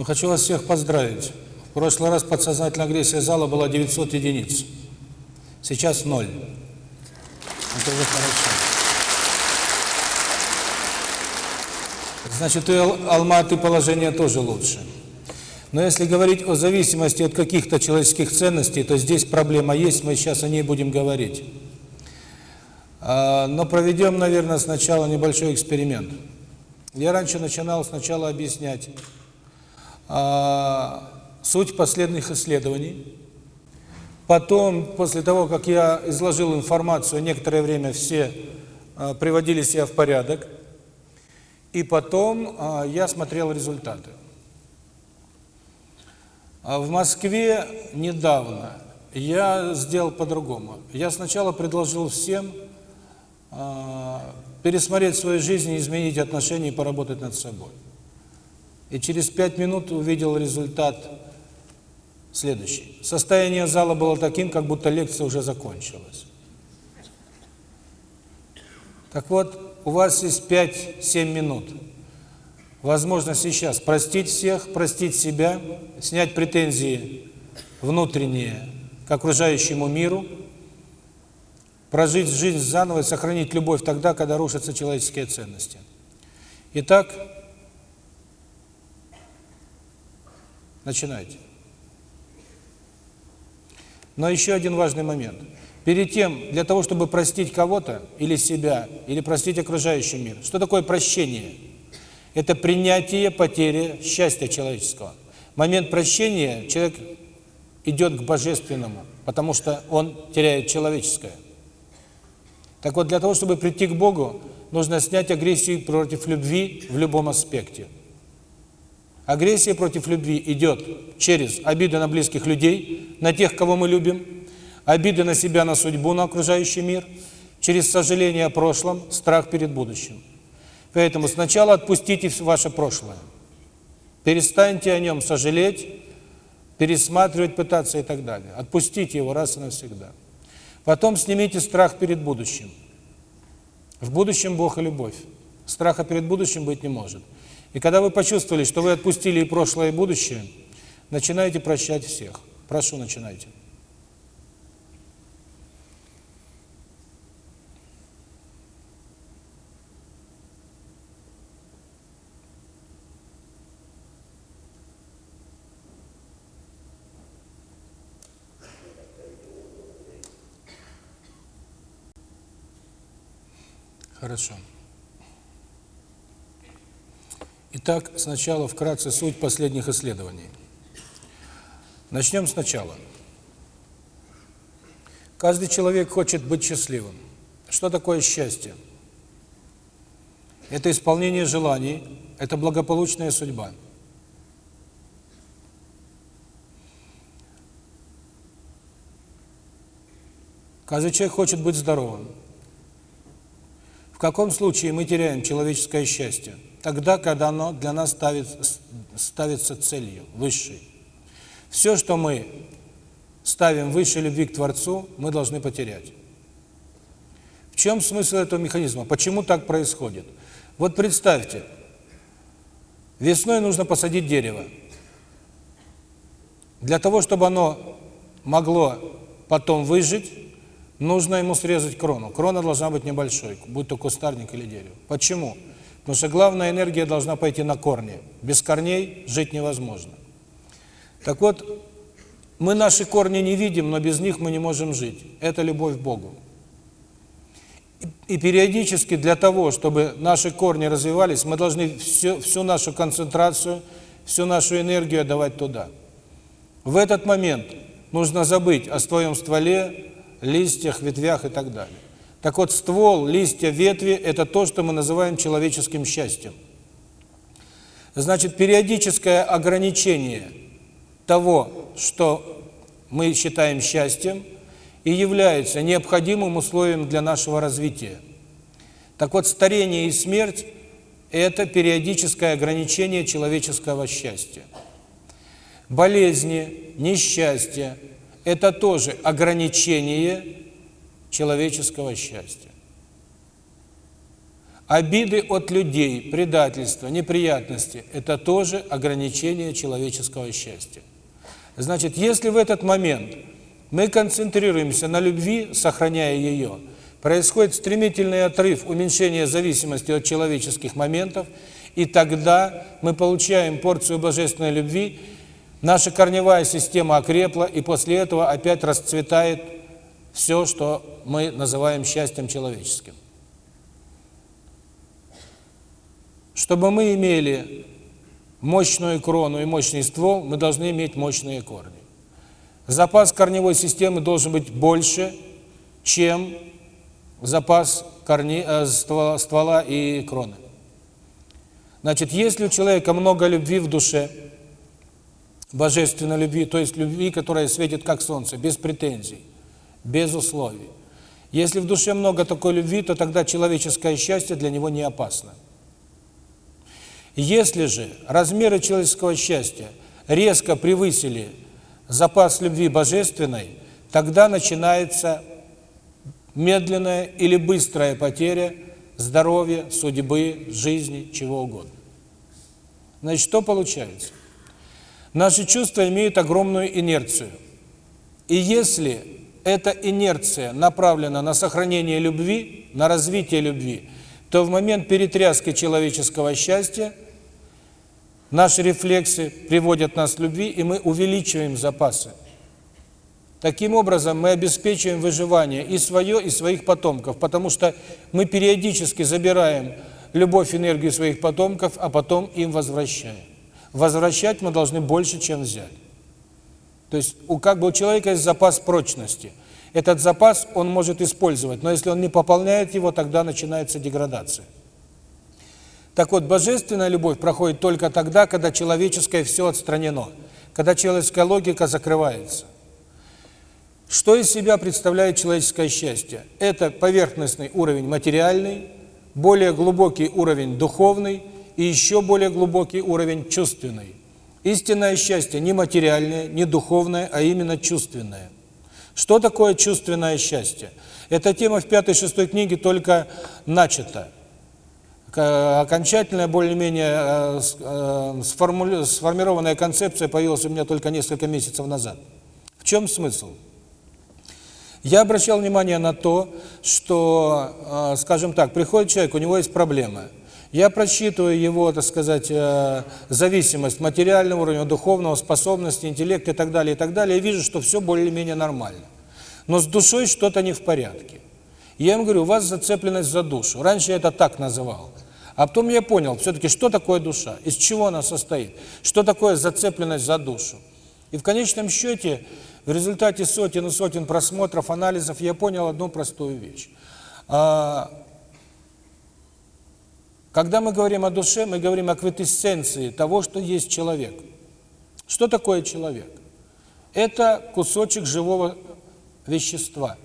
Ну, хочу вас всех поздравить. В прошлый раз подсознательная агрессия зала была 900 единиц. Сейчас ноль. Это уже хорошо. Значит, у Ал- Алматы положение тоже лучше. Но если говорить о зависимости от каких-то человеческих ценностей, то здесь проблема есть, мы сейчас о ней будем говорить. А, Но проведем, наверное, сначала небольшой эксперимент. Я раньше начинал сначала объяснять суть последних исследований. Потом, после того, как я изложил информацию, некоторое время все а, приводили себя в порядок. И потом а, я смотрел результаты. А в Москве недавно я сделал по-другому. Я сначала предложил всем а, пересмотреть свою жизнь, изменить отношения и поработать над собой. И через пять минут увидел результат следующий. Состояние зала было таким, как будто лекция уже закончилась. Так вот, у вас есть 5-7 минут. Возможно сейчас простить всех, простить себя, снять претензии внутренние к окружающему миру, прожить жизнь заново и сохранить любовь тогда, когда рушатся человеческие ценности. Итак, начинайте. Но еще один важный момент. Перед тем, для того, чтобы простить кого-то, или себя, или простить окружающий мир, что такое прощение? Это принятие потери счастья человеческого. В момент прощения человек идет к божественному, потому что он теряет человеческое. Так вот, для того, чтобы прийти к Богу, нужно снять агрессию против любви в любом аспекте. Агрессия против любви идет через обиды на близких людей, на тех, кого мы любим, обиды на себя, на судьбу, на окружающий мир, через сожаление о прошлом, страх перед будущим. Поэтому сначала отпустите ваше прошлое. Перестаньте о нем сожалеть, пересматривать, пытаться и так далее. Отпустите его раз и навсегда. Потом снимите страх перед будущим. В будущем Бог и любовь. Страха перед будущим быть не может. И когда вы почувствовали, что вы отпустили и прошлое, и будущее, начинайте прощать всех. Прошу, начинайте. Хорошо. Итак, сначала вкратце суть последних исследований. Начнем сначала. Каждый человек хочет быть счастливым. Что такое счастье? Это исполнение желаний, это благополучная судьба. Каждый человек хочет быть здоровым. В каком случае мы теряем человеческое счастье? Тогда, когда оно для нас ставит, ставится целью, высшей. Все, что мы ставим выше любви к Творцу, мы должны потерять. В чем смысл этого механизма? Почему так происходит? Вот представьте, весной нужно посадить дерево. Для того, чтобы оно могло потом выжить, нужно ему срезать крону. Крона должна быть небольшой, будь то кустарник или дерево. Почему? Потому что главная энергия должна пойти на корни. Без корней жить невозможно. Так вот, мы наши корни не видим, но без них мы не можем жить. Это любовь к Богу. И, периодически для того, чтобы наши корни развивались, мы должны всю, всю нашу концентрацию, всю нашу энергию отдавать туда. В этот момент нужно забыть о своем стволе, листьях, ветвях и так далее. Так вот, ствол, листья, ветви – это то, что мы называем человеческим счастьем. Значит, периодическое ограничение того, что мы считаем счастьем, и является необходимым условием для нашего развития. Так вот, старение и смерть – это периодическое ограничение человеческого счастья. Болезни, несчастье – это тоже ограничение человеческого счастья. Обиды от людей, предательство, неприятности – это тоже ограничение человеческого счастья. Значит, если в этот момент мы концентрируемся на любви, сохраняя ее, происходит стремительный отрыв, уменьшение зависимости от человеческих моментов, и тогда мы получаем порцию божественной любви, наша корневая система окрепла, и после этого опять расцветает все, что мы называем счастьем человеческим. Чтобы мы имели мощную крону и мощный ствол, мы должны иметь мощные корни. Запас корневой системы должен быть больше, чем запас корни, э, ствола, ствола и кроны. Значит, если у человека много любви в душе, божественной любви, то есть любви, которая светит как солнце, без претензий, без условий. Если в душе много такой любви, то тогда человеческое счастье для него не опасно. Если же размеры человеческого счастья резко превысили запас любви божественной, тогда начинается медленная или быстрая потеря здоровья, судьбы, жизни, чего угодно. Значит, что получается? Наши чувства имеют огромную инерцию. И если эта инерция направлена на сохранение любви, на развитие любви, то в момент перетряски человеческого счастья наши рефлексы приводят нас к любви, и мы увеличиваем запасы. Таким образом, мы обеспечиваем выживание и свое, и своих потомков, потому что мы периодически забираем любовь, энергию своих потомков, а потом им возвращаем. Возвращать мы должны больше, чем взять. То есть у как бы у человека есть запас прочности. Этот запас он может использовать, но если он не пополняет его, тогда начинается деградация. Так вот, божественная любовь проходит только тогда, когда человеческое все отстранено, когда человеческая логика закрывается. Что из себя представляет человеческое счастье? Это поверхностный уровень материальный, более глубокий уровень духовный и еще более глубокий уровень чувственный. Истинное счастье не материальное, не духовное, а именно чувственное – что такое чувственное счастье? Эта тема в пятой-шестой книге только начата. Окончательная, более-менее э, э, сформированная концепция появилась у меня только несколько месяцев назад. В чем смысл? Я обращал внимание на то, что, э, скажем так, приходит человек, у него есть проблема. Я просчитываю его, так сказать, зависимость материального уровня, духовного, способности, интеллекта и так далее, и так далее, и вижу, что все более-менее нормально но с душой что-то не в порядке. Я им говорю, у вас зацепленность за душу. Раньше я это так называл. А потом я понял, все-таки, что такое душа, из чего она состоит, что такое зацепленность за душу. И в конечном счете, в результате сотен и сотен просмотров, анализов, я понял одну простую вещь. А, когда мы говорим о душе, мы говорим о квитэссенции того, что есть человек. Что такое человек? Это кусочек живого вещества.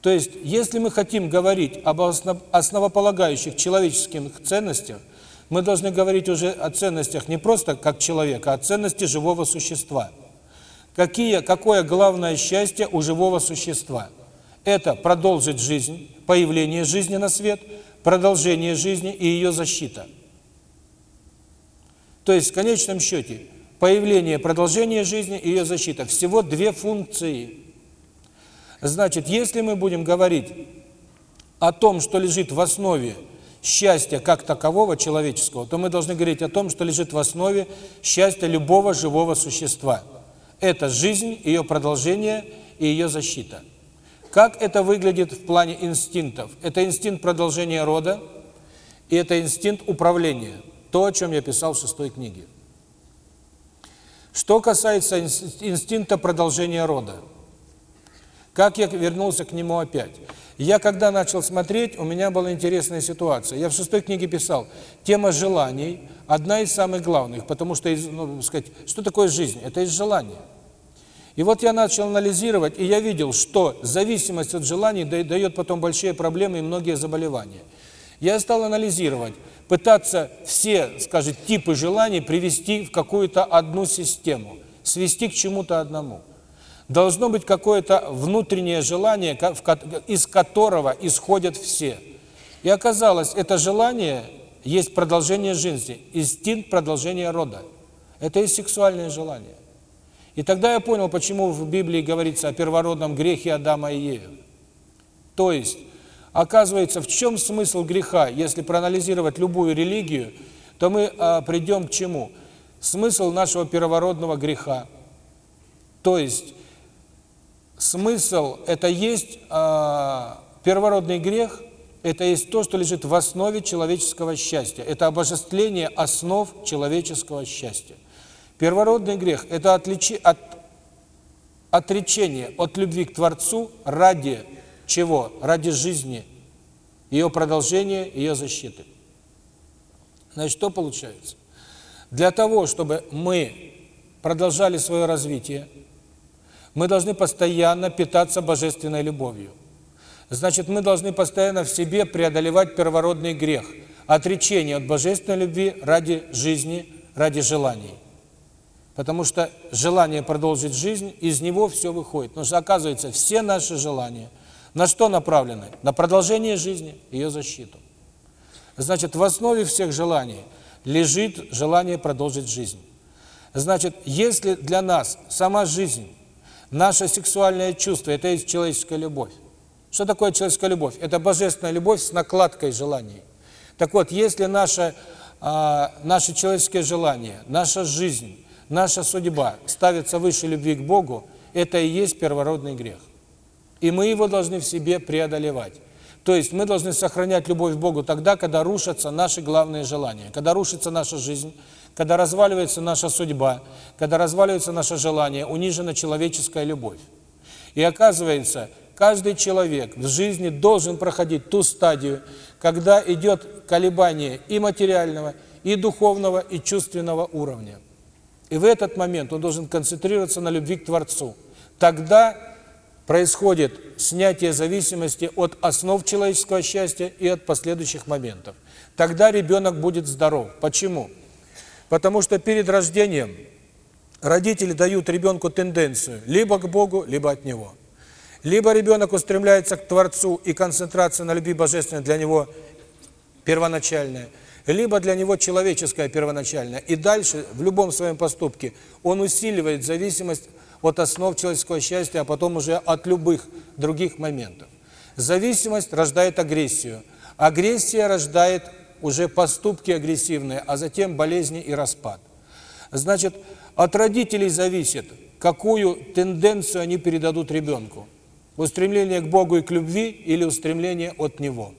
То есть, если мы хотим говорить об основополагающих человеческих ценностях, мы должны говорить уже о ценностях не просто как человека, а о ценности живого существа. Какие, какое главное счастье у живого существа? Это продолжить жизнь, появление жизни на свет, продолжение жизни и ее защита. То есть, в конечном счете, появление, продолжение жизни и ее защита. Всего две функции – Значит, если мы будем говорить о том, что лежит в основе счастья как такового человеческого, то мы должны говорить о том, что лежит в основе счастья любого живого существа. Это жизнь, ее продолжение и ее защита. Как это выглядит в плане инстинктов? Это инстинкт продолжения рода, и это инстинкт управления. То, о чем я писал в шестой книге. Что касается инстинкта продолжения рода, как я вернулся к нему опять? Я когда начал смотреть, у меня была интересная ситуация. Я в шестой книге писал, тема желаний одна из самых главных, потому что, ну, сказать, что такое жизнь? Это из желания. И вот я начал анализировать, и я видел, что зависимость от желаний дает потом большие проблемы и многие заболевания. Я стал анализировать, пытаться все, скажем, типы желаний привести в какую-то одну систему, свести к чему-то одному должно быть какое-то внутреннее желание, из которого исходят все. И оказалось, это желание есть продолжение жизни, инстинкт продолжения рода. Это и сексуальное желание. И тогда я понял, почему в Библии говорится о первородном грехе Адама и Евы. То есть, оказывается, в чем смысл греха? Если проанализировать любую религию, то мы а, придем к чему? Смысл нашего первородного греха. То есть, смысл – это есть а, первородный грех, это есть то, что лежит в основе человеческого счастья. Это обожествление основ человеческого счастья. Первородный грех – это отличи, от, отречение от любви к Творцу ради чего? Ради жизни, ее продолжения, ее защиты. Значит, что получается? Для того, чтобы мы продолжали свое развитие, мы должны постоянно питаться божественной любовью. Значит, мы должны постоянно в себе преодолевать первородный грех, отречение от божественной любви ради жизни, ради желаний. Потому что желание продолжить жизнь, из него все выходит. Потому что, оказывается, все наши желания на что направлены? На продолжение жизни, ее защиту. Значит, в основе всех желаний лежит желание продолжить жизнь. Значит, если для нас сама жизнь, наше сексуальное чувство – это есть человеческая любовь. Что такое человеческая любовь? Это божественная любовь с накладкой желаний. Так вот, если наше, а, наше человеческое желание, наша жизнь, наша судьба ставится выше любви к Богу, это и есть первородный грех. И мы его должны в себе преодолевать. То есть мы должны сохранять любовь к Богу тогда, когда рушатся наши главные желания, когда рушится наша жизнь, когда разваливается наша судьба, когда разваливается наше желание, унижена человеческая любовь. И оказывается, каждый человек в жизни должен проходить ту стадию, когда идет колебание и материального, и духовного, и чувственного уровня. И в этот момент он должен концентрироваться на любви к Творцу. Тогда происходит снятие зависимости от основ человеческого счастья и от последующих моментов. Тогда ребенок будет здоров. Почему? Потому что перед рождением родители дают ребенку тенденцию либо к Богу, либо от Него. Либо ребенок устремляется к Творцу, и концентрация на любви божественной для него первоначальная – либо для него человеческое первоначальное. И дальше, в любом своем поступке, он усиливает зависимость от основ человеческого счастья, а потом уже от любых других моментов. Зависимость рождает агрессию. Агрессия рождает уже поступки агрессивные, а затем болезни и распад. Значит, от родителей зависит, какую тенденцию они передадут ребенку. Устремление к Богу и к любви или устремление от Него.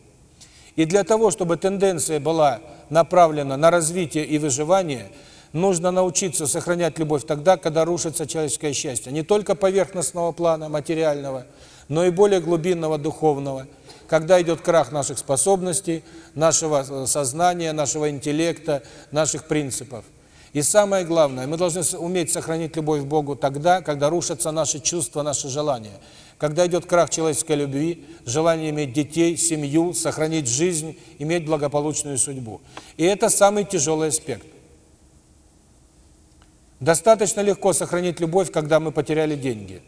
И для того, чтобы тенденция была направлена на развитие и выживание, нужно научиться сохранять любовь тогда, когда рушится человеческое счастье. Не только поверхностного плана, материального, но и более глубинного, духовного. Когда идет крах наших способностей, нашего э, сознания, нашего интеллекта, наших принципов. И самое главное, мы должны уметь сохранить любовь к Богу тогда, когда рушатся наши чувства, наши желания. Когда идет крах человеческой любви, желание иметь детей, семью, сохранить жизнь, иметь благополучную судьбу. И это самый тяжелый аспект. Достаточно легко сохранить любовь, когда мы потеряли деньги.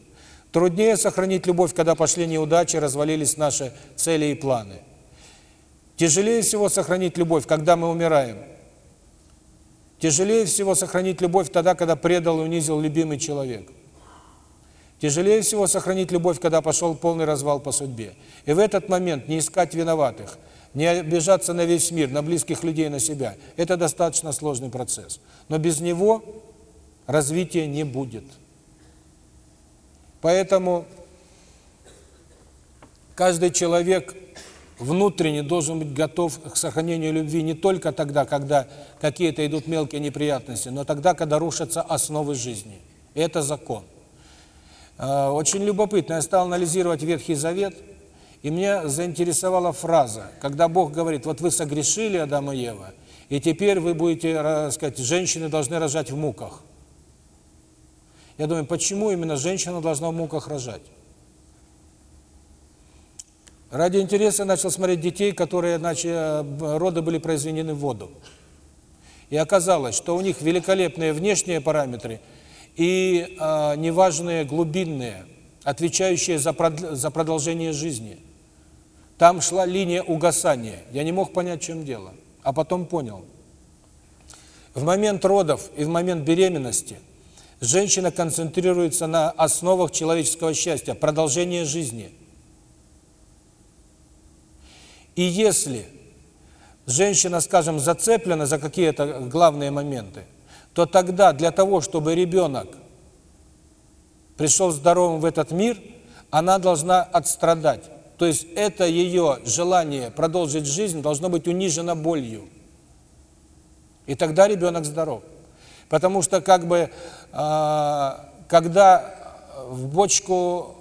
Труднее сохранить любовь, когда пошли неудачи, развалились наши цели и планы. Тяжелее всего сохранить любовь, когда мы умираем. Тяжелее всего сохранить любовь тогда, когда предал и унизил любимый человек. Тяжелее всего сохранить любовь, когда пошел полный развал по судьбе. И в этот момент не искать виноватых, не обижаться на весь мир, на близких людей, на себя. Это достаточно сложный процесс. Но без него развития не будет. Поэтому каждый человек внутренне должен быть готов к сохранению любви не только тогда, когда какие-то идут мелкие неприятности, но тогда, когда рушатся основы жизни. Это закон. А, очень любопытно, я стал анализировать Ветхий Завет, и меня заинтересовала фраза, когда Бог говорит, вот вы согрешили, Адам и Ева, и теперь вы будете, так сказать, женщины должны рожать в муках. Я думаю, почему именно женщина должна в муках рожать? Ради интереса начал смотреть детей, которые иначе э, роды были произведены в воду. И оказалось, что у них великолепные внешние параметры – и э, неважные глубинные, отвечающие за, прод, за продолжение жизни. Там шла линия угасания. Я не мог понять, в чем дело. А потом понял. В момент родов и в момент беременности женщина концентрируется на основах человеческого счастья, продолжение жизни. И если женщина, скажем, зацеплена за какие-то главные моменты, то тогда для того, чтобы ребенок пришел здоровым в этот мир, она должна отстрадать. То есть это ее желание продолжить жизнь должно быть унижено болью. И тогда ребенок здоров. Потому что как бы, э, когда в бочку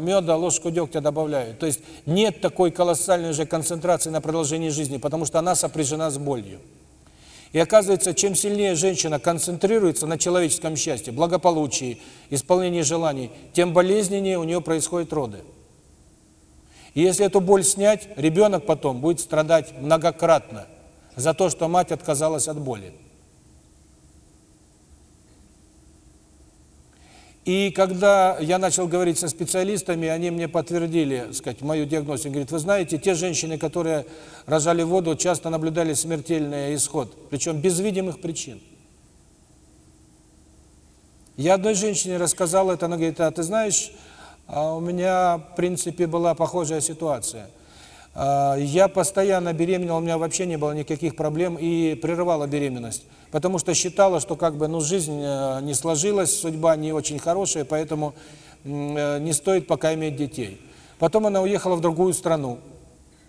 меда ложку дегтя добавляют, то есть нет такой колоссальной же концентрации на продолжение жизни, потому что она сопряжена с болью. И оказывается, чем сильнее женщина концентрируется на человеческом счастье, благополучии, исполнении желаний, тем болезненнее у нее происходят роды. И если эту боль снять, ребенок потом будет страдать многократно за то, что мать отказалась от боли. И когда я начал говорить со специалистами, они мне подтвердили, сказать, мою диагностику. Говорит, вы знаете, те женщины, которые рожали воду, часто наблюдали смертельный исход, причем без видимых причин. Я одной женщине рассказал это, она говорит, а ты знаешь, а у меня, в принципе, была похожая ситуация. А, я постоянно беременела, у меня вообще не было никаких проблем и прерывала беременность потому что считала, что как бы ну жизнь э, не сложилась, судьба не очень хорошая, поэтому э, не стоит пока иметь детей. Потом она уехала в другую страну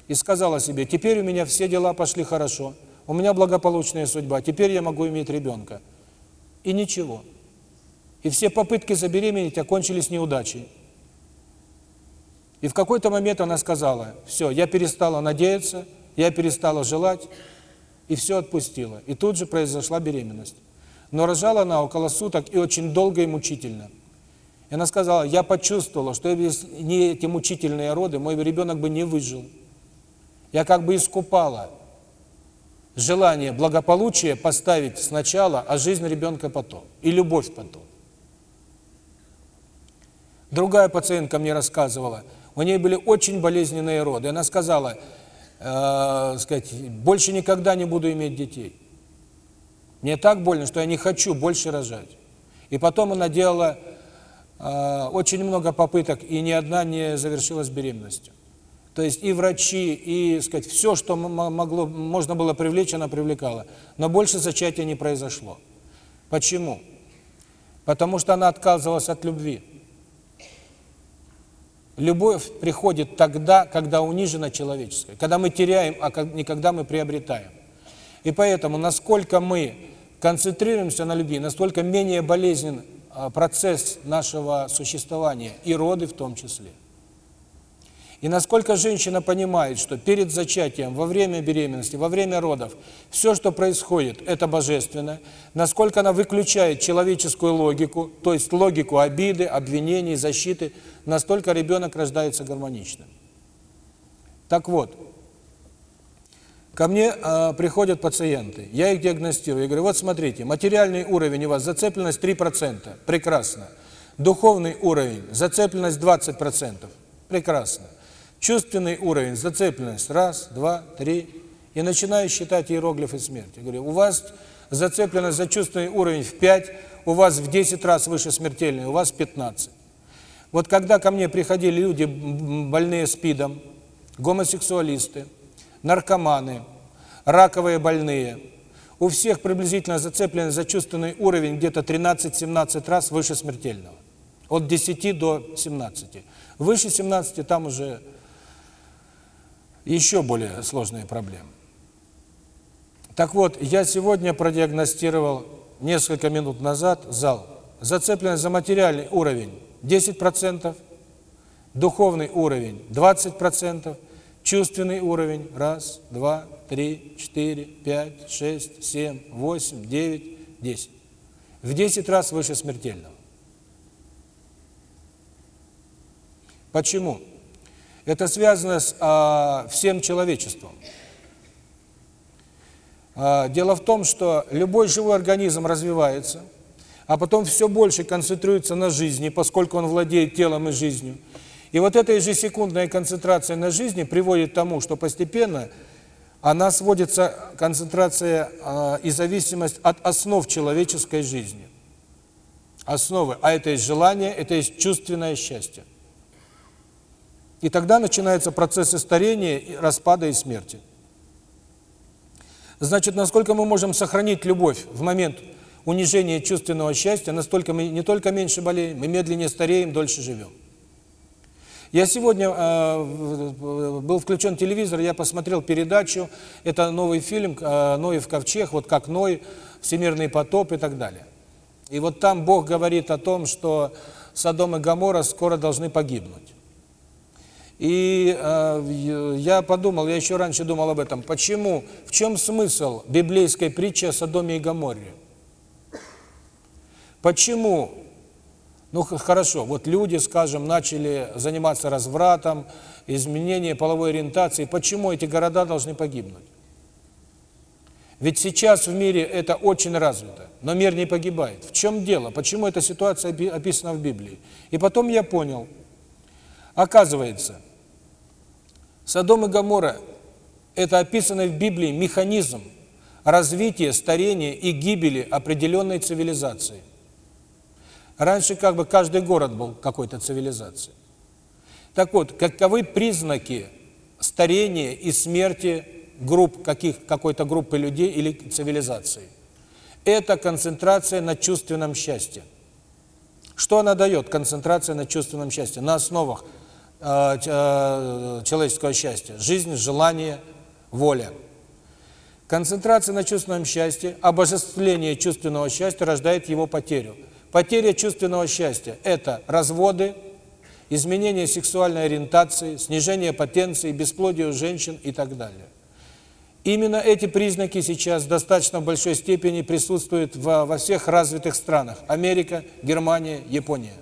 и сказала себе, теперь у меня все дела пошли хорошо, у меня благополучная судьба, теперь я могу иметь ребенка. И ничего. И все попытки забеременеть окончились неудачей. И в какой-то момент она сказала, все, я перестала надеяться, я перестала желать, и все отпустила. И тут же произошла беременность. Но рожала она около суток и очень долго и мучительно. И она сказала, я почувствовала, что если не эти мучительные роды, мой ребенок бы не выжил. Я как бы искупала желание благополучия поставить сначала, а жизнь ребенка потом. И любовь потом. Другая пациентка мне рассказывала, у нее были очень болезненные роды. Она сказала, э, сказать, больше никогда не буду иметь детей. Мне так больно, что я не хочу больше рожать. И потом она делала э, очень много попыток, и ни одна не завершилась беременностью. То есть и врачи, и, сказать, все, что могло, можно было привлечь, она привлекала. Но больше зачатия не произошло. Почему? Потому что она отказывалась от любви. Любовь приходит тогда, когда унижена человеческая, когда мы теряем, а не когда мы приобретаем. И поэтому, насколько мы концентрируемся на любви, настолько менее болезнен а, процесс нашего существования, и роды в том числе. И насколько женщина понимает, что перед зачатием, во время беременности, во время родов, все, что происходит, это божественно, насколько она выключает человеческую логику, то есть логику обиды, обвинений, защиты, настолько ребенок рождается гармоничным. Так вот, ко мне э, приходят пациенты, я их диагностирую, я говорю, вот смотрите, материальный уровень у вас, зацепленность 3%, прекрасно. Духовный уровень, зацепленность 20%, прекрасно. Чувственный уровень, зацепленность, раз, два, три. И начинаю считать иероглифы смерти. Говорю, у вас зацепленность за чувственный уровень в 5, у вас в 10 раз выше смертельный, у вас 15. Вот когда ко мне приходили люди, больные СПИДом, гомосексуалисты, наркоманы, раковые больные, у всех приблизительно зацепленность за чувственный уровень где-то 13-17 раз выше смертельного. От 10 до 17. Выше 17 там уже еще более сложные проблемы. Так вот, я сегодня продиагностировал несколько минут назад зал. Зацепленность за материальный уровень 10%, духовный уровень 20%, чувственный уровень раз, два, три, четыре, пять, шесть, семь, восемь, девять, десять. В 10 раз выше смертельного. Почему? Это связано с а, всем человечеством. А, дело в том, что любой живой организм развивается, а потом все больше концентрируется на жизни, поскольку он владеет телом и жизнью. И вот эта ежесекундная концентрация на жизни приводит к тому, что постепенно она сводится, концентрация э, и зависимость от основ человеческой жизни. Основы. А это есть желание, это есть чувственное счастье. И тогда начинаются процессы старения, распада и смерти. Значит, насколько мы можем сохранить любовь в момент унижения чувственного счастья, настолько мы не только меньше болеем, мы медленнее стареем, дольше живем. Я сегодня э, был включен телевизор, я посмотрел передачу, это новый фильм э, «Ноев ковчег», вот как Ной, всемирный потоп и так далее. И вот там Бог говорит о том, что Содом и Гоморра скоро должны погибнуть. И э, я подумал, я еще раньше думал об этом, почему, в чем смысл библейской притчи о Содоме и Гоморре? Почему ну хорошо, вот люди, скажем, начали заниматься развратом, изменением половой ориентации. Почему эти города должны погибнуть? Ведь сейчас в мире это очень развито, но мир не погибает. В чем дело? Почему эта ситуация описана в Библии? И потом я понял, оказывается, Содом и Гоморра – это описанный в Библии механизм развития, старения и гибели определенной цивилизации. Раньше как бы каждый город был какой-то цивилизацией. Так вот, каковы признаки старения и смерти групп каких какой-то группы людей или цивилизации? Это концентрация на чувственном счастье. Что она дает, концентрация на чувственном счастье? На основах человеческого счастья. Жизнь, желание, воля. Концентрация на чувственном счастье, обожествление чувственного счастья рождает его потерю. Потеря чувственного счастья – это разводы, изменение сексуальной ориентации, снижение потенции, бесплодие у женщин и так далее. Именно эти признаки сейчас в достаточно большой степени присутствуют во всех развитых странах – Америка, Германия, Япония.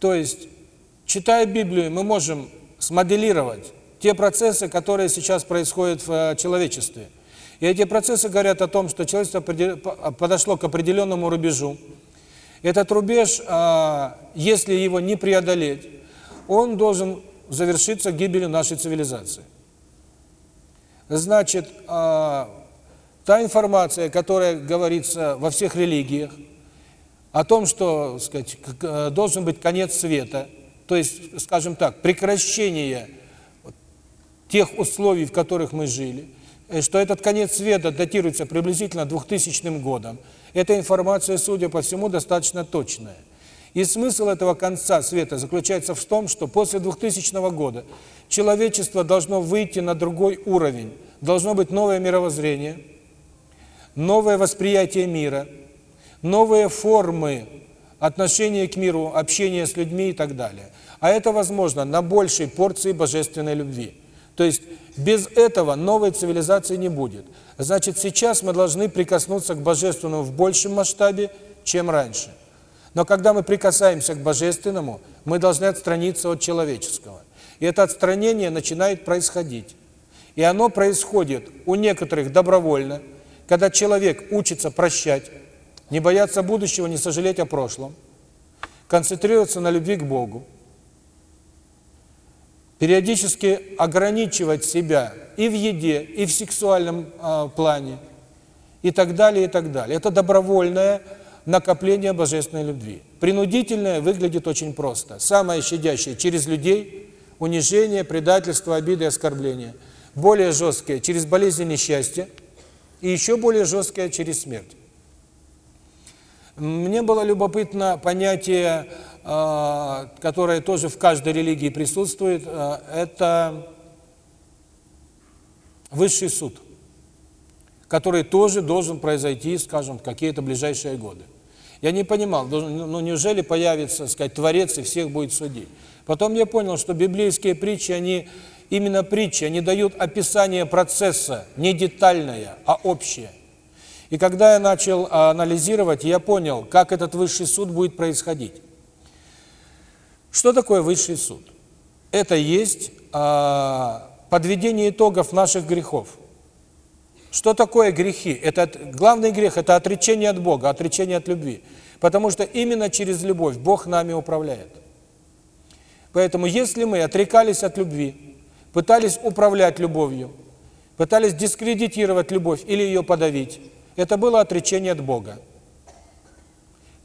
То есть, читая Библию, мы можем смоделировать те процессы, которые сейчас происходят в э, человечестве – и эти процессы говорят о том, что человечество подошло к определенному рубежу. Этот рубеж, а, если его не преодолеть, он должен завершиться гибелью нашей цивилизации. Значит, та информация, которая говорится во всех религиях, о том, что, сказать, должен быть конец света, то есть, скажем так, прекращение тех условий, в которых мы жили – Э, что этот конец света датируется приблизительно 2000 годом. Эта информация, судя по всему, достаточно точная. И смысл этого конца света заключается в том, что после 2000 года человечество должно выйти на другой уровень. Должно быть новое мировоззрение, новое восприятие мира, новые формы отношения к миру, общения с людьми и так далее. А это возможно на большей порции божественной любви. То есть без этого новой цивилизации не будет. Значит, сейчас мы должны прикоснуться к Божественному в большем масштабе, чем раньше. Но когда мы прикасаемся к Божественному, мы должны отстраниться от человеческого. И это отстранение начинает происходить. И оно происходит у некоторых добровольно, когда человек учится прощать, не бояться будущего, не сожалеть о прошлом, концентрироваться на любви к Богу, периодически ограничивать себя и в еде, и в сексуальном э, плане, и так далее, и так далее. Это добровольное накопление божественной любви. Принудительное выглядит очень просто. Самое щадящее через людей, унижение, предательство, обиды, оскорбления. Более жесткое через болезни, несчастье, и еще более жесткое через смерть. Мне было любопытно понятие а, которая тоже в каждой религии присутствует, а, это высший суд, который тоже должен произойти, скажем, в какие-то ближайшие годы. Я не понимал, ну неужели появится, сказать, Творец и всех будет судить? Потом я понял, что библейские притчи, они именно притчи, они дают описание процесса, не детальное, а общее. И когда я начал анализировать, я понял, как этот высший суд будет происходить. Что такое высший суд? Это есть а, подведение итогов наших грехов. Что такое грехи? Это главный грех это отречение от Бога, отречение от любви. Потому что именно через любовь Бог нами управляет. Поэтому если мы отрекались от любви, пытались управлять любовью, пытались дискредитировать любовь или ее подавить, это было отречение от Бога.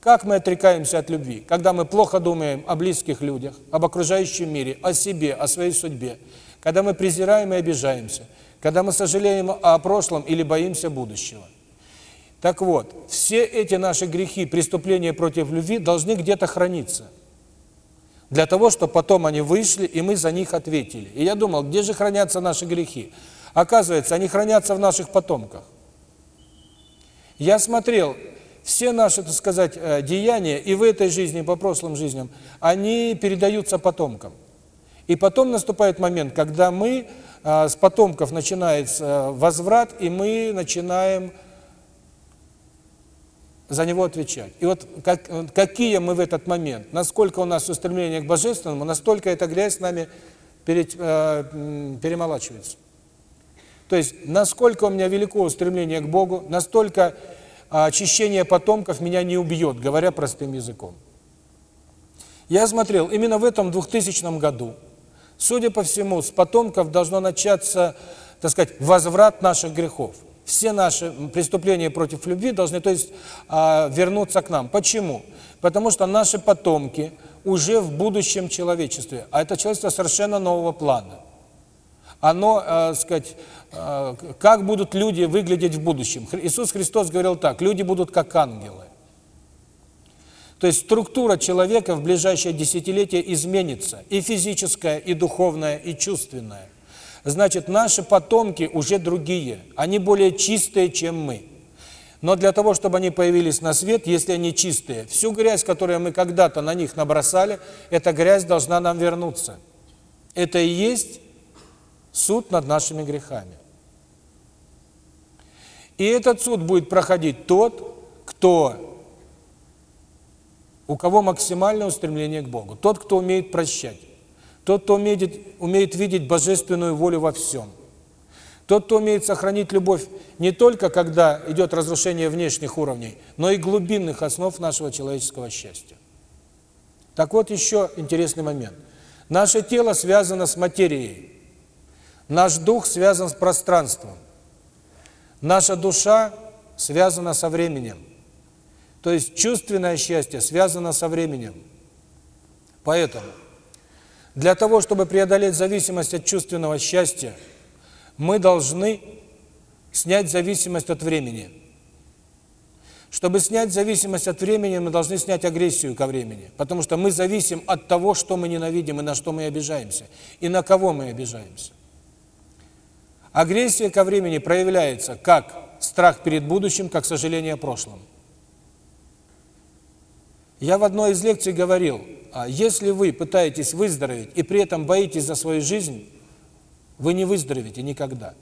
Как мы отрекаемся от любви? Когда мы плохо думаем о близких людях, об окружающем мире, о себе, о своей судьбе. Когда мы презираем и обижаемся. Когда мы сожалеем о прошлом или боимся будущего. Так вот, все эти наши грехи, преступления против любви должны где-то храниться. Для того, чтобы потом они вышли, и мы за них ответили. И я думал, где же хранятся наши грехи? Оказывается, они хранятся в наших потомках. Я смотрел, все наши, так сказать, э, деяния, и в этой жизни, и по прошлым жизням, они передаются потомкам. И потом наступает момент, когда мы, э, с потомков начинается возврат, и мы начинаем за него отвечать. И вот как, какие мы в этот момент, насколько у нас устремление к Божественному, настолько эта грязь с нами перед, э, перемолачивается. То есть, насколько у меня велико устремление к Богу, настолько очищение потомков меня не убьет, говоря простым языком. Я смотрел, именно в этом 2000 году, судя по всему, с потомков должно начаться, так сказать, возврат наших грехов все наши преступления против любви должны, то есть, а, вернуться к нам. Почему? Потому что наши потомки уже в будущем человечестве, а это человечество совершенно нового плана. Оно, э, сказать, как будут люди выглядеть в будущем? Иисус Христос говорил так: люди будут как ангелы. То есть структура человека в ближайшее десятилетие изменится, и физическая, и духовная, и чувственная. Значит, наши потомки уже другие, они более чистые, чем мы. Но для того, чтобы они появились на свет, если они чистые, всю грязь, которую мы когда-то на них набросали, эта грязь должна нам вернуться. Это и есть суд над нашими грехами. И этот суд будет проходить тот, кто, у кого максимальное устремление к Богу, тот, кто умеет прощать. Тот, кто умеет, умеет видеть божественную волю во всем. Тот, кто умеет сохранить любовь не только, когда идет разрушение внешних уровней, но и глубинных основ нашего человеческого счастья. Так вот еще интересный момент. Наше тело связано с материей. Наш дух связан с пространством. Наша душа связана со временем. То есть чувственное счастье связано со временем. Поэтому для того, чтобы преодолеть зависимость от чувственного счастья, мы должны снять зависимость от времени. Чтобы снять зависимость от времени, мы должны снять агрессию ко времени. Потому что мы зависим от того, что мы ненавидим и на что мы обижаемся. И на кого мы обижаемся. Агрессия ко времени проявляется как страх перед будущим, как сожаление о прошлом. Я в одной из лекций говорил, а если вы пытаетесь выздороветь и при этом боитесь за свою жизнь, вы не выздоровеете никогда.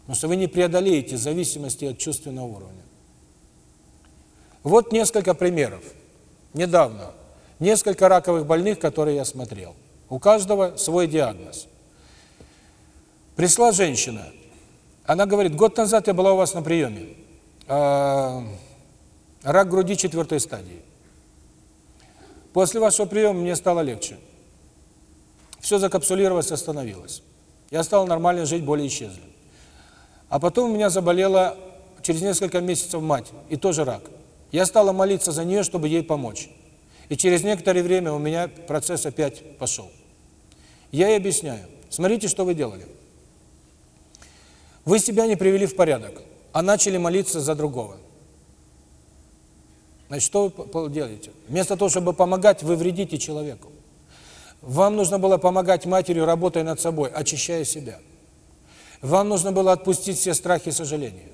Потому что вы не преодолеете зависимости от чувственного уровня. Вот несколько примеров. Недавно. Несколько раковых больных, которые я смотрел. У каждого свой диагноз. Пришла женщина. Она говорит, год назад я была у вас на приеме. А, рак груди четвертой стадии. После вашего приема мне стало легче. Все закапсулировалось, остановилось. Я стал нормально жить, боли исчезли. А потом у меня заболела через несколько месяцев мать, и тоже рак. Я стала молиться за нее, чтобы ей помочь. И через некоторое время у меня процесс опять пошел. Я ей объясняю. Смотрите, что вы делали. Вы себя не привели в порядок, а начали молиться за другого. Значит, что вы делаете? Вместо того, чтобы помогать, вы вредите человеку. Вам нужно было помогать матери, работая над собой, очищая себя. Вам нужно было отпустить все страхи и сожаления.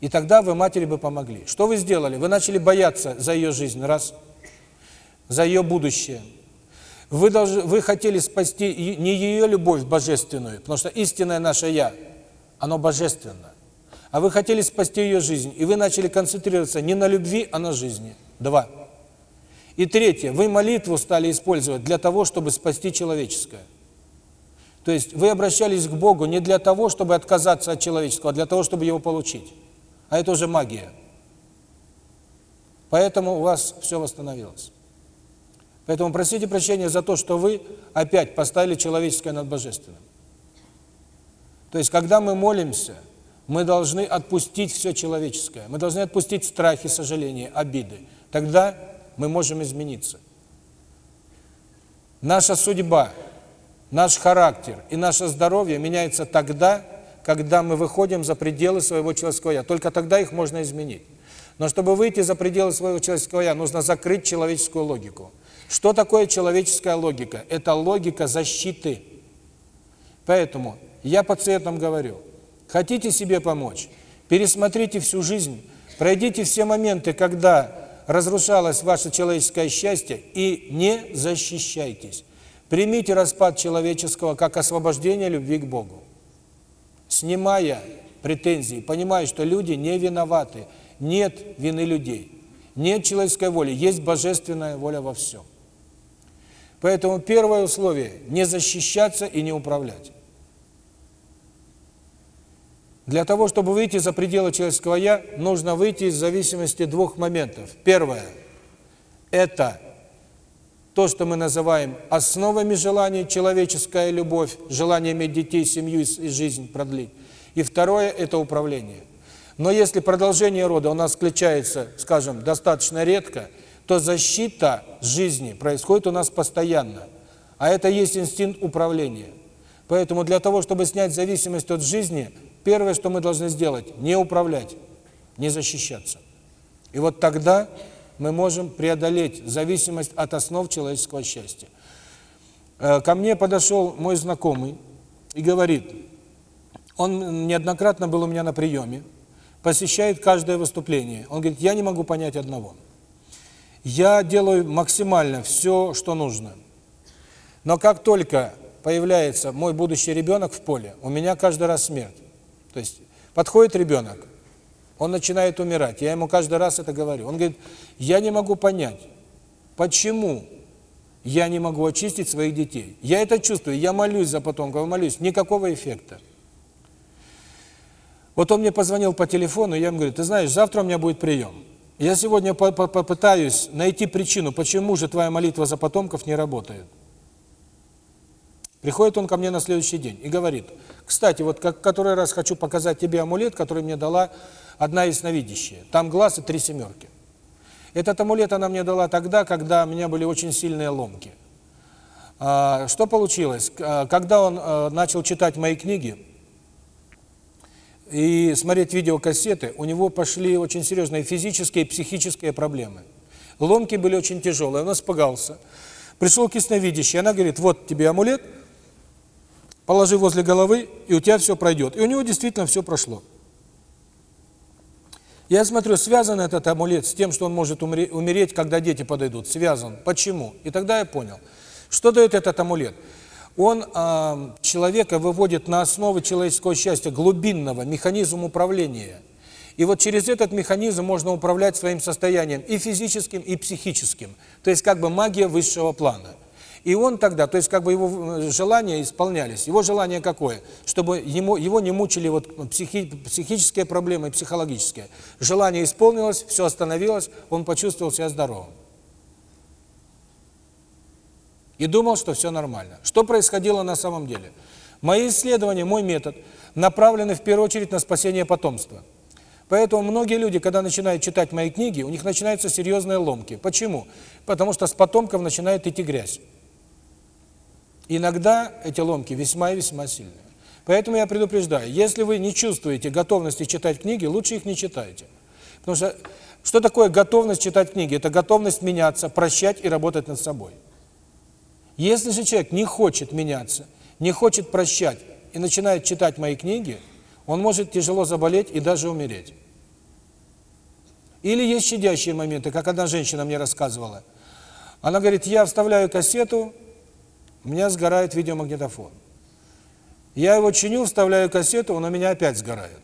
И тогда вы матери бы помогли. Что вы сделали? Вы начали бояться за ее жизнь, раз, за ее будущее. Вы, должны, вы хотели спасти не ее любовь божественную, потому что истинное наше «я», оно божественно. А вы хотели спасти ее жизнь, и вы начали концентрироваться не на любви, а на жизни. Два. И третье, вы молитву стали использовать для того, чтобы спасти человеческое. То есть вы обращались к Богу не для того, чтобы отказаться от человеческого, а для того, чтобы его получить. А это уже магия. Поэтому у вас все восстановилось. Поэтому просите прощения за то, что вы опять поставили человеческое над божественным. То есть, когда мы молимся, мы должны отпустить все человеческое. Мы должны отпустить страхи, сожаления, обиды. Тогда мы можем измениться. Наша судьба, наш характер и наше здоровье меняется тогда, когда мы выходим за пределы своего человеческого «я». Только тогда их можно изменить. Но чтобы выйти за пределы своего человеческого «я», нужно закрыть человеческую логику. Что такое человеческая логика? Это логика защиты. Поэтому я пациентам говорю, хотите себе помочь, пересмотрите всю жизнь, пройдите все моменты, когда разрушалось ваше человеческое счастье, и не защищайтесь. Примите распад человеческого как освобождение любви к Богу. Снимая претензии, понимая, что люди не виноваты, нет вины людей, нет человеческой воли, есть божественная воля во всем. Поэтому первое условие – не защищаться и не управлять. Для того, чтобы выйти за пределы человеческого «я», нужно выйти из зависимости двух моментов. Первое – это то, что мы называем основами желаний, человеческая любовь, желание иметь детей, семью и жизнь продлить. И второе – это управление. Но если продолжение рода у нас включается, скажем, достаточно редко, то защита жизни происходит у нас постоянно. А это есть инстинкт управления. Поэтому для того, чтобы снять зависимость от жизни – Первое, что мы должны сделать, не управлять, не защищаться. И вот тогда мы можем преодолеть зависимость от основ человеческого счастья. Э, ко мне подошел мой знакомый и говорит, он неоднократно был у меня на приеме, посещает каждое выступление. Он говорит, я не могу понять одного. Я делаю максимально все, что нужно. Но как только появляется мой будущий ребенок в поле, у меня каждый раз смерть. То есть подходит ребенок, он начинает умирать. Я ему каждый раз это говорю. Он говорит, я не могу понять, почему я не могу очистить своих детей. Я это чувствую, я молюсь за потомков, молюсь, никакого эффекта. Вот он мне позвонил по телефону, я ему говорю, ты знаешь, завтра у меня будет прием. Я сегодня попытаюсь найти причину, почему же твоя молитва за потомков не работает. Приходит он ко мне на следующий день и говорит, кстати, вот как который раз хочу показать тебе амулет, который мне дала одна ясновидящая. Там глаз и три семерки. Этот амулет она мне дала тогда, когда у меня были очень сильные ломки. А, что получилось? А, когда он а, начал читать мои книги и смотреть видеокассеты, у него пошли очень серьезные физические и психические проблемы. Ломки были очень тяжелые, он испугался. Пришел к ясновидящей, она говорит, вот тебе амулет – положи возле головы, и у тебя все пройдет. И у него действительно все прошло. Я смотрю, связан этот амулет с тем, что он может умереть, когда дети подойдут. Связан. Почему? И тогда я понял. Что дает этот амулет? Он э, человека выводит на основы человеческого счастья, глубинного, механизм управления. И вот через этот механизм можно управлять своим состоянием и физическим, и психическим. То есть как бы магия высшего плана. И он тогда, то есть как бы его э, желания исполнялись. Его желание какое? Чтобы ему, его не мучили вот психи, психические проблемы, психологические. Желание исполнилось, все остановилось, он почувствовал себя здоровым. И думал, что все нормально. Что происходило на самом деле? Мои исследования, мой метод направлены в первую очередь на спасение потомства. Поэтому многие люди, когда начинают читать мои книги, у них начинаются серьезные ломки. Почему? Потому что с потомков начинает идти грязь. Иногда эти ломки весьма и весьма сильные. Поэтому я предупреждаю, если вы не чувствуете готовности читать книги, лучше их не читайте. Потому что что такое готовность читать книги? Это готовность меняться, прощать и работать над собой. Если же человек не хочет меняться, не хочет прощать и начинает читать мои книги, он может тяжело заболеть и даже умереть. Или есть щадящие моменты, как одна женщина мне рассказывала. Она говорит, я вставляю кассету, у меня сгорает видеомагнитофон. Я его чиню, вставляю кассету, он у меня опять сгорает.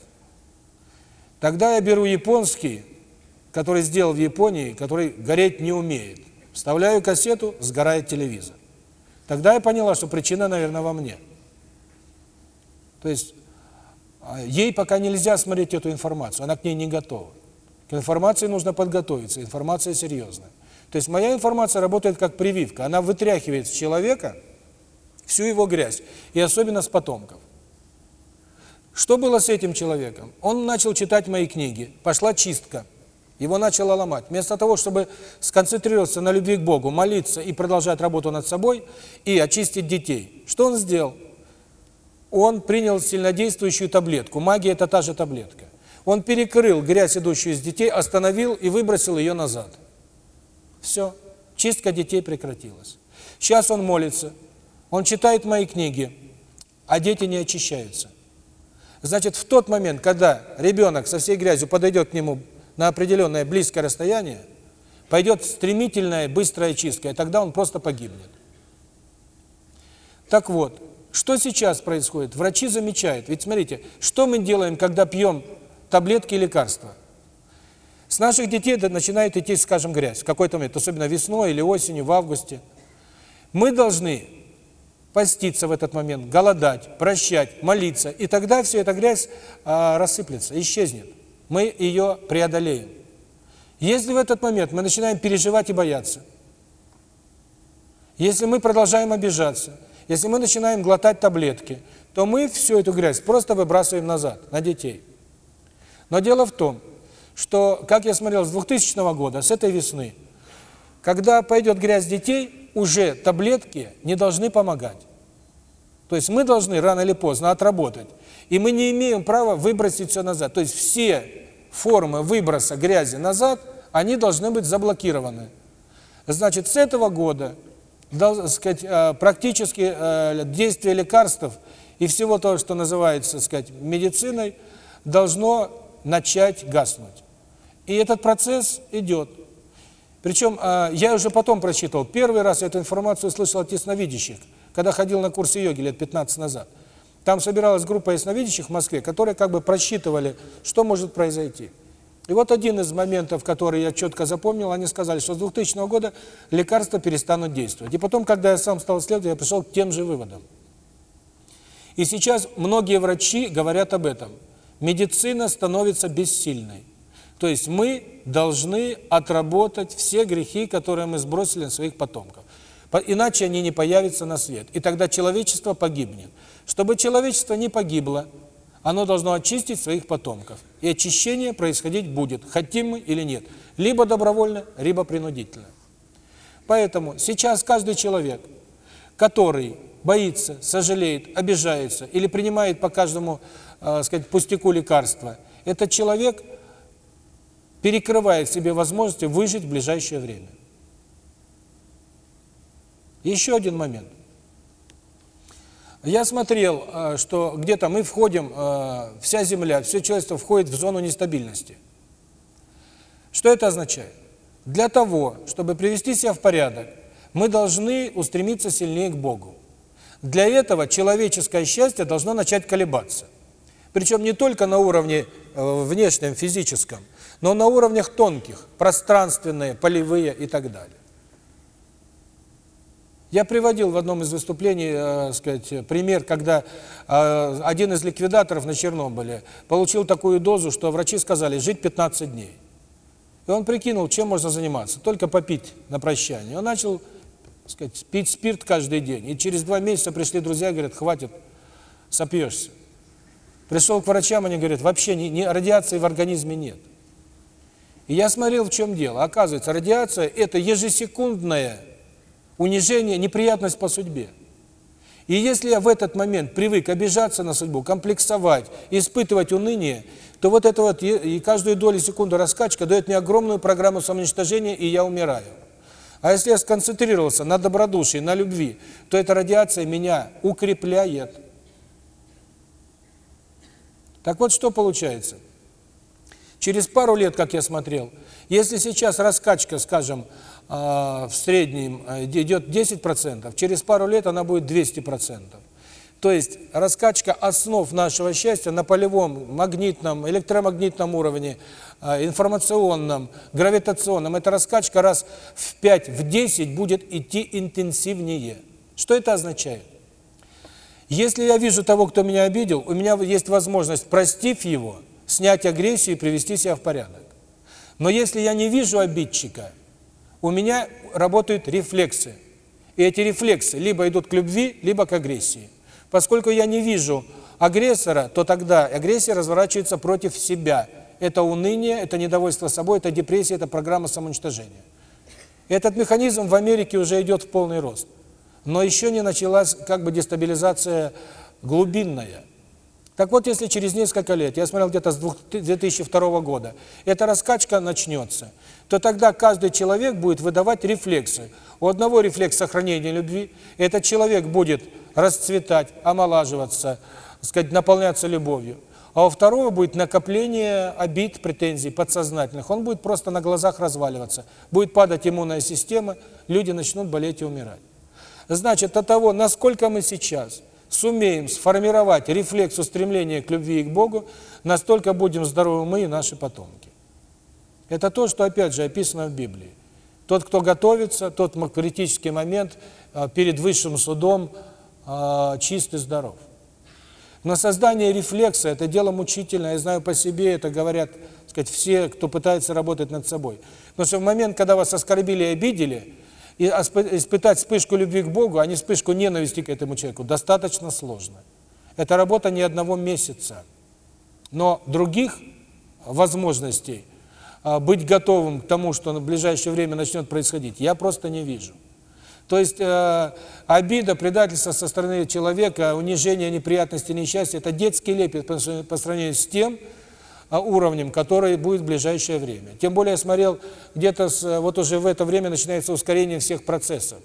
Тогда я беру японский, который сделал в Японии, который гореть не умеет. Вставляю кассету, сгорает телевизор. Тогда я поняла, что причина, наверное, во мне. То есть а, ей пока нельзя смотреть эту информацию, она к ней не готова. К информации нужно подготовиться, информация серьезная. То есть моя информация работает как прививка. Она вытряхивает с человека всю его грязь, и особенно с потомков. Что было с этим человеком? Он начал читать мои книги, пошла чистка, его начало ломать. Вместо того, чтобы сконцентрироваться на любви к Богу, молиться и продолжать работу над собой, и очистить детей, что он сделал? Он принял сильнодействующую таблетку. Магия – это та же таблетка. Он перекрыл грязь, идущую из детей, остановил и выбросил ее назад. Все. Чистка детей прекратилась. Сейчас он молится, он читает мои книги, а дети не очищаются. Значит, в тот момент, когда ребенок со всей грязью подойдет к нему на определенное близкое расстояние, пойдет стремительная, быстрая чистка, и тогда он просто погибнет. Так вот, что сейчас происходит? Врачи замечают. Ведь смотрите, что мы делаем, когда пьем таблетки и лекарства? С наших детей начинает идти, скажем, грязь в какой-то момент, особенно весной или осенью, в августе. Мы должны поститься в этот момент, голодать, прощать, молиться, и тогда вся эта грязь а, рассыплется, исчезнет. Мы ее преодолеем. Если в этот момент мы начинаем переживать и бояться, если мы продолжаем обижаться, если мы начинаем глотать таблетки, то мы всю эту грязь просто выбрасываем назад, на детей. Но дело в том, что, как я смотрел, с 2000 года, с этой весны, когда пойдет грязь детей, уже таблетки не должны помогать. То есть мы должны рано или поздно отработать. И мы не имеем права выбросить все назад. То есть все формы выброса грязи назад, они должны быть заблокированы. Значит, с этого года сказать, э, практически э, действие лекарств и всего того, что называется сказать, медициной, должно начать гаснуть. И этот процесс идет. Причем а, я уже потом прочитал, первый раз эту информацию слышал от ясновидящих, когда ходил на курсы йоги лет 15 назад. Там собиралась группа ясновидящих в Москве, которые как бы просчитывали, что может произойти. И вот один из моментов, который я четко запомнил, они сказали, что с 2000 года лекарства перестанут действовать. И потом, когда я сам стал исследовать, я пришел к тем же выводам. И сейчас многие врачи говорят об этом. Медицина становится бессильной. То есть мы должны отработать все грехи, которые мы сбросили на своих потомков. Иначе они не появятся на свет. И тогда человечество погибнет. Чтобы человечество не погибло, оно должно очистить своих потомков. И очищение происходить будет, хотим мы или нет. Либо добровольно, либо принудительно. Поэтому сейчас каждый человек, который боится, сожалеет, обижается или принимает по каждому, э, сказать, пустяку лекарства, этот человек – перекрывает себе возможности выжить в ближайшее время. Еще один момент. Я смотрел, э, что где-то мы входим, э, вся Земля, все человечество входит в зону нестабильности. Что это означает? Для того, чтобы привести себя в порядок, мы должны устремиться сильнее к Богу. Для этого человеческое счастье должно начать колебаться. Причем не только на уровне э, внешнем, физическом, но на уровнях тонких, пространственные, полевые и так далее. Я приводил в одном из выступлений, э, сказать, пример, когда э, один из ликвидаторов на Чернобыле получил такую дозу, что врачи сказали жить 15 дней. И он прикинул, чем можно заниматься, только попить на прощание. Он начал, сказать, пить спирт каждый день. И через два месяца пришли друзья говорят, хватит, сопьешься. Пришел к врачам, они говорят, вообще ни, ни радиации в организме нет. И я смотрел, в чем дело. Оказывается, радиация – это ежесекундное унижение, неприятность по судьбе. И если я в этот момент привык обижаться на судьбу, комплексовать, испытывать уныние, то вот это вот и каждую долю секунды раскачка дает мне огромную программу самоуничтожения, и я умираю. А если я сконцентрировался на добродушии, на любви, то эта радиация меня укрепляет. Так вот, что получается? Через пару лет, как я смотрел, если сейчас раскачка, скажем, в среднем э, идет 10%, через пару лет она будет 200%. То есть раскачка основ нашего счастья на полевом, магнитном, электромагнитном уровне, а, информационном, гравитационном, эта раскачка раз в 5, в 10 будет идти интенсивнее. Что это означает? Если я вижу того, кто меня обидел, у меня есть возможность, простив его, снять агрессию и привести себя в порядок. Но если я не вижу обидчика, у меня работают рефлексы. И эти рефлексы либо идут к любви, либо к агрессии. Поскольку я не вижу агрессора, то тогда агрессия разворачивается против себя. Это уныние, это недовольство собой, это депрессия, это программа самоуничтожения. Этот механизм в Америке уже идет в полный рост. Но еще не началась как бы дестабилизация глубинная. Так вот, если через несколько лет, я смотрел где-то с 2002 года, эта раскачка начнется, то тогда каждый человек будет выдавать рефлексы. У одного рефлекс сохранения любви, этот человек будет расцветать, омолаживаться, сказать, наполняться любовью. А у второго будет накопление обид, претензий подсознательных. Он будет просто на глазах разваливаться. Будет падать иммунная система, люди начнут болеть и умирать. Значит, от того, насколько мы сейчас сумеем сформировать рефлекс устремления к любви и к Богу, настолько будем здоровы мы и наши потомки. Это то, что, опять же, описано в Библии. Тот, кто готовится, тот критический момент а, перед высшим судом а, чист и здоров. Но создание рефлекса – это дело мучительное, я знаю по себе, это говорят сказать, все, кто пытается работать над собой. Потому что в момент, когда вас оскорбили и обидели, и испытать вспышку любви к Богу, а не вспышку ненависти к этому человеку, достаточно сложно. Это работа не одного месяца. Но других возможностей быть готовым к тому, что в ближайшее время начнет происходить, я просто не вижу. То есть э, обида, предательство со стороны человека, унижение, неприятности, несчастье – это детский лепет по сравнению с тем, а, уровнем, который будет в ближайшее время. Тем более я смотрел, где-то вот уже в это время начинается ускорение всех процессов.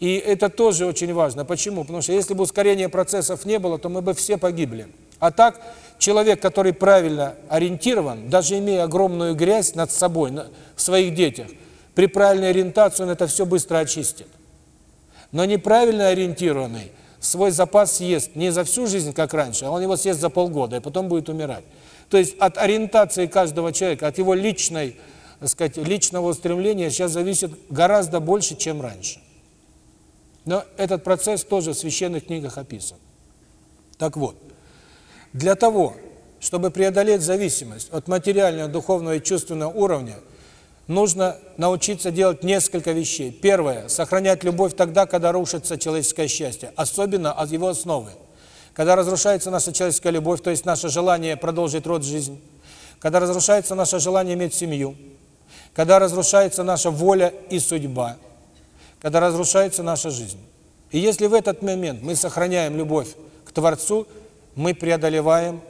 И это тоже очень важно. Почему? Потому что если бы ускорения процессов не было, то мы бы все погибли. А так, человек, который правильно ориентирован, даже имея огромную грязь над собой, в своих детях, при правильной ориентации он это все быстро очистит. Но неправильно ориентированный свой запас съест не за всю жизнь, как раньше, а он его съест за полгода, и потом будет умирать. То есть от ориентации каждого человека, от его личной, так сказать, личного устремления сейчас зависит гораздо больше, чем раньше. Но этот процесс тоже в священных книгах описан. Так вот, для того, чтобы преодолеть зависимость от материального, духовного и чувственного уровня, нужно научиться делать несколько вещей. Первое – сохранять любовь тогда, когда рушится человеческое счастье, особенно от его основы. Когда разрушается наша человеческая любовь, то есть наше желание продолжить род жизни, когда разрушается наше желание иметь семью, когда разрушается наша воля и судьба, когда разрушается наша жизнь. И если в этот момент мы сохраняем любовь к Творцу, мы преодолеваем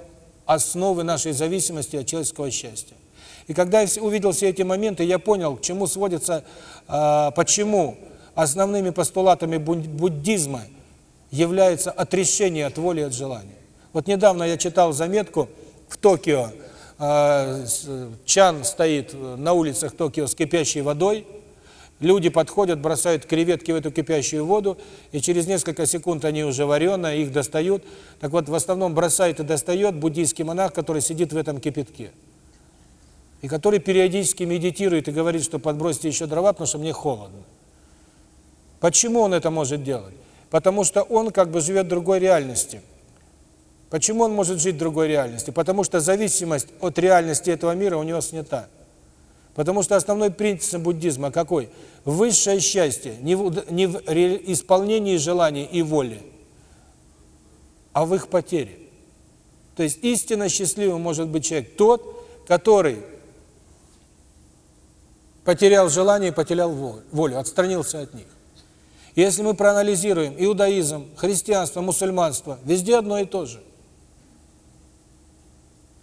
основы нашей зависимости от человеческого счастья. И когда я увидел все эти моменты, я понял, к чему сводится, а, почему основными постулатами буддизма является отрешение от воли и от желания. Вот недавно я читал заметку в Токио, э, чан стоит на улицах Токио с кипящей водой, люди подходят, бросают креветки в эту кипящую воду, и через несколько секунд они уже вареные, их достают. Так вот, в основном бросает и достает буддийский монах, который сидит в этом кипятке. И который периодически медитирует и говорит, что подбросьте еще дрова, потому что мне холодно. Почему он это может делать? Потому что он как бы живет в другой реальности. Почему он может жить в другой реальности? Потому что зависимость от реальности этого мира у него снята. Потому что основной принцип буддизма какой? Высшее счастье не в, не в исполнении желаний и воли, а в их потере. То есть истинно счастливым может быть человек тот, который потерял желание и потерял волю, отстранился от них. Если мы проанализируем иудаизм, христианство, мусульманство, везде одно и то же.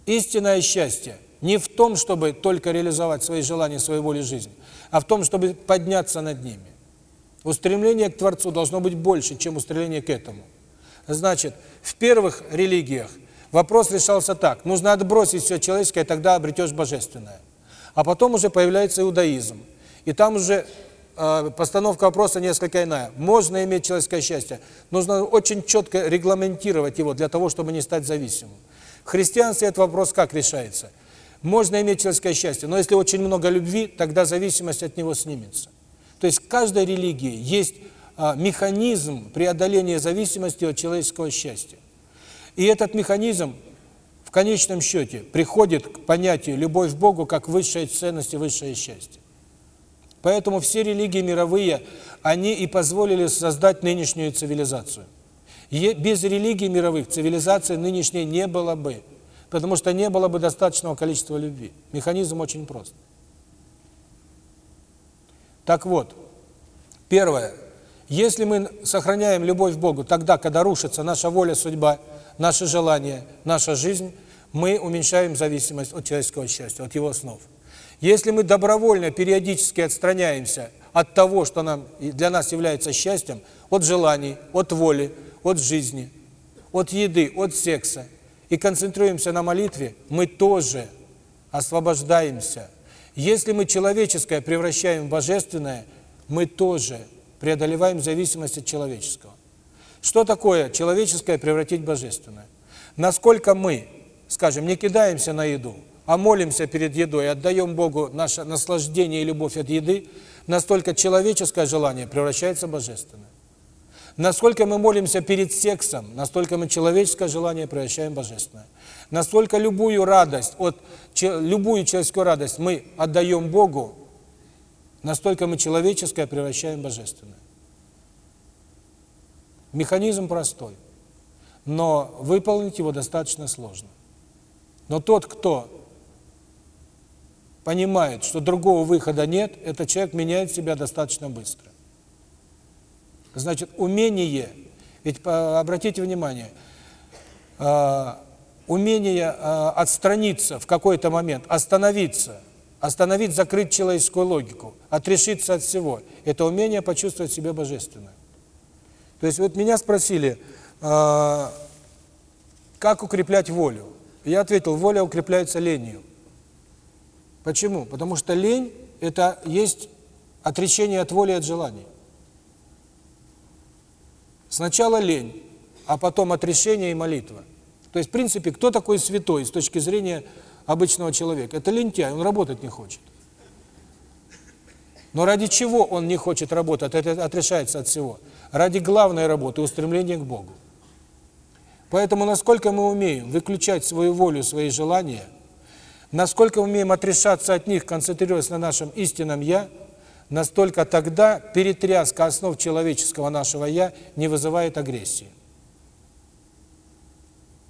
Истинное счастье не в том, чтобы только реализовать свои желания, свою волю жизни, а в том, чтобы подняться над ними. Устремление к Творцу должно быть больше, чем устремление к этому. Значит, в первых религиях вопрос решался так. Нужно отбросить все человеческое, тогда обретешь божественное. А потом уже появляется иудаизм. И там уже э, постановка вопроса несколько иная. Можно иметь человеческое счастье, нужно очень четко регламентировать его для того, чтобы не стать зависимым. В христианстве этот вопрос как решается? Можно иметь человеческое счастье, но если очень много любви, тогда зависимость от него снимется. То есть в каждой религии есть э, механизм преодоления зависимости от человеческого счастья. И этот механизм в конечном счете приходит к понятию любовь к Богу как высшая ценность и высшее счастье. Поэтому все религии мировые, они и позволили создать нынешнюю цивилизацию. Без религий мировых цивилизации нынешней не было бы, потому что не было бы достаточного количества любви. Механизм очень прост. Так вот, первое. Если мы сохраняем любовь к Богу тогда, когда рушится наша воля, судьба, наши желания, наша жизнь, мы уменьшаем зависимость от человеческого счастья, от его основ. Если мы добровольно, периодически отстраняемся от того, что нам для нас является счастьем, от желаний, от воли, от жизни, от еды, от секса, и концентрируемся на молитве, мы тоже освобождаемся. Если мы человеческое превращаем в божественное, мы тоже преодолеваем зависимость от человеческого. Что такое человеческое превратить в божественное? Насколько мы, скажем, не кидаемся на еду, а молимся перед едой, отдаем Богу наше наслаждение и любовь от еды, настолько человеческое желание превращается в божественное. Насколько мы молимся перед сексом, настолько мы человеческое желание превращаем в божественное. Настолько любую радость, от любую человеческую радость мы отдаем Богу, настолько мы человеческое превращаем в божественное. Механизм простой, но выполнить его достаточно сложно. Но тот, кто понимает, что другого выхода нет, этот человек меняет себя достаточно быстро. Значит, умение, ведь обратите внимание, а, умение а, отстраниться в какой-то момент, остановиться, остановить, закрыть человеческую логику, отрешиться от всего, это умение почувствовать себя божественным. То есть вот меня спросили, а, как укреплять волю? Я ответил, воля укрепляется ленью. Почему? Потому что лень – это есть отречение от воли от желаний. Сначала лень, а потом отрешение и молитва. То есть, в принципе, кто такой святой с точки зрения обычного человека? Это лентяй, он работать не хочет. Но ради чего он не хочет работать, это отрешается от всего? Ради главной работы, устремления к Богу. Поэтому, насколько мы умеем выключать свою волю, свои желания, насколько мы умеем отрешаться от них, концентрируясь на нашем истинном «Я», настолько тогда перетряска основ человеческого нашего «я» не вызывает агрессии.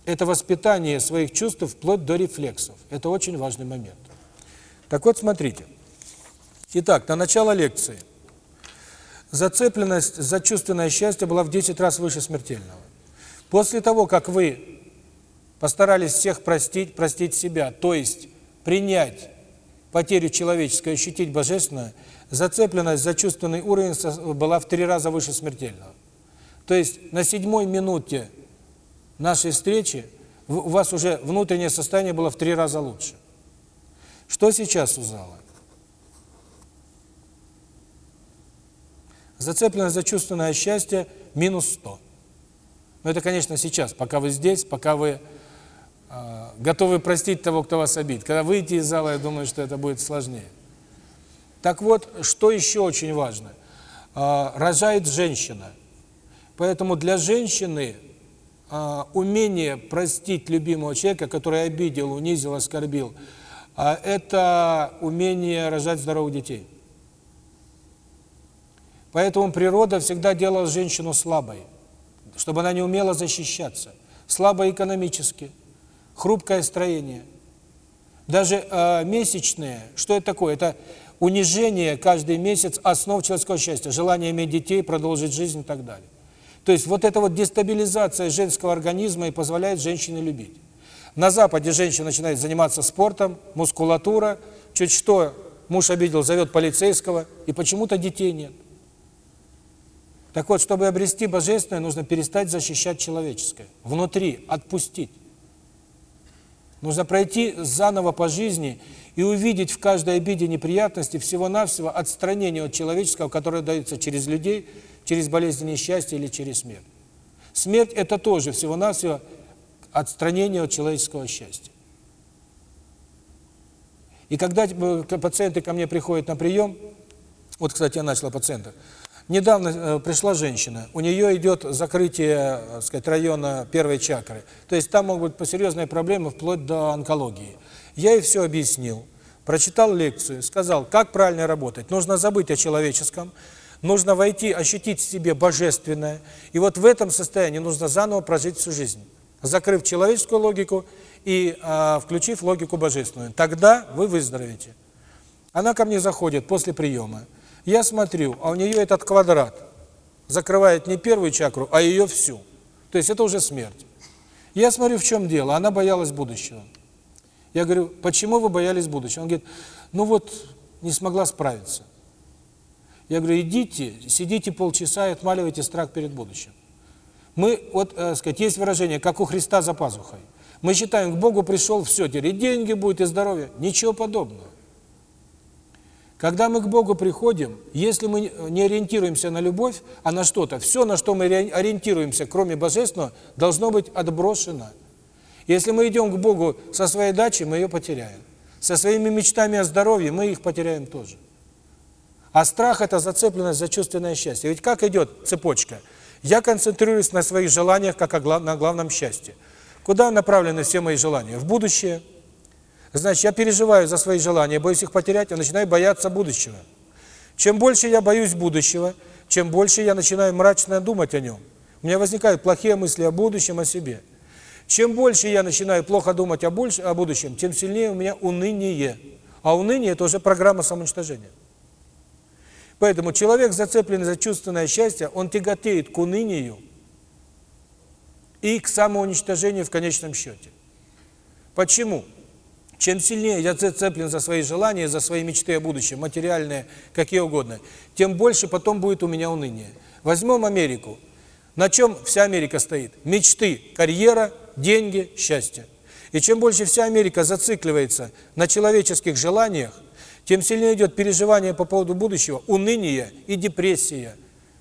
Это воспитание своих чувств вплоть до рефлексов. Это очень важный момент. Так вот, смотрите. Итак, на начало лекции. Зацепленность за чувственное счастье была в 10 раз выше смертельного. После того, как вы постарались всех простить, простить себя, то есть принять потерю человеческую, ощутить божественное, зацепленность за чувственный уровень была в три раза выше смертельного. То есть на седьмой минуте нашей встречи у вас уже внутреннее состояние было в три раза лучше. Что сейчас у зала? Зацепленность за чувственное счастье минус 100. Но это, конечно, сейчас, пока вы здесь, пока вы э, готовы простить того, кто вас обидит. Когда выйдете из зала, я думаю, что это будет сложнее. Так вот, что еще очень важно? А, рожает женщина. Поэтому для женщины а, умение простить любимого человека, который обидел, унизил, оскорбил, а, это умение рожать здоровых детей. Поэтому природа всегда делала женщину слабой, чтобы она не умела защищаться. Слабо экономически, хрупкое строение. Даже э, месячные, что это такое? Это унижение каждый месяц основ человеческого счастья, желание иметь детей, продолжить жизнь и так далее. То есть вот эта вот дестабилизация женского организма и позволяет женщине любить. На Западе женщина начинает заниматься спортом, мускулатура, чуть что муж обидел, зовет полицейского, и почему-то детей нет. Так вот, чтобы обрести божественное, нужно перестать защищать человеческое. Внутри, отпустить. Нужно пройти заново по жизни и увидеть в каждой обиде неприятности всего-навсего отстранение от человеческого, которое дается через людей, через болезни несчастья или через смерть. Смерть – это тоже всего-навсего отстранение от человеческого счастья. И когда э, пациенты ко мне приходят на прием, вот, кстати, я начал о Недавно э, пришла женщина, у нее идет закрытие, так э, сказать, района первой чакры. То есть там могут быть серьезные проблемы вплоть до онкологии. Я ей все объяснил. прочитал лекцию, сказал, как правильно работать. Нужно забыть о человеческом, нужно войти, ощутить в себе божественное. И вот в этом состоянии нужно заново прожить всю жизнь, закрыв человеческую логику и э, включив логику божественную. Тогда вы выздоровеете. Она ко мне заходит после приема. Я смотрю, а у нее этот квадрат закрывает не первую чакру, а ее всю. То есть это уже смерть. Я смотрю, в чем дело. Она боялась будущего. Я говорю, почему вы боялись будущего? Он говорит, ну вот, не смогла справиться. Я говорю, идите, сидите полчаса и отмаливайте страх перед будущим. Мы, вот, э, сказать, есть выражение, как у Христа за пазухой. Мы считаем, к Богу пришел, все, теперь и деньги будет, и здоровье. Ничего подобного. Когда мы к Богу приходим, если мы не ориентируемся на любовь, а на что-то, все, на что мы ориентируемся, кроме Божественного, должно быть отброшено. Если мы идем к Богу со своей дачи, мы ее потеряем. Со своими мечтами о здоровье мы их потеряем тоже. А страх – это зацепленность за чувственное счастье. Ведь как идет цепочка? Я концентрируюсь на своих желаниях, как на главном счастье. Куда направлены все мои желания? В будущее – Значит, я переживаю за свои желания, боюсь их потерять, я начинаю бояться будущего. Чем больше я боюсь будущего, чем больше я начинаю мрачно думать о нем. У меня возникают плохие мысли о будущем, о себе. Чем больше я начинаю плохо думать о, больш... о будущем, тем сильнее у меня уныние. А уныние – это уже программа самоуничтожения. Поэтому человек, зацепленный за чувственное счастье, он тяготеет к унынию и к самоуничтожению в конечном счете. Почему? Чем сильнее я зацеплен за свои желания, за свои мечты о будущем, материальные, какие угодно, тем больше потом будет у меня уныние. Возьмем Америку. На чем вся Америка стоит? Мечты, карьера, деньги, счастье. И чем больше вся Америка зацикливается на человеческих желаниях, тем сильнее идет переживание по поводу будущего, уныние и депрессия.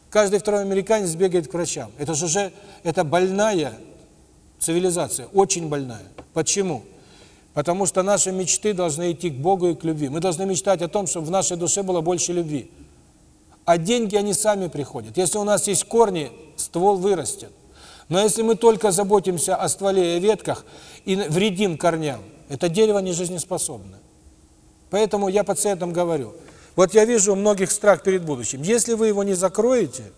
Каждый второй американец бегает к врачам. Это же уже это больная цивилизация, очень больная. Почему? Потому что наши мечты должны идти к Богу и к любви. Мы должны мечтать о том, чтобы в нашей душе было больше любви. А деньги, они сами приходят. Если у нас есть корни, ствол вырастет. Но если мы только заботимся о стволе и ветках и вредим корням, это дерево не жизнеспособно. Поэтому я пациентам говорю, вот я вижу у многих страх перед будущим. Если вы его не закроете,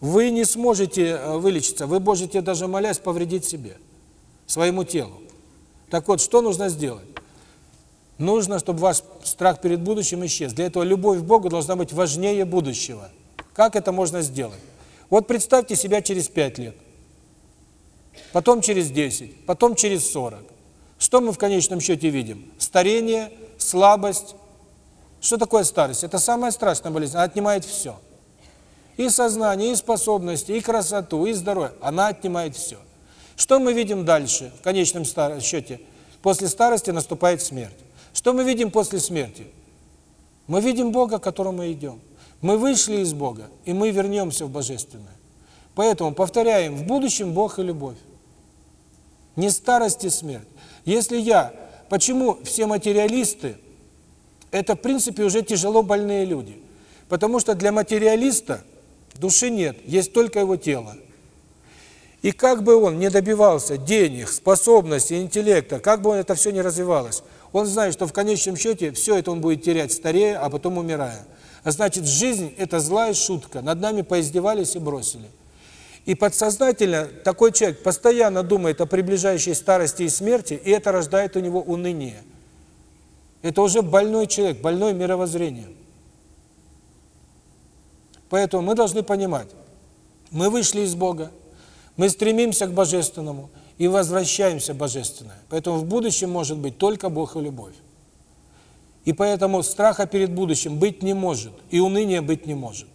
вы не сможете э, вылечиться, вы можете даже молясь повредить себе, своему телу. Так вот, что нужно сделать? Нужно, чтобы ваш страх перед будущим исчез. Для этого любовь к Богу должна быть важнее будущего. Как это можно сделать? Вот представьте себя через 5 лет, потом через 10, потом через 40. Что мы в конечном счете видим? Старение, слабость. Что такое старость? Это самая страшная болезнь, она отнимает все. И сознание, и способности, и красоту, и здоровье. Она отнимает все. Что мы видим дальше, в конечном счете? После старости наступает смерть. Что мы видим после смерти? Мы видим Бога, к которому мы идем. Мы вышли из Бога, и мы вернемся в Божественное. Поэтому повторяем, в будущем Бог и любовь. Не старость и смерть. Если я... Почему все материалисты, это в принципе уже тяжело больные люди? Потому что для материалиста души нет, есть только его тело. И как бы он не добивался денег, способностей, интеллекта, как бы он это все не развивалось, он знает, что в конечном счете все это он будет терять старея, а потом умирая. А значит, жизнь – это злая шутка, над нами поиздевались и бросили. И подсознательно такой человек постоянно думает о приближающей старости и смерти, и это рождает у него уныние. Это уже больной человек, больной мировоззрением. Поэтому мы должны понимать, мы вышли из Бога, мы стремимся к Божественному и возвращаемся в Божественное. Поэтому в будущем может быть только Бог и любовь. И поэтому страха перед будущим быть не может, и уныния быть не может.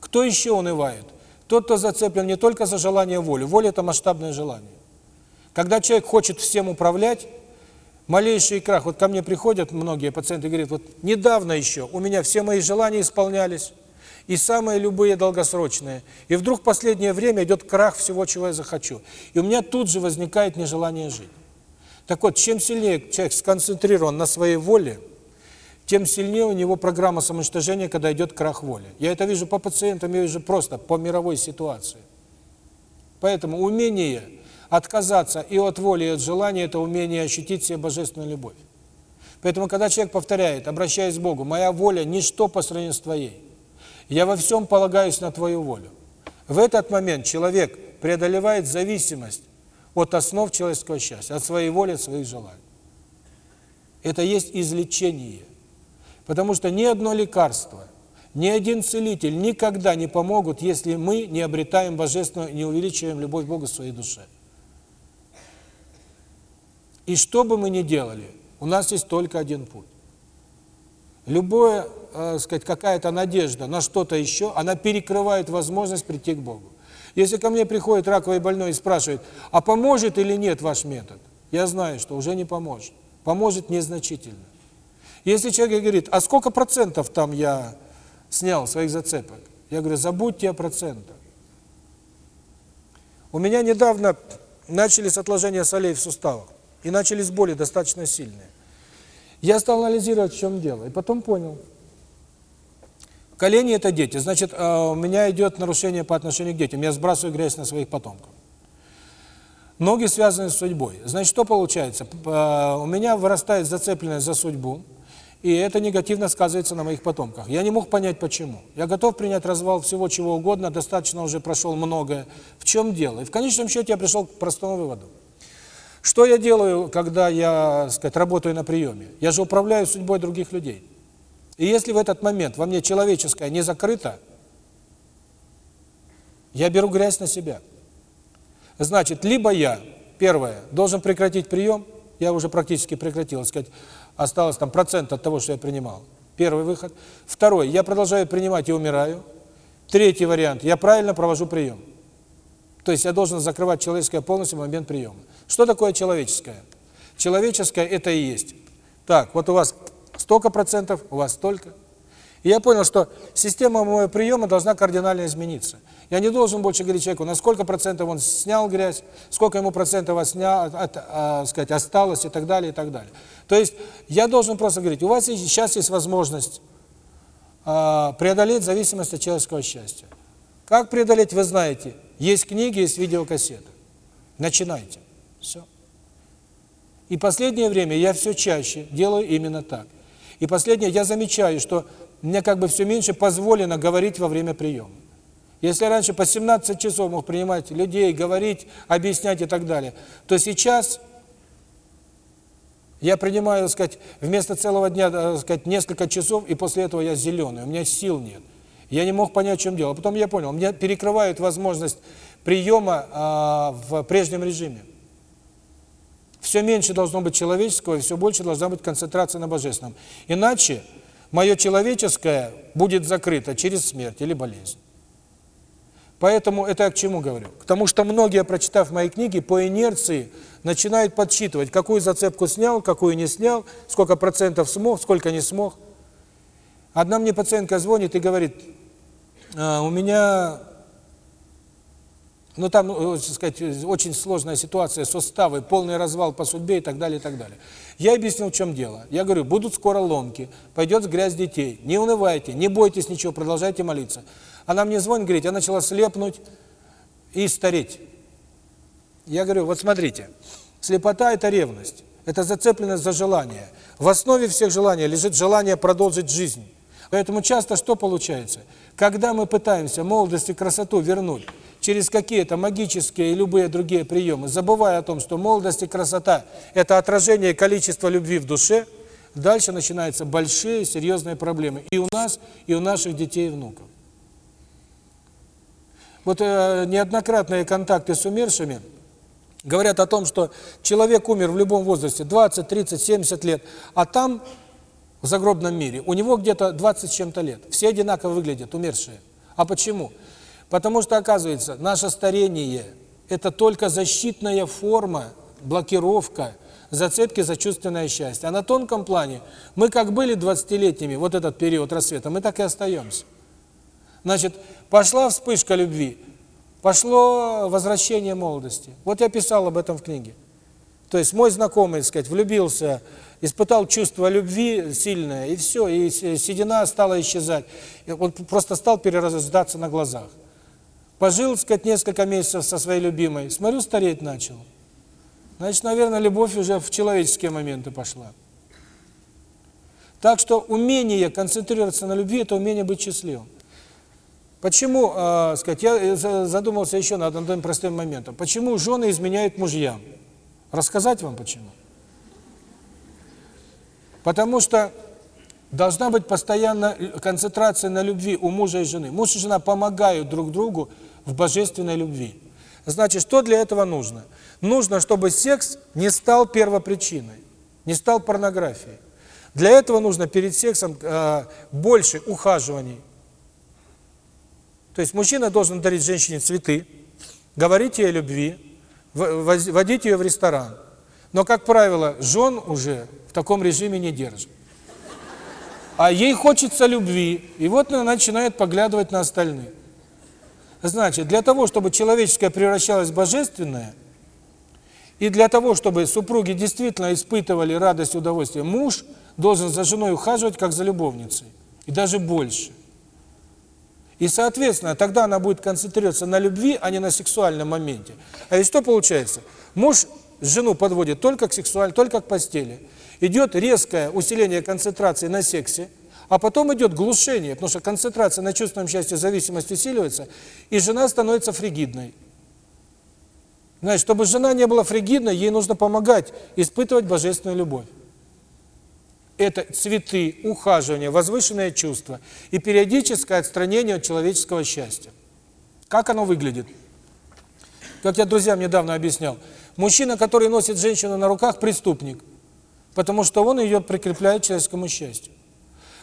Кто еще унывает? Тот, кто зацеплен не только за желание воли. Воля – это масштабное желание. Когда человек хочет всем управлять, малейший крах. Вот ко мне приходят многие пациенты и говорят, вот недавно еще у меня все мои желания исполнялись, и самые любые долгосрочные. И вдруг в последнее время идет крах всего, чего я захочу. И у меня тут же возникает нежелание жить. Так вот, чем сильнее человек сконцентрирован на своей воле, тем сильнее у него программа самоуничтожения, когда идет крах воли. Я это вижу по пациентам, я вижу просто по мировой ситуации. Поэтому умение отказаться и от воли, и от желания – это умение ощутить себе божественную любовь. Поэтому, когда человек повторяет, обращаясь к Богу, «Моя воля – ничто по сравнению с Твоей, я во всем полагаюсь на Твою волю», в этот момент человек преодолевает зависимость от основ человеческого счастья, от своей воли, от своих желаний. Это есть излечение. Потому что ни одно лекарство, ни один целитель никогда не помогут, если мы не обретаем божественную, не увеличиваем любовь к Богу в своей душе. И что бы мы ни делали, у нас есть только один путь. Любое, э, сказать, какая-то надежда на что-то еще, она перекрывает возможность прийти к Богу. Если ко мне приходит раковый больной и спрашивает, а поможет или нет ваш метод, я знаю, что уже не поможет. Поможет незначительно. Если человек говорит, а сколько процентов там я снял своих зацепок? Я говорю, забудьте о процентах. У меня недавно начались отложения солей в суставах. И начались боли достаточно сильные. Я стал анализировать, в чем дело. И потом понял. Колени – это дети. Значит, э, у меня идет нарушение по отношению к детям. Я сбрасываю грязь на своих потомков. Ноги связаны с судьбой. Значит, что получается? Э, у меня вырастает зацепленность за судьбу, и это негативно сказывается на моих потомках. Я не мог понять, почему. Я готов принять развал всего чего угодно, достаточно уже прошел многое. В чем дело? И в конечном счете я пришел к простому выводу. Что я делаю, когда я, сказать, работаю на приеме? Я же управляю судьбой других людей. И если в этот момент во мне человеческое не закрыто, я беру грязь на себя. Значит, либо я, первое, должен прекратить прием, я уже практически прекратил, сказать, осталось там процент от того, что я принимал. Первый выход. Второй, я продолжаю принимать и умираю. Третий вариант, я правильно провожу прием. То есть я должен закрывать человеческое полностью в момент приема. Что такое человеческое? Человеческое – это и есть. Так, вот у вас столько процентов, у вас столько. И я понял, что система моего приема должна кардинально измениться. Я не должен больше говорить человеку, на сколько процентов он снял грязь, сколько ему процентов снял, от, от, а, сказать, осталось и так далее, и так далее. То есть я должен просто говорить, у вас сейчас есть возможность а, преодолеть зависимость от человеческого счастья. Как преодолеть, вы знаете. Есть книги, есть видеокассеты. Начинайте. Все. И последнее время я все чаще делаю именно так. И последнее, я замечаю, что мне как бы все меньше позволено говорить во время приема. Если раньше по 17 часов мог принимать людей, говорить, объяснять и так далее, то сейчас я принимаю, так сказать, вместо целого дня, так сказать, несколько часов, и после этого я зеленый, у меня сил нет. Я не мог понять, в чем дело. Потом я понял, меня перекрывают возможность приема а, в прежнем режиме. Все меньше должно быть человеческого, и все больше должна быть концентрация на божественном. Иначе мое человеческое будет закрыто через смерть или болезнь. Поэтому это я к чему говорю? К тому, что многие, прочитав мои книги, по инерции начинают подсчитывать, какую зацепку снял, какую не снял, сколько процентов смог, сколько не смог. Одна мне пациентка звонит и говорит, а, у меня, ну там, э, так сказать, очень сложная ситуация, суставы, полный развал по судьбе и так далее, и так далее. Я объяснил, в чем дело. Я говорю, будут скоро ломки, пойдет грязь детей, не унывайте, не бойтесь ничего, продолжайте молиться. Она мне звонит, говорит, я начала слепнуть и стареть. Я говорю, вот смотрите, слепота – это ревность, это зацепленность за желание. В основе всех желаний лежит желание продолжить жизнь. Поэтому часто что получается? Когда мы пытаемся молодость и красоту вернуть через какие-то магические и любые другие приемы, забывая о том, что молодость и красота – это отражение количества любви в душе, дальше начинаются большие, серьезные проблемы и у нас, и у наших детей и внуков. Вот э, неоднократные контакты с умершими говорят о том, что человек умер в любом возрасте, 20, 30, 70 лет, а там в загробном мире, у него где-то 20 с чем-то лет. Все одинаково выглядят, умершие. А почему? Потому что, оказывается, наше старение – это только защитная форма, блокировка, зацепки за чувственное счастье. А на тонком плане мы как были 20-летними, вот этот период рассвета, мы так и остаемся. Значит, пошла вспышка любви, пошло возвращение молодости. Вот я писал об этом в книге. То есть мой знакомый, так сказать, влюбился испытал чувство любви сильное, и все, и седина стала исчезать. Он просто стал перерождаться на глазах. Пожил, сказать, несколько месяцев со своей любимой, смотрю, стареть начал. Значит, наверное, любовь уже в человеческие моменты пошла. Так что умение концентрироваться на любви – это умение быть счастливым. Почему, э, сказать, я э, задумался еще над одним простым моментом. Почему жены изменяют мужьям? Рассказать вам почему? Потому что должна быть постоянно концентрация на любви у мужа и жены. Муж и жена помогают друг другу в божественной любви. Значит, что для этого нужно? Нужно, чтобы секс не стал первопричиной, не стал порнографией. Для этого нужно перед сексом э, больше ухаживаний. То есть мужчина должен дарить женщине цветы, говорить ей о любви, водить ее в ресторан. Но, как правило, жен уже в таком режиме не держит. А ей хочется любви, и вот она начинает поглядывать на остальных. Значит, для того, чтобы человеческое превращалось в божественное, и для того, чтобы супруги действительно испытывали радость удовольствие, муж должен за женой ухаживать, как за любовницей, и даже больше. И, соответственно, тогда она будет концентрироваться на любви, а не на сексуальном моменте. А ведь что получается? Муж жену подводит только к сексуальному, только к постели. Идет резкое усиление концентрации на сексе, а потом идет глушение, потому что концентрация на чувственном счастье, зависимость усиливается, и жена становится фригидной. Значит, чтобы жена не была фригидной, ей нужно помогать испытывать божественную любовь. Это цветы, ухаживание, возвышенное чувство и периодическое отстранение от человеческого счастья. Как оно выглядит? Как я друзьям недавно объяснял, мужчина, который носит женщину на руках, преступник, потому что он ее прикрепляет человеческому счастью.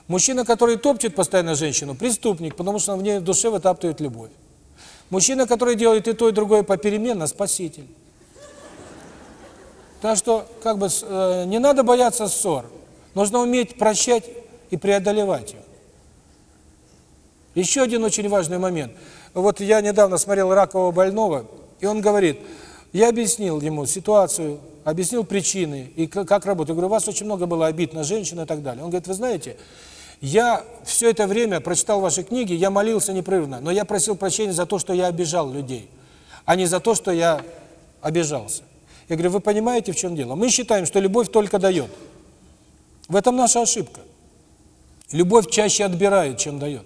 Мужчина, который топчет постоянно женщину, преступник, потому что в ней в душе вытаптывает любовь. Мужчина, который делает и то, и другое попеременно, спаситель. Так что, как бы, э, не надо бояться ссор. Нужно уметь прощать и преодолевать ее. Еще один очень важный момент. Вот я недавно смотрел ракового больного, и он говорит, я объяснил ему ситуацию, объяснил причины и как работать. Я говорю, у вас очень много было обид на женщин и так далее. Он говорит, вы знаете, я все это время прочитал ваши книги, я молился непрерывно, но я просил прощения за то, что я обижал людей, а не за то, что я обижался. Я говорю, вы понимаете, в чем дело? Мы считаем, что любовь только дает. В этом наша ошибка. Любовь чаще отбирает, чем дает.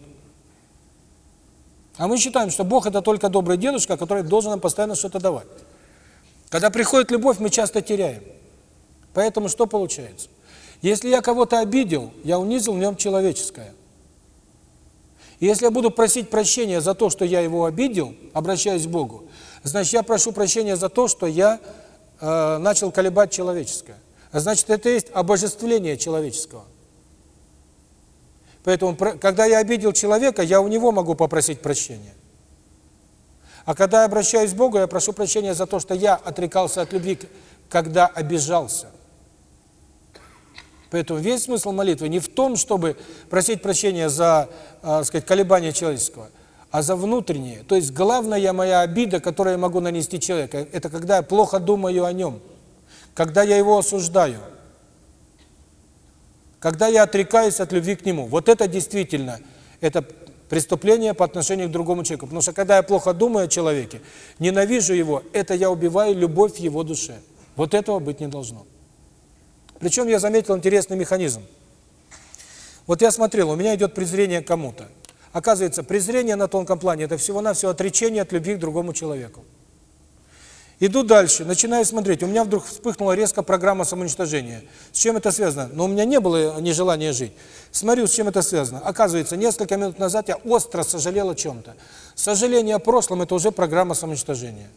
А мы считаем, что Бог – это только добрый дедушка, который должен нам постоянно что-то давать. Когда приходит любовь, мы часто теряем. Поэтому что получается? Если я кого-то обидел, я унизил в нем человеческое. И если я буду просить прощения за то, что я его обидел, обращаясь к Богу, значит, я прошу прощения за то, что я э, начал колебать человеческое. Значит, это есть обожествление человеческого. Поэтому, когда я обидел человека, я у него могу попросить прощения. А когда я обращаюсь к Богу, я прошу прощения за то, что я отрекался от любви, когда обижался. Поэтому весь смысл молитвы не в том, чтобы просить прощения за, э, сказать, колебания человеческого, а за внутреннее. То есть главная моя обида, которую я могу нанести человеку, это когда я плохо думаю о нем, когда я его осуждаю, когда я отрекаюсь от любви к нему. Вот это действительно, это преступление по отношению к другому человеку. Потому что когда я плохо думаю о человеке, ненавижу его, это я убиваю любовь в его душе. Вот этого быть не должно. Причем я заметил интересный механизм. Вот я смотрел, у меня идет презрение к кому-то. Оказывается, презрение на тонком плане – это всего-навсего отречение от любви к другому человеку. Иду дальше, начинаю смотреть, у меня вдруг вспыхнула резко программа самоуничтожения. С чем это связано? Но у меня не было нежелания жить. Смотрю, с чем это связано. Оказывается, несколько минут назад я остро сожалел о чем-то. Сожаление о прошлом – это уже программа самоуничтожения.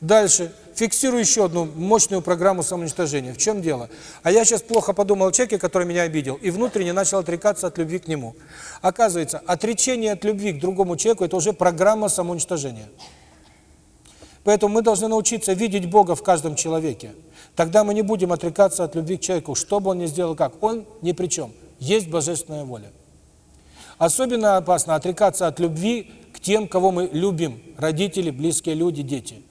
Дальше. Фиксирую еще одну мощную программу самоуничтожения. В чем дело? А я сейчас плохо подумал о человеке, который меня обидел, и внутренне начал отрекаться от любви к нему. Оказывается, отречение от любви к другому человеку – это уже программа самоуничтожения. Поэтому мы должны научиться видеть Бога в каждом человеке. Тогда мы не будем отрекаться от любви к человеку, что бы он ни сделал как. Он ни при чем. Есть божественная воля. Особенно опасно отрекаться от любви к тем, кого мы любим. Родители, близкие люди, дети.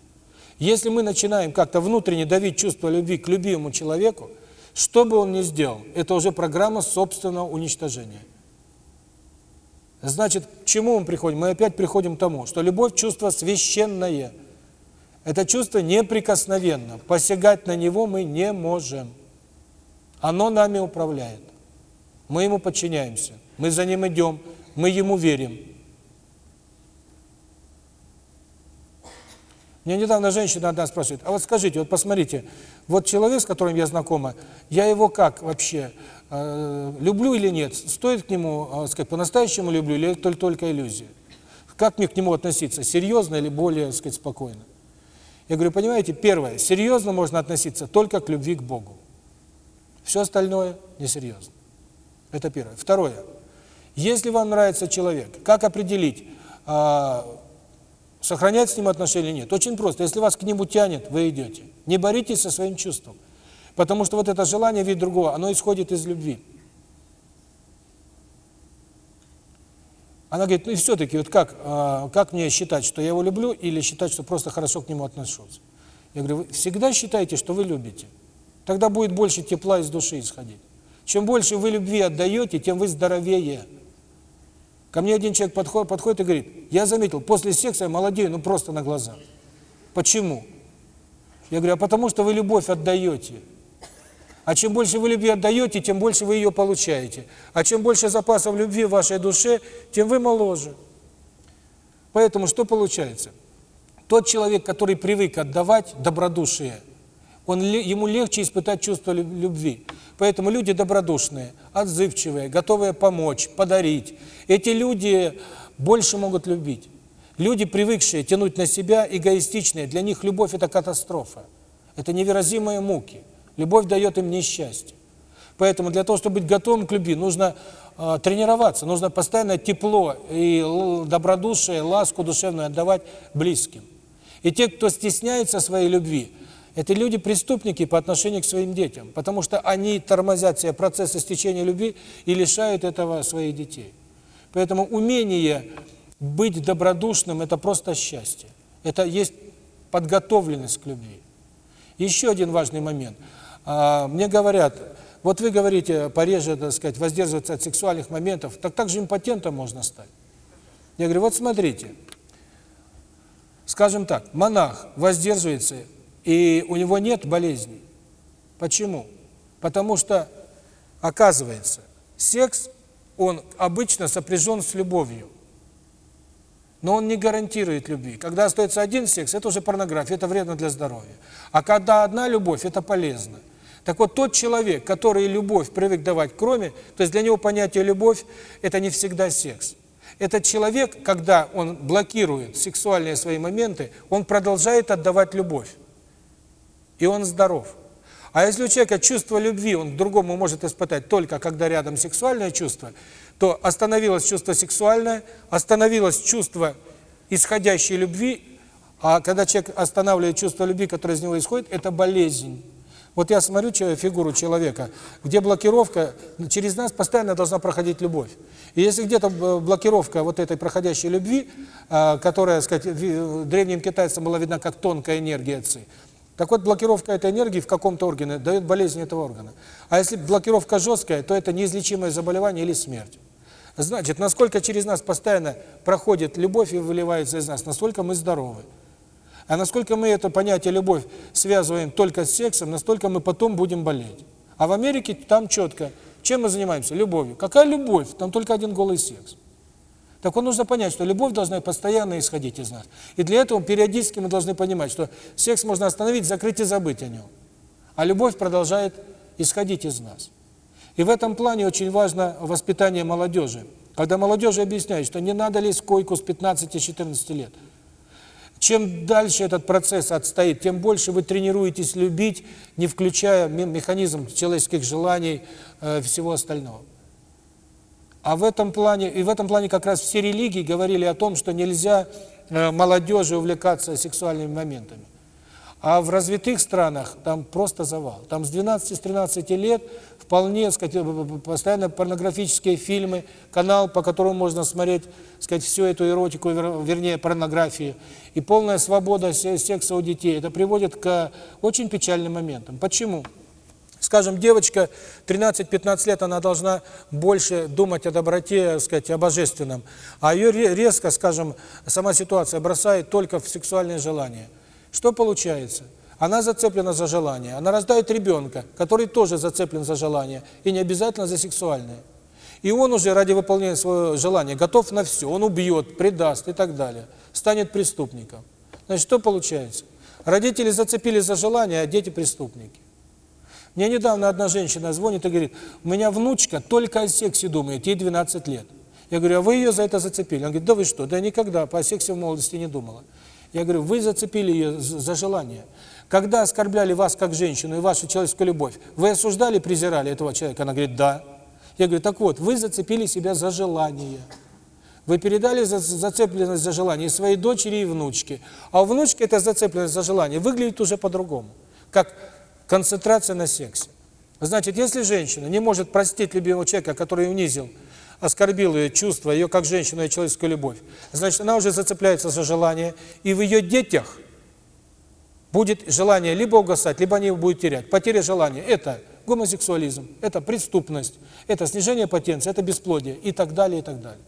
Если мы начинаем как-то внутренне давить чувство любви к любимому человеку, что бы он ни сделал, это уже программа собственного уничтожения. Значит, к чему мы приходим? Мы опять приходим к тому, что любовь – чувство священное. Это чувство неприкосновенно. Посягать на него мы не можем. Оно нами управляет. мы ему подчиняемся, мы за ним идем, мы ему верим. Мне недавно женщина одна спрашивает, а вот скажите, вот посмотрите, вот человек, с которым я знакома, я его как вообще, э, люблю или нет? Стоит к нему, э, сказать, по-настоящему люблю или только, только иллюзия? Как мне к нему относиться, серьезно или более, сказать, спокойно? Я говорю, понимаете, первое, серьезно можно относиться только к любви к Богу. Все остальное несерьезно. Это первое. Второе. Если вам нравится человек, как определить, э, Сохранять с ним отношения нет. Очень просто. Если вас к нему тянет, вы идете. Не боритесь со своим чувством. Потому что вот это желание видеть другого, оно исходит из любви. Она говорит, ну и все-таки, вот как, э, как мне считать, что я его люблю, или считать, что просто хорошо к нему отношусь? Я говорю, вы всегда считайте, что вы любите. Тогда будет больше тепла из души исходить. Чем больше вы любви отдаете, тем вы здоровее. Ко мне один человек подходит, подходит и говорит, я заметил, после секса я молодею, ну просто на глазах. Почему? Я говорю, а потому что вы любовь отдаете. А чем больше вы любви отдаете, тем больше вы ее получаете. А чем больше запасов любви в вашей душе, тем вы моложе. Поэтому что получается? Тот человек, который привык отдавать добродушие, он, ему легче испытать чувство любви. Поэтому люди добродушные, отзывчивые, готовые помочь, подарить. Эти люди больше могут любить. Люди, привыкшие тянуть на себя, эгоистичные, для них любовь – это катастрофа. Это невыразимые муки. Любовь дает им несчастье. Поэтому для того, чтобы быть готовым к любви, нужно э, тренироваться, нужно постоянно тепло и добродушие, ласку душевную отдавать близким. И те, кто стесняется своей любви, это люди-преступники по отношению к своим детям, потому что они тормозят себе процесс истечения любви и лишают этого своих детей. Поэтому умение быть добродушным – это просто счастье. Это есть подготовленность к любви. Еще один важный момент. А, мне говорят, вот вы говорите, пореже, так сказать, воздерживаться от сексуальных моментов, так так же импотентом можно стать. Я говорю, вот смотрите, скажем так, монах воздерживается и у него нет болезней. Почему? Потому что, оказывается, секс, он обычно сопряжен с любовью. Но он не гарантирует любви. Когда остается один секс, это уже порнография, это вредно для здоровья. А когда одна любовь, это полезно. Так вот, тот человек, который любовь привык давать кроме, то есть для него понятие любовь – это не всегда секс. Этот человек, когда он блокирует сексуальные свои моменты, он продолжает отдавать любовь и он здоров. А если у человека чувство любви он к другому может испытать только когда рядом сексуальное чувство, то остановилось чувство сексуальное, остановилось чувство исходящей любви, а когда человек останавливает чувство любви, которое из него исходит, это болезнь. Вот я смотрю фигуру человека, где блокировка, через нас постоянно должна проходить любовь. И если где-то блокировка вот этой проходящей любви, а, которая, сказать, древним китайцам была видна как тонкая энергия ци, так вот, блокировка этой энергии в каком-то органе дает болезнь этого органа. А если блокировка жесткая, то это неизлечимое заболевание или смерть. Значит, насколько через нас постоянно проходит любовь и выливается из нас, настолько мы здоровы. А насколько мы это понятие любовь связываем только с сексом, настолько мы потом будем болеть. А в Америке там четко. Чем мы занимаемся? Любовью. Какая любовь? Там только один голый секс. Так вот нужно понять, что любовь должна постоянно исходить из нас. И для этого периодически мы должны понимать, что секс можно остановить, закрыть и забыть о нем. А любовь продолжает исходить из нас. И в этом плане очень важно воспитание молодежи. Когда молодежи объясняют, что не надо лезть в койку с 15-14 лет. Чем дальше этот процесс отстоит, тем больше вы тренируетесь любить, не включая механизм человеческих желаний, э, всего остального. А в этом плане, и в этом плане как раз все религии говорили о том, что нельзя э, молодежи увлекаться сексуальными моментами. А в развитых странах там просто завал. Там с 12-13 лет вполне, сказать, постоянно порнографические фильмы, канал, по которому можно смотреть, сказать, всю эту эротику, вернее, порнографию, и полная свобода секса у детей. Это приводит к очень печальным моментам. Почему? Скажем, девочка 13-15 лет, она должна больше думать о доброте, сказать, о божественном. А ее резко, скажем, сама ситуация бросает только в сексуальные желания. Что получается? Она зацеплена за желание. Она рождает ребенка, который тоже зацеплен за желание, и не обязательно за сексуальное. И он уже ради выполнения своего желания готов на все. Он убьет, предаст и так далее. Станет преступником. Значит, что получается? Родители зацепили за желание, а дети преступники. Мне недавно одна женщина звонит и говорит, у меня внучка только о сексе думает, ей 12 лет. Я говорю, а вы ее за это зацепили? Она говорит, да вы что, да никогда, по сексе в молодости не думала. Я говорю, вы зацепили ее за желание. Когда оскорбляли вас как женщину и вашу человеческую любовь, вы осуждали, презирали этого человека? Она говорит, да. Я говорю, так вот, вы зацепили себя за желание. Вы передали за, зацепленность за желание своей дочери и внучке. А у внучки эта зацепленность за желание выглядит уже по-другому. Как концентрация на сексе. Значит, если женщина не может простить любимого человека, который унизил, оскорбил ее чувства, ее как женщину и человеческую любовь, значит, она уже зацепляется за желание, и в ее детях будет желание либо угасать, либо они его будут терять. Потеря желания – это гомосексуализм, это преступность, это снижение потенции, это бесплодие и так далее, и так далее.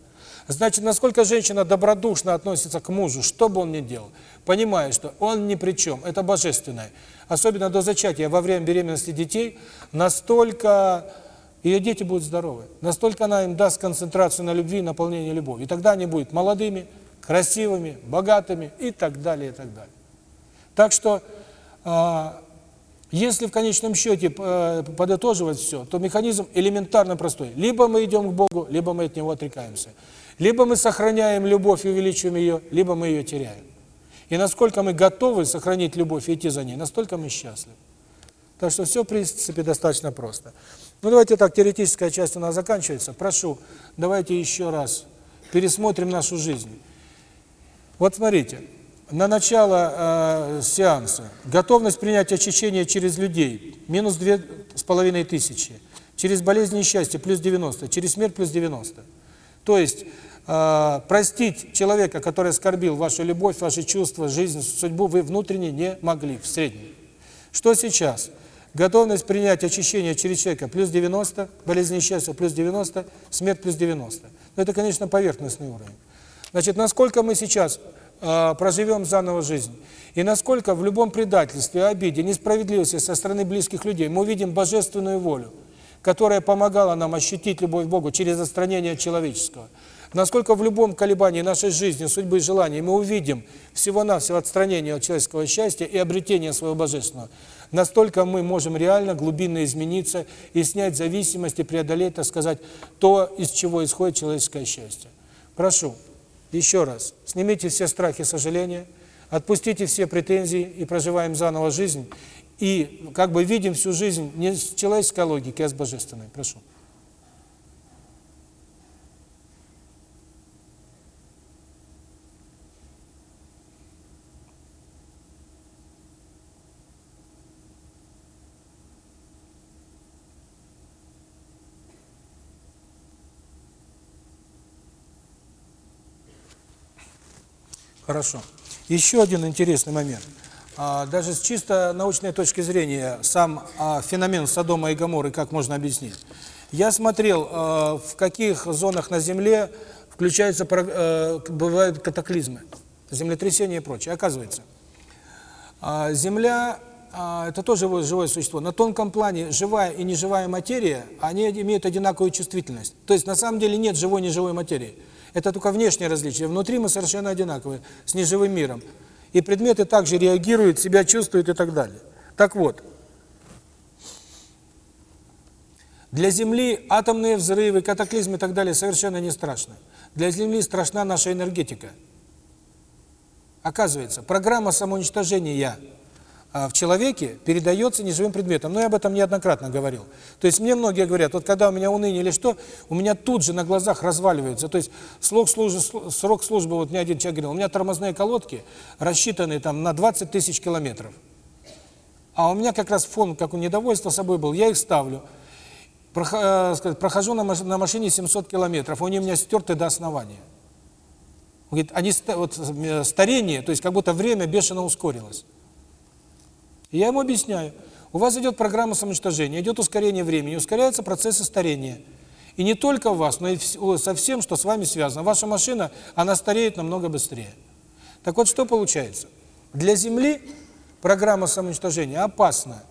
Значит, насколько женщина добродушно относится к мужу, что бы он ни делал, понимая, что он ни при чем, это божественное. Особенно до зачатия, во время беременности детей, настолько ее дети будут здоровы, настолько она им даст концентрацию на любви наполнение любовью. И тогда они будут молодыми, красивыми, богатыми и так далее, и так далее. Так что, а, если в конечном счете э, подытоживать все, то механизм элементарно простой. Либо мы идем к Богу, либо мы от Него отрекаемся. Либо мы сохраняем любовь и увеличиваем ее, либо мы ее теряем. И насколько мы готовы сохранить любовь и идти за ней, настолько мы счастливы. Так что все, в принципе, достаточно просто. Ну, давайте так, теоретическая часть у нас заканчивается. Прошу, давайте еще раз пересмотрим нашу жизнь. Вот смотрите, на начало э, сеанса готовность принять очищение через людей минус две с половиной тысячи, через болезни и счастье плюс 90, через смерть плюс 90. То есть э, простить человека, который оскорбил вашу любовь, ваши чувства, жизнь, судьбу, вы внутренне не могли в среднем. Что сейчас? Готовность принять очищение через человека плюс 90, болезни и счастье плюс 90, смерть плюс 90. Но это, конечно, поверхностный уровень. Значит, насколько мы сейчас э, проживем заново жизнь, и насколько в любом предательстве, обиде, несправедливости со стороны близких людей мы увидим божественную волю, которая помогала нам ощутить любовь к Богу через отстранение человеческого. Насколько в любом колебании нашей жизни, судьбы и желаний мы увидим всего-навсего отстранение от человеческого счастья и обретение своего божественного, настолько мы можем реально глубинно измениться и снять зависимость и преодолеть, так сказать, то, из чего исходит человеческое счастье. Прошу, еще раз, снимите все страхи и сожаления, отпустите все претензии и проживаем заново жизнь, и как бы видим всю жизнь не с человеческой логики, а с божественной. Прошу. Хорошо. Еще один интересный момент. А, даже с чисто научной точки зрения, сам а, феномен Содома и Гоморры, как можно объяснить? Я смотрел, а, в каких зонах на Земле включаются, бывают катаклизмы, землетрясения и прочее. Оказывается, Земля – это тоже живое существо. На тонком плане живая и неживая материя, они имеют одинаковую чувствительность. То есть, на самом деле, нет живой и неживой материи. Это только внешнее различие. Внутри мы совершенно одинаковые, с неживым миром. И предметы также реагируют, себя чувствуют и так далее. Так вот, для Земли атомные взрывы, катаклизмы и так далее совершенно не страшны. Для Земли страшна наша энергетика. Оказывается, программа самоуничтожения в человеке передается неживым предметом. Но я об этом неоднократно говорил. То есть мне многие говорят, вот когда у меня уныние или что, у меня тут же на глазах разваливаются. То есть срок службы, срок службы вот мне один человек говорил, у меня тормозные колодки рассчитаны там на 20 тысяч километров. А у меня как раз фон, как у недовольства собой был, я их ставлю. Э, прохожу на машине 700 километров, они у меня стерты до основания. Они, вот, э, старение, то есть как будто время бешено ускорилось. И я ему объясняю. У вас идет программа самоуничтожения, идет ускорение времени, ускоряются процессы старения. И не только у вас, но и со всем, что с вами связано. Ваша машина, она стареет намного быстрее. Так вот, что получается? Для Земли программа самоуничтожения опасна.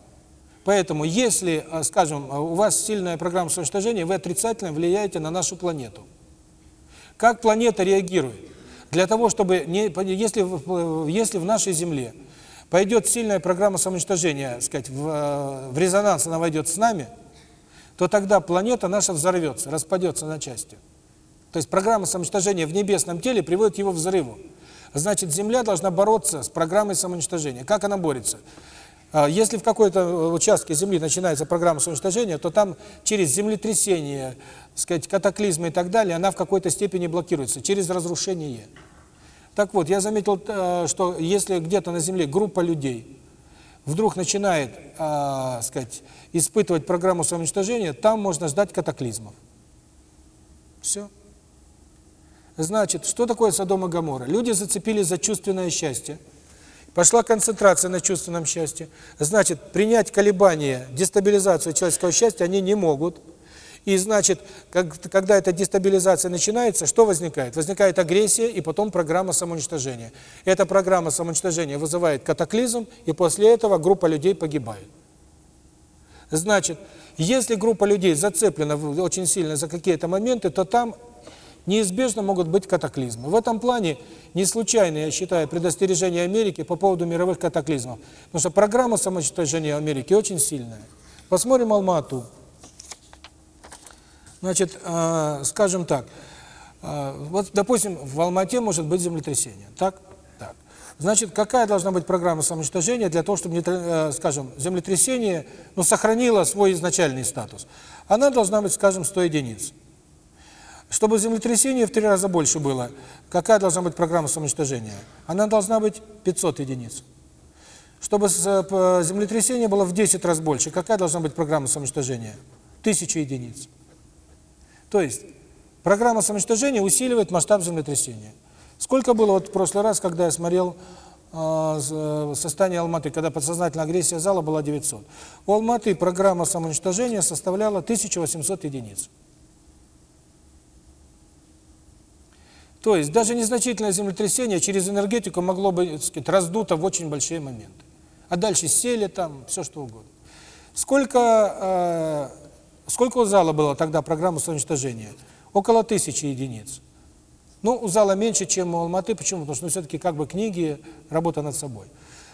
Поэтому, если, а, скажем, у вас сильная программа самоуничтожения, вы отрицательно влияете на нашу планету. Как планета реагирует? Для того, чтобы, не, если, если в нашей Земле пойдет сильная программа самоуничтожения, сказать, в, в резонанс она войдет с нами, то тогда планета наша взорвется, распадется на части. То есть программа самоуничтожения в небесном теле приводит его взрыву. Значит, Земля должна бороться с программой самоуничтожения. Как она борется? А, если в какой-то э, участке Земли начинается программа самоуничтожения, то там через землетрясение, сказать, катаклизмы и так далее, она в какой-то степени блокируется, через разрушение. Так вот, я заметил, э, что если где-то на Земле группа людей вдруг начинает, э, сказать, испытывать программу самоуничтожения, там можно ждать катаклизмов. Все. Значит, что такое Содом и Гоморра? Люди зацепились за чувственное счастье. Пошла концентрация на чувственном счастье. Значит, принять колебания, дестабилизацию человеческого счастья они не могут. И значит, как, когда эта дестабилизация начинается, что возникает? Возникает агрессия и потом программа самоуничтожения. Эта программа самоуничтожения вызывает катаклизм, и после этого группа людей погибает. Значит, если группа людей зацеплена очень сильно за какие-то моменты, то там неизбежно могут быть катаклизмы. В этом плане не случайно, я считаю, предостережение Америки по поводу мировых катаклизмов. Потому что программа самоуничтожения Америки очень сильная. Посмотрим Алмату. Значит, э, скажем так, э, вот, допустим, в Алмате может быть землетрясение, так? Так. Значит, какая должна быть программа самоуничтожения для того, чтобы, э, скажем, землетрясение ну, сохранило свой изначальный статус? Она должна быть, скажем, 100 единиц. Чтобы землетрясение в три раза больше было, какая должна быть программа самоуничтожения? Она должна быть 500 единиц. Чтобы землетрясение было в 10 раз больше, какая должна быть программа самоуничтожения? 1000 единиц. То есть, программа самоуничтожения усиливает масштаб землетрясения. Сколько было вот в прошлый раз, когда я смотрел э, э состояние Алматы, когда подсознательная агрессия зала была 900. У Алматы программа самоуничтожения составляла 1800 единиц. То есть даже незначительное землетрясение через энергетику могло бы, сказать, раздуто в очень большие моменты. А дальше сели там, все что угодно. Сколько, э, сколько у зала было тогда программы самоуничтожения? Около тысячи единиц. Ну, у зала меньше, чем у Алматы. Почему? Потому что ну, все-таки как бы книги, работа над собой.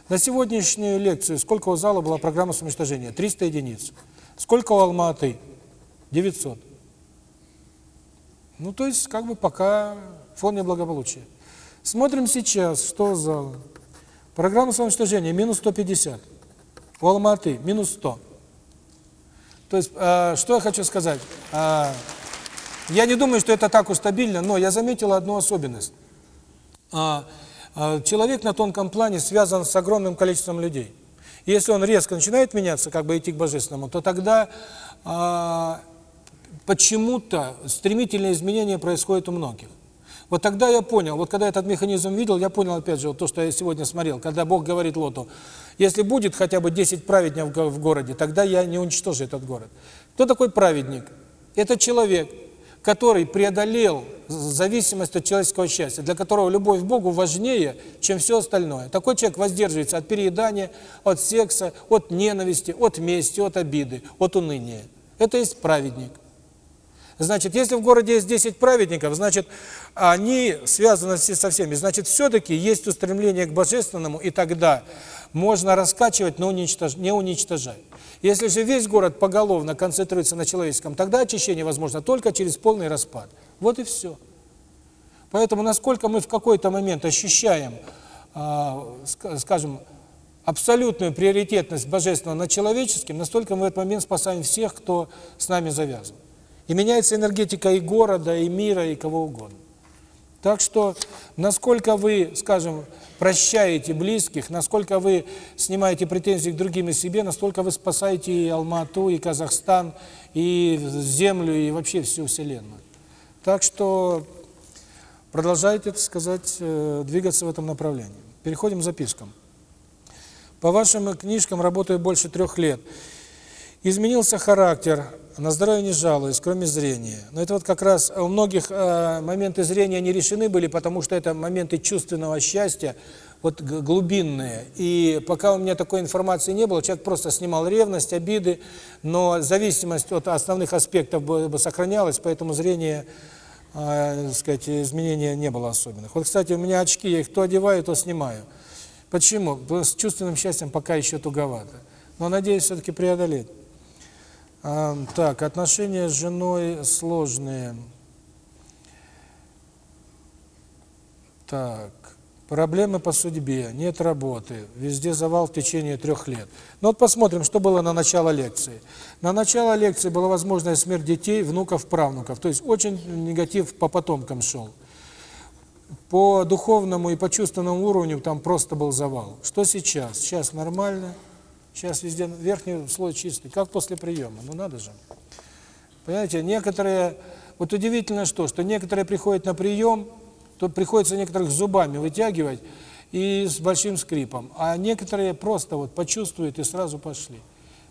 На сегодняшнюю лекцию сколько у зала была программа самоуничтожения? 300 единиц. Сколько у Алматы? 900. Ну, то есть, как бы пока фон неблагополучия. Смотрим сейчас, что за программа самоуничтожения минус 150. У Алматы минус 100. То есть, э, что я хочу сказать? Э, я не думаю, что это так уж стабильно, но я заметил одну особенность. Э, э, человек на тонком плане связан с огромным количеством людей. Если он резко начинает меняться, как бы идти к Божественному, то тогда э, почему-то стремительные изменения происходят у многих. Вот тогда я понял, вот когда этот механизм видел, я понял опять же вот то, что я сегодня смотрел, когда Бог говорит Лоту, если будет хотя бы 10 праведников в городе, тогда я не уничтожу этот город. Кто такой праведник? Это человек, который преодолел зависимость от человеческого счастья, для которого любовь к Богу важнее, чем все остальное. Такой человек воздерживается от переедания, от секса, от ненависти, от мести, от обиды, от уныния. Это есть праведник. Значит, если в городе есть 10 праведников, значит, они связаны со всеми. Значит, все-таки есть устремление к Божественному, и тогда можно раскачивать, но уничтож... не уничтожать. Если же весь город поголовно концентрируется на человеческом, тогда очищение возможно только через полный распад. Вот и все. Поэтому насколько мы в какой-то момент ощущаем, э, скажем, абсолютную приоритетность Божественного над человеческим, настолько мы в этот момент спасаем всех, кто с нами завязан. И меняется энергетика и города, и мира, и кого угодно. Так что, насколько вы, скажем, прощаете близких, насколько вы снимаете претензии к другим и себе, настолько вы спасаете и Алмату, и Казахстан, и Землю, и вообще всю Вселенную. Так что продолжайте, так сказать, э, двигаться в этом направлении. Переходим к запискам. По вашим книжкам работаю больше трех лет. Изменился характер, на здоровье не жалуюсь, кроме зрения. Но это вот как раз у многих э, моменты зрения не решены были, потому что это моменты чувственного счастья вот глубинные. И пока у меня такой информации не было, человек просто снимал ревность, обиды, но зависимость от основных аспектов бы сохранялась, поэтому зрение, э, сказать, изменения не было особенных. Вот, кстати, у меня очки, я их то одеваю, то снимаю. Почему? С чувственным счастьем пока еще туговато. Но надеюсь все-таки преодолеть. А, так, отношения с женой сложные. Так, проблемы по судьбе, нет работы, везде завал в течение трех лет. Ну вот посмотрим, что было на начало лекции. На начало лекции была возможная смерть детей, внуков, правнуков. То есть очень негатив по потомкам шел. По духовному и по чувственному уровню там просто был завал. Что сейчас? Сейчас нормально. Сейчас везде верхний слой чистый, как после приема. Ну надо же. Понимаете, некоторые... Вот удивительно что, что некоторые приходят на прием, то приходится некоторых зубами вытягивать и с большим скрипом, а некоторые просто вот почувствуют и сразу пошли.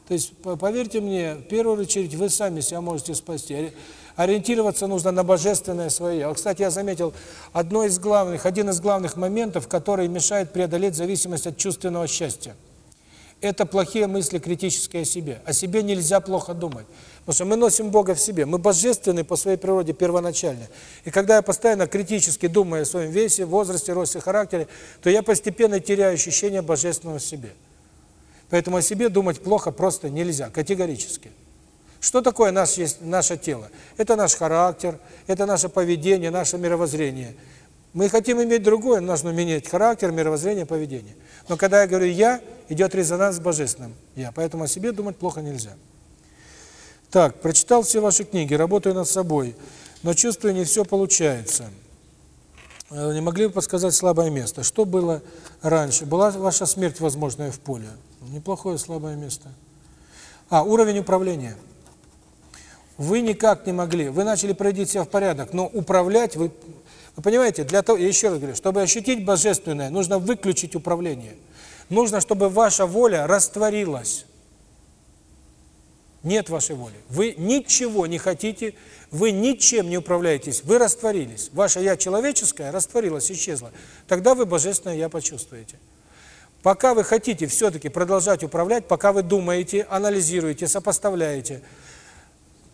То есть, поверьте мне, в первую очередь вы сами себя можете спасти. Ориентироваться нужно на божественное свое. А, кстати, я заметил, одно из главных, один из главных моментов, который мешает преодолеть зависимость от чувственного счастья – это плохие мысли критические о себе. О себе нельзя плохо думать. Потому что мы носим Бога в себе. Мы божественны по своей природе первоначально. И когда я постоянно критически думаю о своем весе, возрасте, росте, характере, то я постепенно теряю ощущение божественного в себе. Поэтому о себе думать плохо просто нельзя, категорически. Что такое наш, есть, наше тело? Это наш характер, это наше поведение, наше мировоззрение. Мы хотим иметь другое, нужно менять характер, мировоззрение, поведение. Но когда я говорю «я», идет резонанс с божественным «я». Поэтому о себе думать плохо нельзя. Так, прочитал все ваши книги, работаю над собой, но чувствую, не все получается. Э, не могли бы подсказать слабое место? Что было раньше? Была ваша смерть возможная в поле? Неплохое слабое место. А, уровень управления. Вы никак не могли, вы начали приводить себя в порядок, но управлять вы... Вы понимаете, для того, я еще раз говорю, чтобы ощутить божественное, нужно выключить управление. Нужно, чтобы ваша воля растворилась. Нет вашей воли. Вы ничего не хотите, вы ничем не управляетесь, вы растворились. Ваше «я» человеческое растворилось, исчезло. Тогда вы божественное «я» почувствуете. Пока вы хотите все-таки продолжать управлять, пока вы думаете, анализируете, сопоставляете,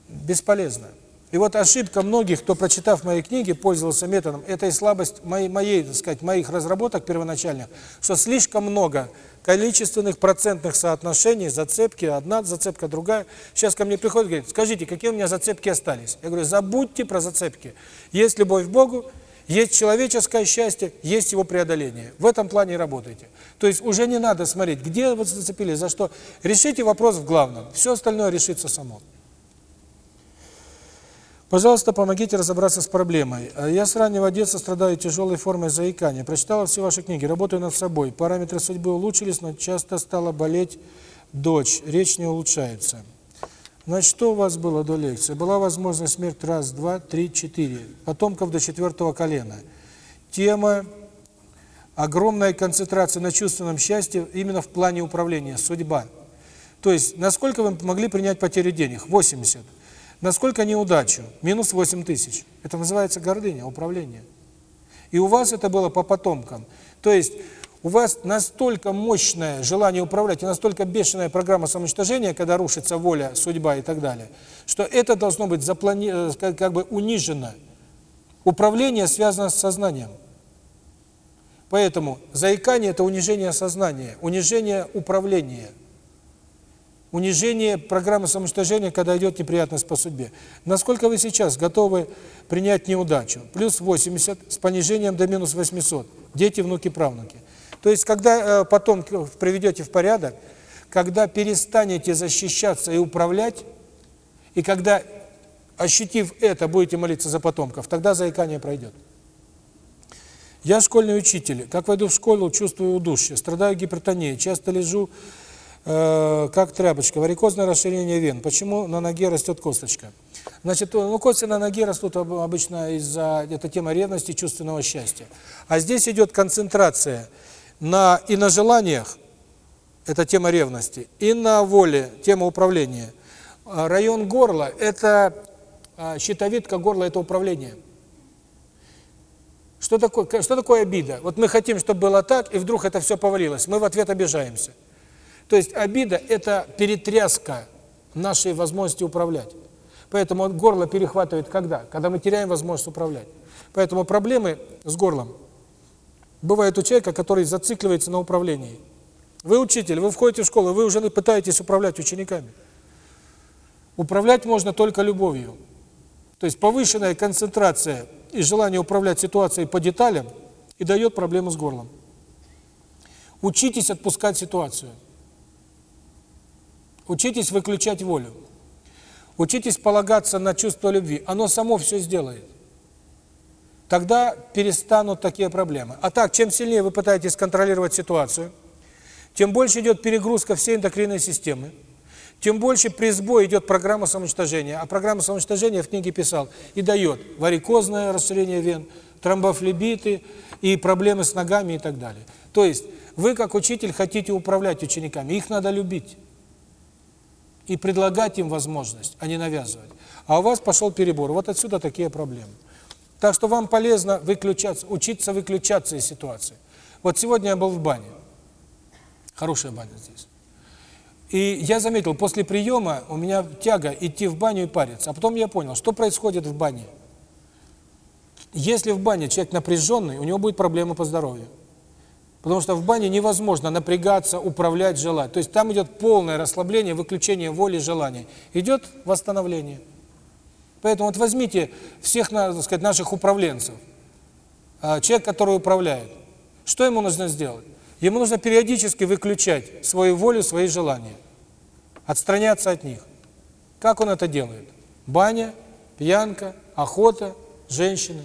бесполезно. И вот ошибка многих, кто, прочитав мои книги, пользовался методом, это и слабость моей, моей, так сказать, моих разработок первоначальных, что слишком много количественных процентных соотношений, зацепки, одна зацепка, другая. Сейчас ко мне приходят и говорят, скажите, какие у меня зацепки остались? Я говорю, забудьте про зацепки. Есть любовь к Богу, есть человеческое счастье, есть его преодоление. В этом плане работайте. То есть уже не надо смотреть, где вы зацепились, за что. Решите вопрос в главном. Все остальное решится само. Пожалуйста, помогите разобраться с проблемой. Э, я с раннего детства страдаю тяжелой формой заикания. Прочитала все ваши книги, работаю над собой. Параметры судьбы улучшились, но часто стала болеть дочь. Речь не улучшается. Значит, что у вас было до лекции? Была возможность смерть раз, два, три, четыре. Потомков до четвертого колена. Тема огромная концентрация на чувственном счастье именно в плане управления, судьба. То есть, насколько вы могли принять потерю денег? 80. Насколько неудачу? Минус 8 тысяч. Это называется гордыня, управление. И у вас это было по потомкам. То есть у вас настолько мощное желание управлять и настолько бешеная программа самоуничтожения, когда рушится воля, судьба и так далее, что это должно быть заплани... Э, как бы унижено. Управление связано с сознанием. Поэтому заикание – это унижение сознания, унижение управления – унижение программы самоуничтожения, когда идет неприятность по судьбе. Насколько вы сейчас готовы принять неудачу? Плюс 80 с понижением до минус 800. Дети, внуки, правнуки. То есть, когда э, потом приведете в порядок, когда перестанете защищаться и управлять, и когда, ощутив это, будете молиться за потомков, тогда заикание пройдет. Я школьный учитель. Как войду в школу, чувствую удушье, страдаю гипертонией, часто лежу э, как тряпочка, варикозное расширение вен. Почему на ноге растет косточка? Значит, ну, кости на ноге растут обычно из-за, это тема ревности, чувственного счастья. А здесь идет концентрация на и на желаниях, это тема ревности, и на воле, тема управления. А район горла – это а, щитовидка горла – это управление. Что такое, что такое обида? Вот мы хотим, чтобы было так, и вдруг это все повалилось. Мы в ответ обижаемся. То есть обида – это перетряска нашей возможности управлять. Поэтому горло перехватывает когда? Когда мы теряем возможность управлять. Поэтому проблемы с горлом бывают у человека, который зацикливается на управлении. Вы учитель, вы входите в школу, вы уже пытаетесь управлять учениками. Управлять можно только любовью. То есть повышенная концентрация и желание управлять ситуацией по деталям и дает проблему с горлом. Учитесь отпускать ситуацию. Учитесь выключать волю. Учитесь полагаться на чувство любви. Оно само все сделает. Тогда перестанут такие проблемы. А так, чем сильнее вы пытаетесь контролировать ситуацию, тем больше идет перегрузка всей эндокринной системы, тем больше при сбое идет программа самоуничтожения. А программа самоуничтожения в книге писал и дает варикозное расширение вен, тромбофлебиты и проблемы с ногами и так далее. То есть вы, как учитель, хотите управлять учениками, их надо любить и предлагать им возможность, а не навязывать. А у вас пошел перебор. Вот отсюда такие проблемы. Так что вам полезно выключаться, учиться выключаться из ситуации. Вот сегодня я был в бане. Хорошая баня здесь. И я заметил, после приема у меня тяга идти в баню и париться. А потом я понял, что происходит в бане. Если в бане человек напряженный, у него будет проблемы по здоровью. Потому что в бане невозможно напрягаться, управлять, желать. То есть там идет полное расслабление, выключение воли, желания. Идет восстановление. Поэтому вот возьмите всех, так сказать, наших управленцев. А, человек, который управляет. Что ему нужно сделать? Ему нужно периодически выключать свою волю, свои желания. Отстраняться от них. Как он это делает? Баня, пьянка, охота, женщины.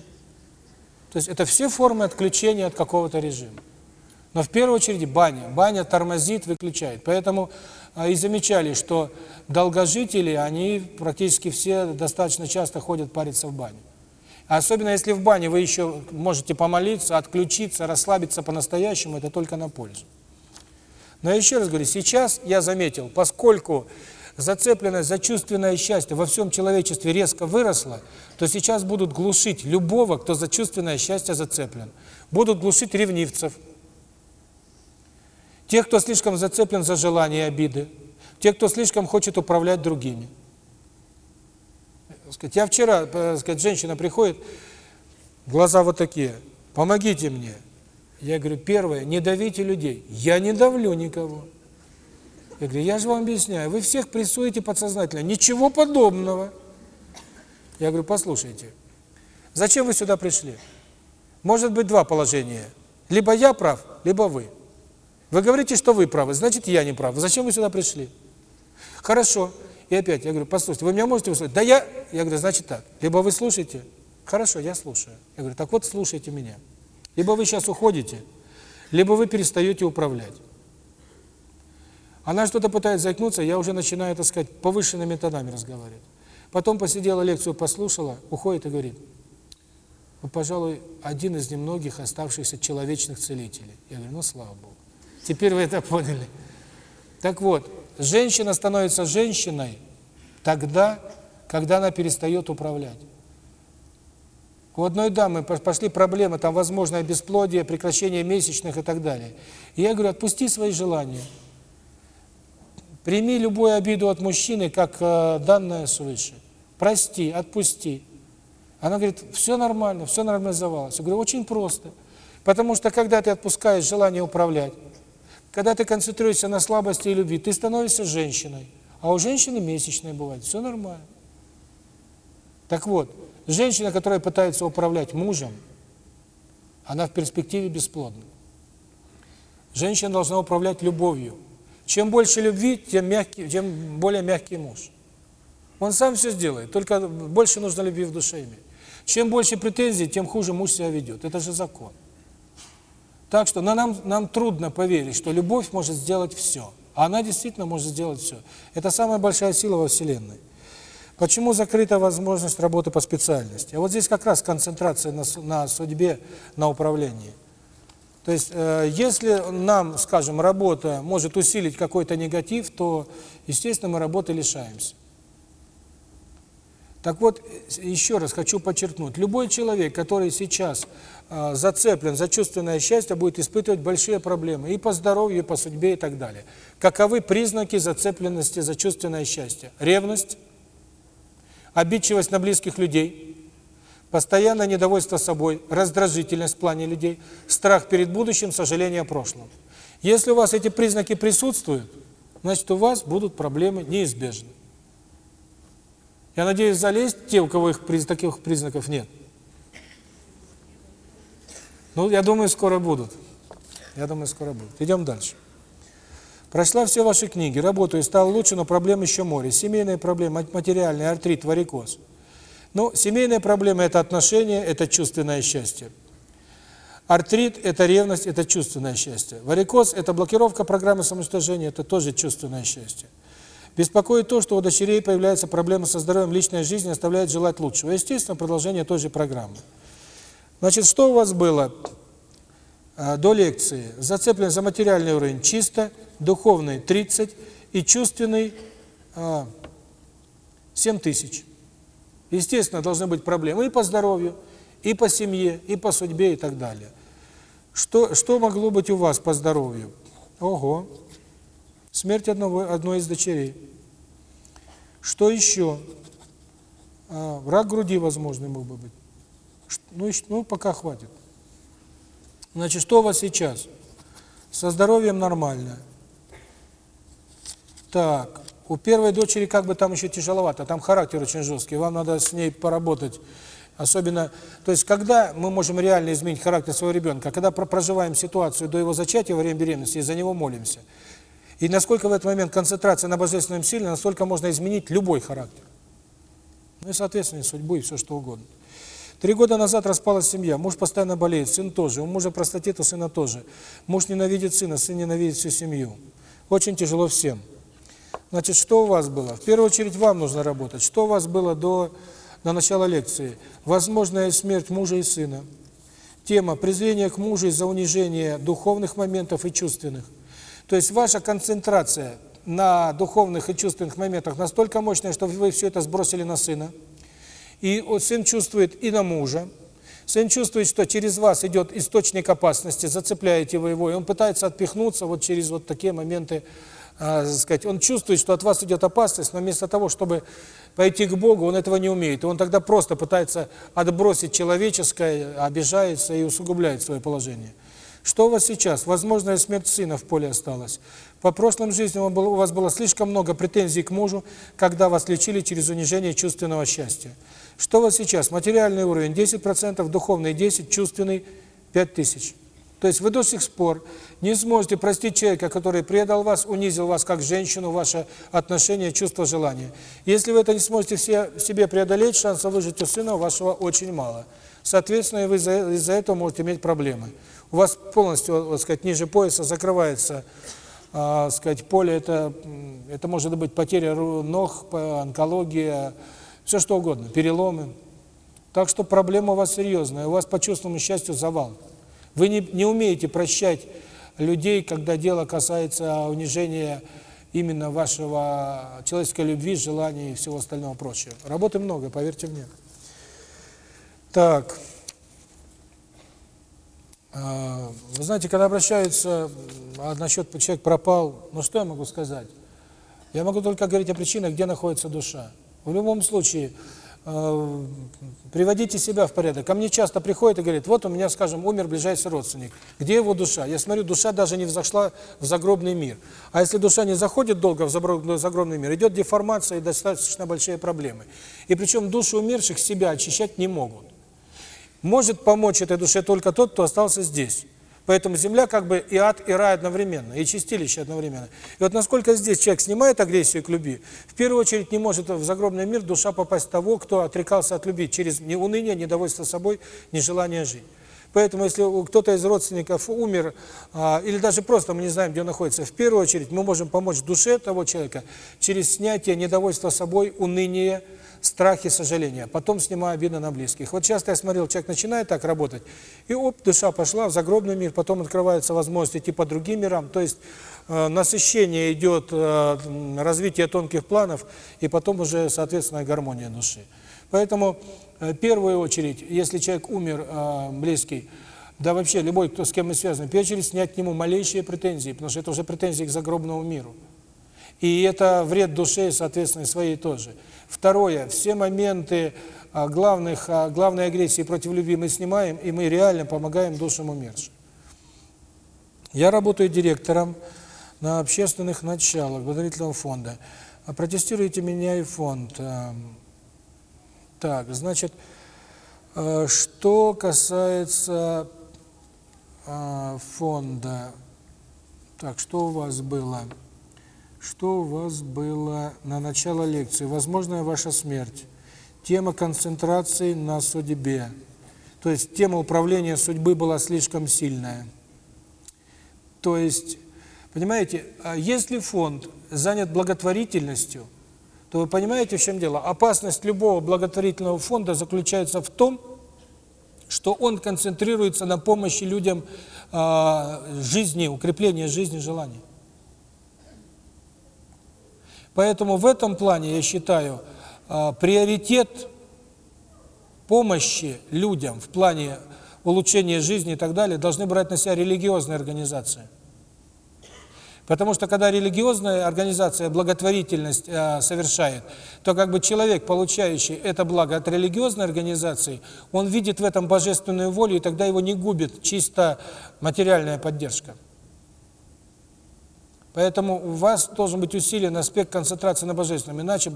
То есть это все формы отключения от какого-то режима. Но в первую очередь баня. Баня тормозит, выключает. Поэтому а, и замечали, что долгожители, они практически все достаточно часто ходят париться в баню. Особенно если в бане вы еще можете помолиться, отключиться, расслабиться по-настоящему, это только на пользу. Но я еще раз говорю, сейчас я заметил, поскольку зацепленность за чувственное счастье во всем человечестве резко выросла, то сейчас будут глушить любого, кто за чувственное счастье зацеплен. Будут глушить ревнивцев, тех, кто слишком зацеплен за желания и обиды, тех, кто слишком хочет управлять другими. Я вчера, э, сказать, женщина приходит, глаза вот такие, помогите мне. Я говорю, первое, не давите людей. Я не давлю никого. Я говорю, я же вам объясняю, вы всех прессуете подсознательно. Ничего подобного. Я говорю, послушайте, зачем вы сюда пришли? Может быть два положения. Либо я прав, либо вы. Вы говорите, что вы правы, значит, я не прав. Зачем вы сюда пришли? Хорошо. И опять, я говорю, послушайте, вы меня можете услышать? Да я, я говорю, значит так, либо вы слушаете, хорошо, я слушаю. Я говорю, так вот, слушайте меня. Либо вы сейчас уходите, либо вы перестаете управлять. Она что-то пытается заикнуться, я уже начинаю, так сказать, повышенными тонами разговаривать. Потом посидела, лекцию послушала, уходит и говорит, вы, пожалуй, один из немногих оставшихся человечных целителей. Я говорю, ну, слава Богу. Теперь вы это поняли. Так вот, Женщина становится женщиной тогда, когда она перестает управлять. У одной дамы пошли проблемы, там возможное бесплодие, прекращение месячных и так далее. И я говорю, отпусти свои желания. Прими любую обиду от мужчины, как э, данное свыше. Прости, отпусти. Она говорит, все нормально, все нормализовалось. Я говорю, очень просто. Потому что когда ты отпускаешь желание управлять, когда ты концентрируешься на слабости и любви, ты становишься женщиной. А у женщины месячные бывают. Все нормально. Так вот, женщина, которая пытается управлять мужем, она в перспективе бесплодна. Женщина должна управлять любовью. Чем больше любви, тем, мягкий, тем более мягкий муж. Он сам все сделает, только больше нужно любви в душе иметь. Чем больше претензий, тем хуже муж себя ведет. Это же закон. Так что нам, нам трудно поверить, что любовь может сделать все. А она действительно может сделать все. Это самая большая сила во Вселенной. Почему закрыта возможность работы по специальности? А вот здесь как раз концентрация на, на судьбе, на управлении. То есть, э, если нам, скажем, работа может усилить какой-то негатив, то, естественно, мы работы лишаемся. Так вот, еще раз хочу подчеркнуть, любой человек, который сейчас э, зацеплен за чувственное счастье, будет испытывать большие проблемы и по здоровью, и по судьбе, и так далее. Каковы признаки зацепленности за чувственное счастье? Ревность, обидчивость на близких людей, постоянное недовольство собой, раздражительность в плане людей, страх перед будущим, сожаление о прошлом. Если у вас эти признаки присутствуют, значит у вас будут проблемы неизбежны. Я надеюсь, залезть те, у кого их таких признаков нет. Ну, я думаю, скоро будут. Я думаю, скоро будут. Идем дальше. Прошла все ваши книги, работаю, стал лучше, но проблем еще море. Семейные проблемы, материальный, артрит, варикоз. Ну, семейные проблемы – это отношения, это чувственное счастье. Артрит – это ревность, это чувственное счастье. Варикоз – это блокировка программы самоуничтожения, это тоже чувственное счастье. Беспокоит то, что у дочерей появляются проблемы со здоровьем, личная жизнь оставляет желать лучшего. Естественно, продолжение той же программы. Значит, что у вас было э, до лекции? Зацеплен за материальный уровень чисто, духовный 30 и чувственный э, 7 тысяч. Естественно, должны быть проблемы и по здоровью, и по семье, и по судьбе, и так далее. Что, что могло быть у вас по здоровью? Ого! Смерть одного, одной из дочерей. Что еще? А, рак груди, возможно, мог бы быть. Ну, ну, пока хватит. Значит, что у вас сейчас? Со здоровьем нормально. Так, у первой дочери как бы там еще тяжеловато, там характер очень жесткий, вам надо с ней поработать. Особенно, то есть, когда мы можем реально изменить характер своего ребенка, когда проживаем ситуацию до его зачатия во время беременности и за него молимся. И насколько в этот момент концентрация на Божественном сильна, настолько можно изменить любой характер. Ну и, соответственно, судьбу и все что угодно. Три года назад распалась семья, муж постоянно болеет, сын тоже, у мужа простатит, у сына тоже. Муж ненавидит сына, сын ненавидит всю семью. Очень тяжело всем. Значит, что у вас было? В первую очередь вам нужно работать. Что у вас было до, до начала лекции? Возможная смерть мужа и сына. Тема презрение к мужу из-за унижения духовных моментов и чувственных. То есть ваша концентрация на духовных и чувственных моментах настолько мощная, что вы все это сбросили на сына. И сын чувствует и на мужа. Сын чувствует, что через вас идет источник опасности, зацепляете вы его, и он пытается отпихнуться вот через вот такие моменты, э, сказать. Он чувствует, что от вас идет опасность, но вместо того, чтобы пойти к Богу, он этого не умеет. И он тогда просто пытается отбросить человеческое, обижается и усугубляет свое положение. Что у вас сейчас? Возможная смерть сына в поле осталась. По прошлым жизням у вас было слишком много претензий к мужу, когда вас лечили через унижение чувственного счастья. Что у вас сейчас? Материальный уровень 10%, духовный 10%, чувственный 5000. То есть вы до сих пор не сможете простить человека, который предал вас, унизил вас как женщину, ваше отношение, чувство, желание. Если вы это не сможете все себе преодолеть, шансов выжить у сына вашего очень мало. Соответственно, вы из-за этого можете иметь проблемы у вас полностью, так сказать, ниже пояса закрывается, а, сказать, поле это это может быть потеря ног, онкология, все что угодно, переломы. Так что проблема у вас серьезная, у вас по чувственному счастью завал. Вы не не умеете прощать людей, когда дело касается унижения именно вашего человеческой любви, желаний и всего остального прочего. Работы много, поверьте мне. Так. А, вы знаете, когда обращаются а, насчет человек пропал, ну что я могу сказать? Я могу только говорить о причинах, где находится душа. В любом случае, э, приводите себя в порядок. Ко мне часто приходят и говорят, вот у меня, скажем, умер ближайший родственник. Где его душа? Я смотрю, душа даже не взошла в загробный мир. А если душа не заходит долго в загробный мир, идет деформация и достаточно большие проблемы. И причем души умерших себя очищать не могут. Может помочь этой душе только тот, кто остался здесь. Поэтому земля как бы и ад, и рай одновременно, и чистилище одновременно. И вот насколько здесь человек снимает агрессию к любви, в первую очередь не может в загробный мир душа попасть того, кто отрекался от любви через не уныние, недовольство собой, нежелание жить. Поэтому если кто-то из родственников умер, а, или даже просто мы не знаем, где он находится, в первую очередь мы можем помочь душе того человека через снятие недовольства собой, уныния, страхи, сожаления. Потом снимаю обиды на близких. Вот часто я смотрел, человек начинает так работать, и оп, душа пошла в загробный мир, потом открываются возможности идти по другим мирам. То есть э, насыщение идет, э, развитие тонких планов, и потом уже, соответственно, гармония души. Поэтому, э, в первую очередь, если человек умер, э, близкий, да вообще любой, кто с кем мы связаны, в первую очередь снять к нему малейшие претензии, потому что это уже претензии к загробному миру. И это вред душе, соответственно, своей тоже. Второе, все моменты а, главных, главной агрессии против любви мы снимаем, и мы реально помогаем душам умершим. Я работаю директором на общественных началах благотворительного фонда. Протестируйте меня и фонд. Так, значит, что касается фонда, так, что у вас было? Что у вас было на начало лекции? Возможная ваша смерть. Тема концентрации на судьбе. То есть тема управления судьбы была слишком сильная. То есть, понимаете, а если фонд занят благотворительностью, то вы понимаете, в чем дело? Опасность любого благотворительного фонда заключается в том, что он концентрируется на помощи людям э, жизни, укреплении жизни, желаний. Поэтому в этом плане, я считаю, а, приоритет помощи людям в плане улучшения жизни и так далее должны брать на себя религиозные организации. Потому что когда религиозная организация благотворительность э, совершает, то как бы человек, получающий это благо от религиозной организации, он видит в этом божественную волю, и тогда его не губит чисто материальная поддержка. Поэтому у вас должен быть усилен аспект концентрации на божественном. Иначе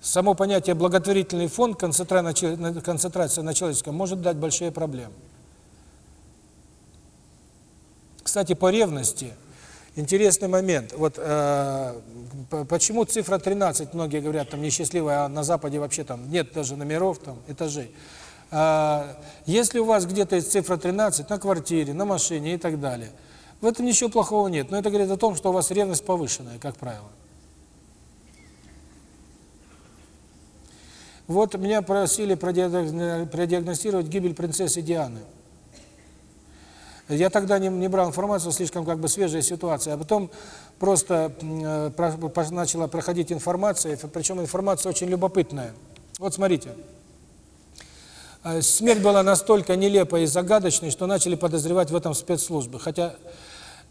само понятие благотворительный фонд, концентрация на человеческом, может дать большие проблемы. Кстати, по ревности, интересный момент. Вот э, почему цифра 13, многие говорят, там несчастливая, а на Западе вообще там нет даже номеров, там этажей. Э, если у вас где-то есть цифра 13 на квартире, на машине и так далее – в этом ничего плохого нет, но это говорит о том, что у вас ревность повышенная, как правило. Вот меня просили продиагностировать гибель принцессы Дианы. Я тогда не, не брал информацию, слишком как бы свежая ситуация, а потом просто э, про, начала проходить информация, причем информация очень любопытная. Вот смотрите. Э, смерть была настолько нелепой и загадочной, что начали подозревать в этом спецслужбы. Хотя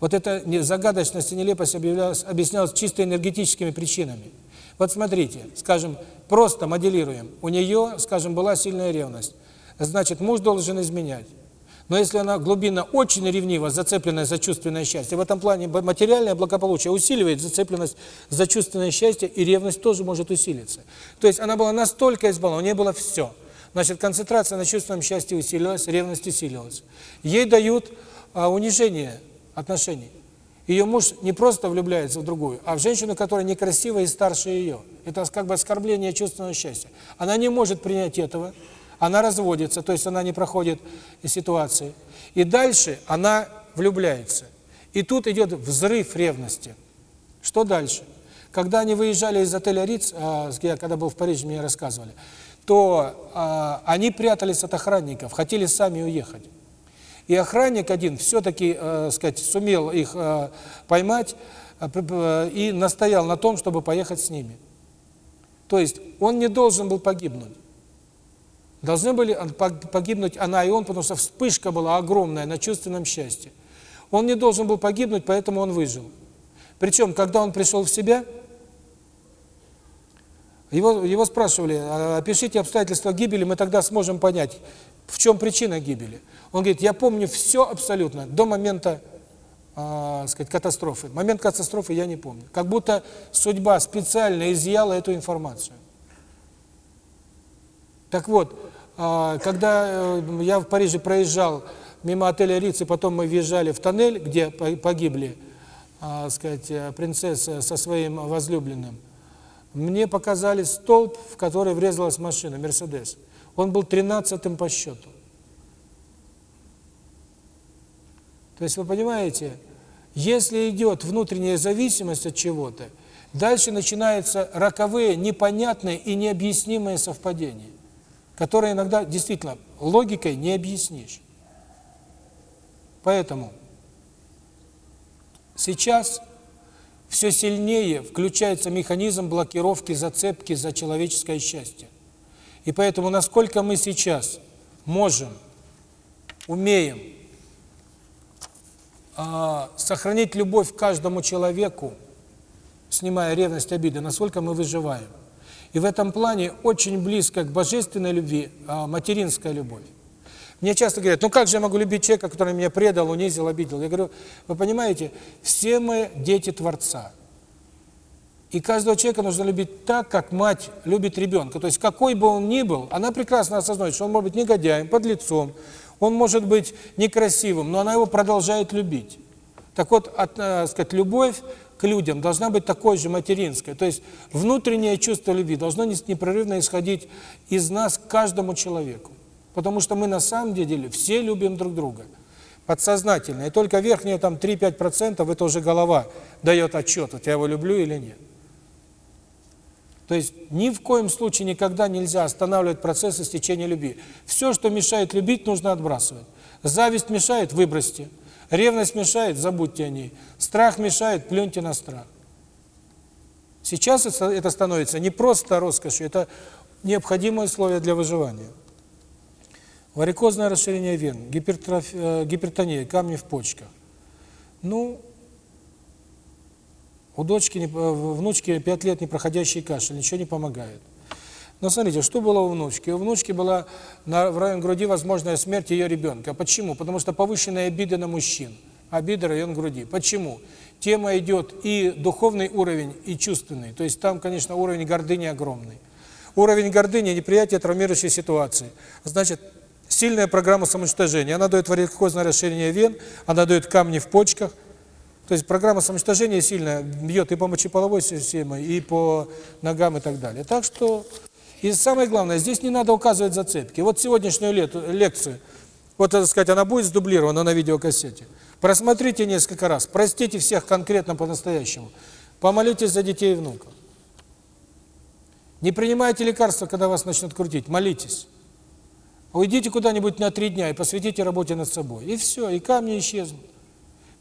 вот эта загадочность и нелепость объяснялась чисто энергетическими причинами. Вот смотрите, скажем, просто моделируем. У нее, скажем, была сильная ревность. Значит, муж должен изменять. Но если она глубинно очень ревнива, зацепленная за чувственное счастье, в этом плане материальное благополучие усиливает зацепленность за чувственное счастье, и ревность тоже может усилиться. То есть она была настолько избалована, у нее было все. Значит, концентрация на чувственном счастье усилилась, ревность усилилась. Ей дают а, унижение отношений. Ее муж не просто влюбляется в другую, а в женщину, которая некрасивая и старше ее. Это как бы оскорбление чувственного счастья. Она не может принять этого, она разводится, то есть она не проходит ситуации. И дальше она влюбляется. И тут идет взрыв ревности. Что дальше? Когда они выезжали из отеля Риц, а, я когда был в Париже, мне рассказывали, то а, они прятались от охранников, хотели сами уехать. И охранник один все-таки, э, сказать, сумел их э, поймать э, и настоял на том, чтобы поехать с ними. То есть он не должен был погибнуть. Должны были погибнуть она и он, потому что вспышка была огромная на чувственном счастье. Он не должен был погибнуть, поэтому он выжил. Причем, когда он пришел в себя, его, его спрашивали, опишите обстоятельства гибели, мы тогда сможем понять, в чем причина гибели. Он говорит, я помню все абсолютно, до момента, э, сказать, катастрофы. Момент катастрофы я не помню. Как будто судьба специально изъяла эту информацию. Так вот, когда э, я в Париже проезжал мимо отеля Риц, и потом мы въезжали в тоннель, где погибли, э, сказать, принцесса со своим возлюбленным, мне показали столб, в который врезалась машина, Мерседес. Он был тринадцатым по счету. То есть вы понимаете, если идет внутренняя зависимость от чего-то, Дальше начинаются роковые, непонятные и необъяснимые совпадения, которые иногда действительно логикой не объяснишь. Поэтому сейчас все сильнее включается механизм блокировки зацепки за человеческое счастье. И поэтому насколько мы сейчас можем, умеем э, сохранить любовь к каждому человеку, снимая ревность, обиды, насколько мы выживаем. И в этом плане очень близко к божественной любви а, материнская любовь. Мне часто говорят, ну как же я могу любить человека, который меня предал, унизил, обидел? Я говорю, вы понимаете, все мы дети Творца. И каждого человека нужно любить так, как мать любит ребенка. То есть какой бы он ни был, она прекрасно осознает, что он может быть негодяем, подлецом, он может быть некрасивым, но она его продолжает любить. Так вот, от, э, сказать, любовь к людям должна быть такой же материнской. То есть внутреннее чувство любви должно непрерывно исходить из нас к каждому человеку. Потому что мы на самом деле все любим друг друга. Подсознательно. И только верхние там 3-5% это уже голова дает отчет, вот я его люблю или нет. То есть ни в коем случае никогда нельзя останавливать процесс истечения любви. Все, что мешает любить, нужно отбрасывать. Зависть мешает – выбросьте. Ревность мешает – забудьте о ней. Страх мешает – плюньте на страх. Сейчас это становится не просто роскошью, это необходимое условие для выживания. Варикозное расширение вен, гипертроф... Э, гипертония, камни в почках. Ну, у дочки, внучки 5 лет не проходящий кашель, ничего не помогает. Но смотрите, что было у внучки? У внучки была на, в район груди возможная смерть ее ребенка. Почему? Потому что повышенная обида на мужчин. Обида район груди. Почему? Тема идет и духовный уровень, и чувственный. То есть там, конечно, уровень гордыни огромный. Уровень гордыни – неприятие травмирующей ситуации. Значит, сильная программа самоуничтожения. Она дает варикозное расширение вен, она дает камни в почках. То есть программа самоуничтожения сильная, бьет и по мочеполовой системе, и по ногам и так далее. Так что и самое главное, здесь не надо указывать зацепки. Вот сегодняшнюю лекцию, вот, так сказать, она будет сдублирована на видеокассете. Просмотрите несколько раз, простите всех конкретно по-настоящему. Помолитесь за детей и внуков. Не принимайте лекарства, когда вас начнут крутить, молитесь. Уйдите куда-нибудь на три дня и посвятите работе над собой. И все, и камни исчезнут.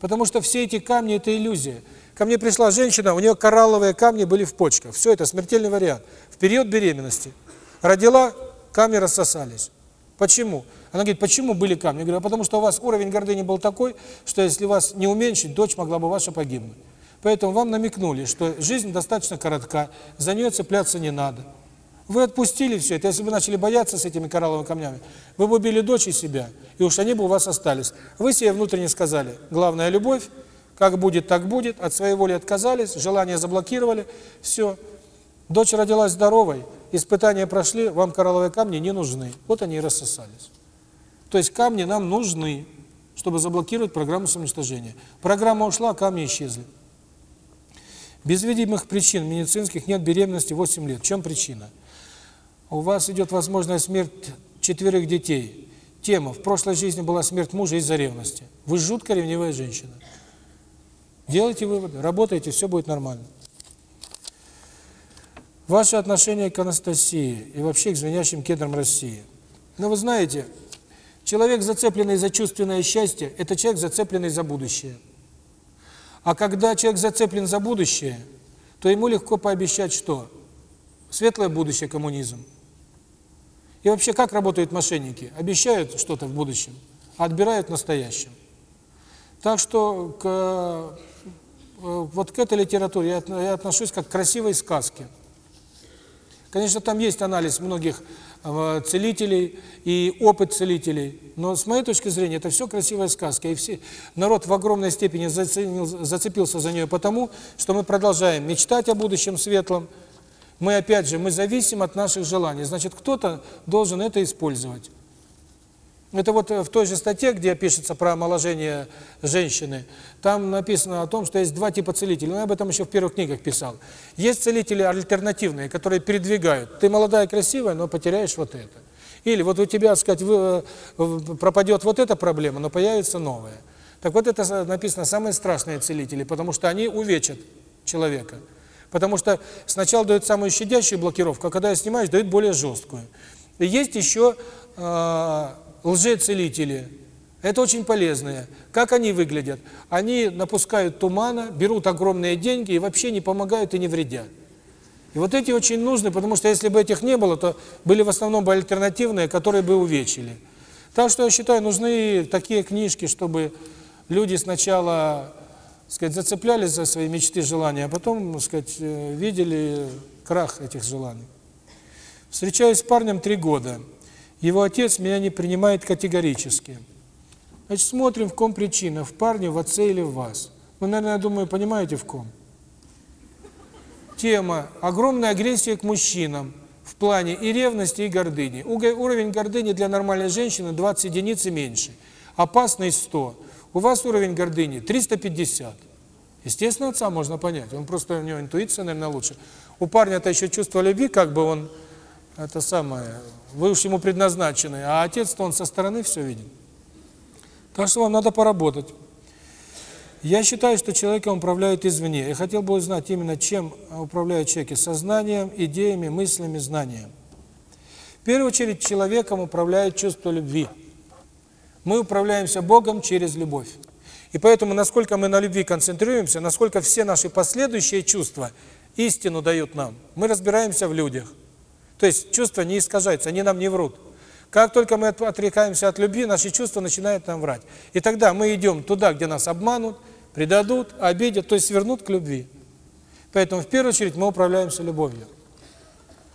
Потому что все эти камни – это иллюзия. Ко мне пришла женщина, у нее коралловые камни были в почках. Все, это смертельный вариант. В период беременности. Родила, камни рассосались. Почему? Она говорит, почему были камни? Я говорю, а потому что у вас уровень гордыни был такой, что если вас не уменьшить, дочь могла бы ваша погибнуть. Поэтому вам намекнули, что жизнь достаточно коротка, за нее цепляться не надо. Вы отпустили все это. Если бы начали бояться с этими коралловыми камнями, вы бы убили дочь и себя, и уж они бы у вас остались. Вы себе внутренне сказали, главная любовь, как будет, так будет, от своей воли отказались, желание заблокировали, все. Дочь родилась здоровой, испытания прошли, вам коралловые камни не нужны. Вот они и рассосались. То есть камни нам нужны, чтобы заблокировать программу самоуничтожения. Программа ушла, камни исчезли. Без видимых причин медицинских нет беременности 8 лет. В чем причина? у вас идет возможная смерть четверых детей. Тема «В прошлой жизни была смерть мужа из-за ревности». Вы жутко ревнивая женщина. Делайте выводы, работайте, все будет нормально. Ваше отношение к Анастасии и вообще к звенящим кедрам России. Ну, вы знаете, человек, зацепленный за чувственное счастье, это человек, зацепленный за будущее. А когда человек зацеплен за будущее, то ему легко пообещать что? Светлое будущее коммунизм. И вообще, как работают мошенники? Обещают что-то в будущем, а отбирают в настоящем. Так что к, э, вот к этой литературе я отношусь как к красивой сказке. Конечно, там есть анализ многих э, целителей и опыт целителей, но с моей точки зрения это все красивая сказка. И все, народ в огромной степени заценил, зацепился за нее потому, что мы продолжаем мечтать о будущем светлом, мы опять же, мы зависим от наших желаний. Значит, кто-то должен это использовать. Это вот в той же статье, где пишется про омоложение женщины, там написано о том, что есть два типа целителей. Ну, я об этом еще в первых книгах писал. Есть целители альтернативные, которые передвигают. Ты молодая, красивая, но потеряешь вот это. Или вот у тебя, так сказать, э, пропадет вот эта проблема, но появится новая. Так вот это написано самые страшные целители, потому что они увечат человека. Потому что сначала дают самую щадящую блокировку, а когда снимаешь, дают более жесткую. И есть еще э, лжецелители. Это очень полезные. Как они выглядят? Они напускают тумана, берут огромные деньги и вообще не помогают и не вредят. И вот эти очень нужны, потому что если бы этих не было, то были в основном бы альтернативные, которые бы увечили. Так что я считаю, нужны такие книжки, чтобы люди сначала, сказать, зацеплялись за свои мечты, желания, а потом, сказать, э, видели крах этих желаний. Встречаюсь с парнем три года. Его отец меня не принимает категорически. Значит, смотрим, в ком причина, в парне, в отце или в вас. Вы, наверное, думаю, понимаете, в ком. Тема «Огромная агрессия к мужчинам» в плане и ревности, и гордыни. Уровень гордыни для нормальной женщины 20 единиц и меньше. Опасный 100. У вас уровень гордыни 350. Естественно, отца можно понять. Он просто, у него интуиция, наверное, лучше. У парня это еще чувство любви, как бы он, это самое, вы уж ему предназначены, а отец-то он со стороны все видит. Так что вам надо поработать. Я считаю, что человеком управляют извне. Я хотел бы узнать именно, чем управляют человеки. Сознанием, идеями, мыслями, знанием. В первую очередь, человеком управляет чувство любви. Мы управляемся Богом через любовь. И поэтому, насколько мы на любви концентрируемся, насколько все наши последующие чувства истину дают нам, мы разбираемся в людях. То есть чувства не искажаются, они нам не врут. Как только мы отрекаемся от любви, наши чувства начинают нам врать. И тогда мы идем туда, где нас обманут, предадут, обидят, то есть свернут к любви. Поэтому в первую очередь мы управляемся любовью.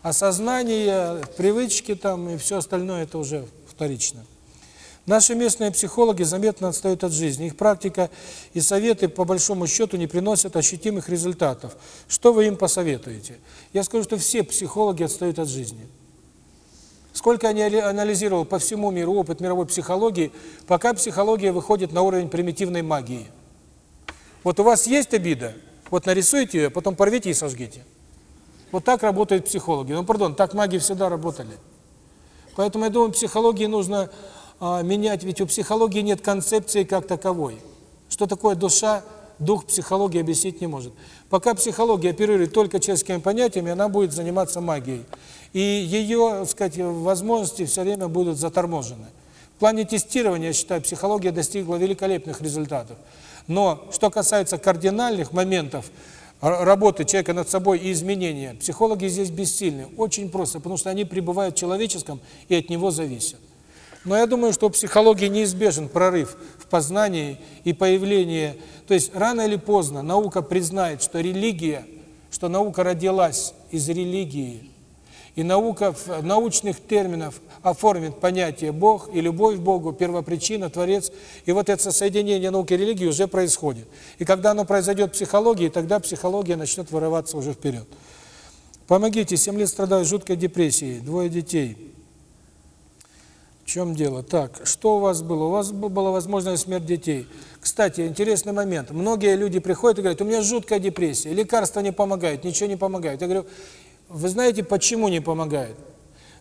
Осознание, привычки там и все остальное это уже вторично. Наши местные психологи заметно отстают от жизни. Их практика и советы по большому счету не приносят ощутимых результатов. Что вы им посоветуете? Я скажу, что все психологи отстают от жизни. Сколько я не анализировал по всему миру опыт мировой психологии, пока психология выходит на уровень примитивной магии – вот у вас есть обида, вот нарисуйте ее, потом порвите и сожгите. Вот так работают психологи. Ну, пардон, так маги всегда работали. Поэтому, я думаю, психологии нужно менять, ведь у психологии нет концепции как таковой. Что такое душа, дух психологии объяснить не может. Пока психология оперирует только человеческими понятиями, она будет заниматься магией. И ее, так сказать, возможности все время будут заторможены. В плане тестирования, я считаю, психология достигла великолепных результатов. Но что касается кардинальных моментов работы человека над собой и изменения, психологи здесь бессильны. Очень просто, потому что они пребывают в человеческом и от него зависят. Но я думаю, что у психологии неизбежен прорыв в познании и появление. То есть рано или поздно наука признает, что религия, что наука родилась из религии, и наука в научных терминах оформит понятие Бог и любовь к Богу, первопричина, Творец. И вот это соединение науки и религии уже происходит. И когда оно произойдет в психологии, тогда психология начнет вырываться уже вперед. Помогите, 7 лет страдаю жуткой депрессией, двое детей. Чем дело? Так, что у вас было? У вас была возможная смерть детей. Кстати, интересный момент. Многие люди приходят и говорят, у меня жуткая депрессия, лекарства не помогают, ничего не помогает. Я говорю, вы знаете, почему не помогает?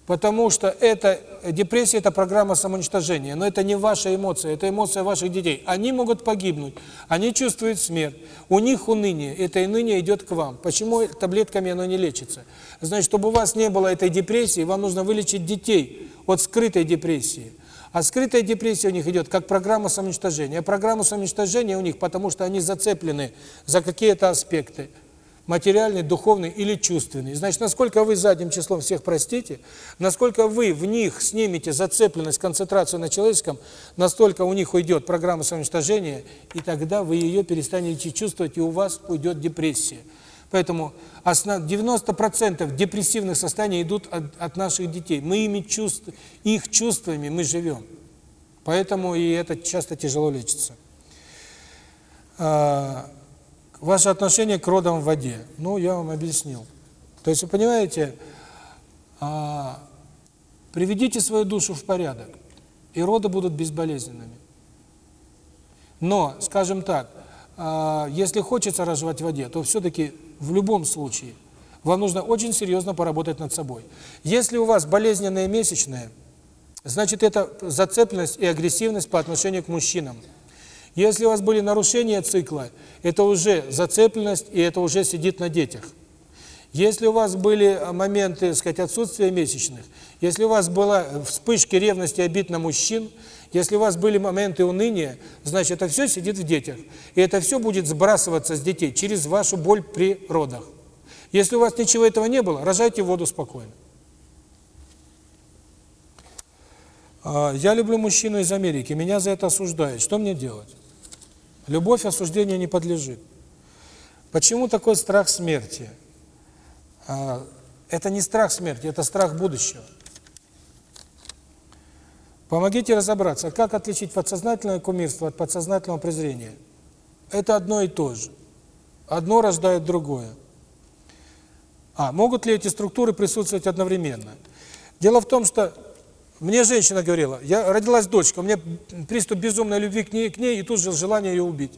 Потому что это депрессия – это программа самоуничтожения, но это не ваша эмоция, это эмоция ваших детей. Они могут погибнуть, они чувствуют смерть, у них уныние, это уныние идет к вам. Почему таблетками оно не лечится? Значит, чтобы у вас не было этой депрессии, вам нужно вылечить детей от скрытой депрессии. А скрытая депрессия у них идет как программа самоуничтожения. А программа самоуничтожения у них, потому что они зацеплены за какие-то аспекты материальный, духовный или чувственный. Значит, насколько вы задним числом всех простите, насколько вы в них снимете зацепленность, концентрацию на человеческом, настолько у них уйдет программа самоуничтожения, и тогда вы ее перестанете чувствовать, и у вас уйдет депрессия. Поэтому 90% депрессивных состояний идут от, от наших детей. Мы ими чувств, их чувствами мы живем. Поэтому и это часто тяжело лечится. Ваше отношение к родам в воде. Ну, я вам объяснил. То есть, вы понимаете, а, приведите свою душу в порядок, и роды будут безболезненными. Но, скажем так, а, если хочется рожать в воде, то все-таки в любом случае вам нужно очень серьезно поработать над собой. Если у вас болезненные месячные, значит это зацепленность и агрессивность по отношению к мужчинам. Если у вас были нарушения цикла, это уже зацепленность, и это уже сидит на детях. Если у вас были моменты, так сказать, отсутствия месячных, если у вас была вспышки ревности, обид на мужчин, если у вас были моменты уныния, значит, это все сидит в детях. И это все будет сбрасываться с детей через вашу боль при родах. Если у вас ничего этого не было, рожайте воду спокойно. А, я люблю мужчину из Америки, меня за это осуждают. Что мне делать? Любовь осуждению не подлежит. Почему такой страх смерти? А, это не страх смерти, это страх будущего. Помогите разобраться, как отличить подсознательное кумирство от подсознательного презрения. Это одно и то же. Одно рождает другое. А, могут ли эти структуры присутствовать одновременно? Дело в том, что мне женщина говорила, я родилась дочка, у меня приступ безумной любви к ней, к ней и тут же желание ее убить.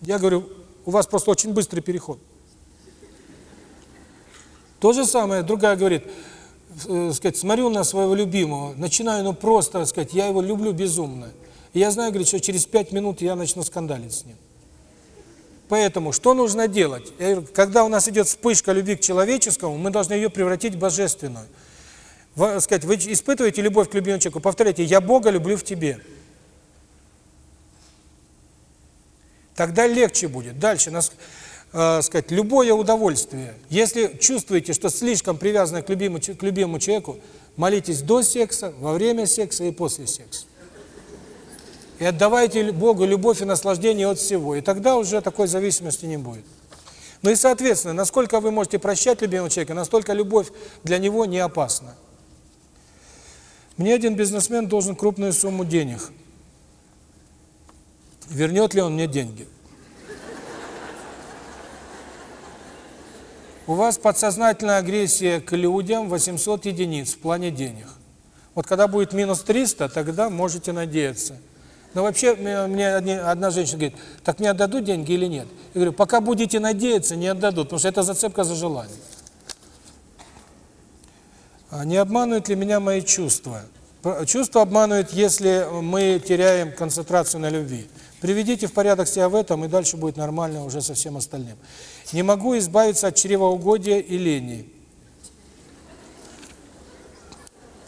Я говорю, у вас просто очень быстрый переход. То же самое, другая говорит, э, сказать, смотрю на своего любимого, начинаю, ну просто, сказать, я его люблю безумно. И я знаю, говорит, что через пять минут я начну скандалить с ним. Поэтому что нужно делать? Когда у нас идет вспышка любви к человеческому, мы должны ее превратить в божественную. Сказать, вы испытываете любовь к любимому человеку, повторяйте, я Бога люблю в тебе. Тогда легче будет. Дальше, нас, э, сказать, любое удовольствие. Если чувствуете, что слишком привязаны к любимому, к любимому человеку, молитесь до секса, во время секса и после секса. И отдавайте Богу любовь и наслаждение от всего. И тогда уже такой зависимости не будет. Ну и, соответственно, насколько вы можете прощать любимого человека, настолько любовь для него не опасна. Мне один бизнесмен должен крупную сумму денег. Вернет ли он мне деньги? У вас подсознательная агрессия к людям 800 единиц в плане денег. Вот когда будет минус 300, тогда можете надеяться. Но вообще мне одна женщина говорит, так мне отдадут деньги или нет? Я говорю, пока будете надеяться, не отдадут, потому что это зацепка за желание. А не обманывают ли меня мои чувства? Чувства обманывают, если мы теряем концентрацию на любви. Приведите в порядок себя в этом, и дальше будет нормально уже со всем остальным. Не могу избавиться от чревоугодия и лени.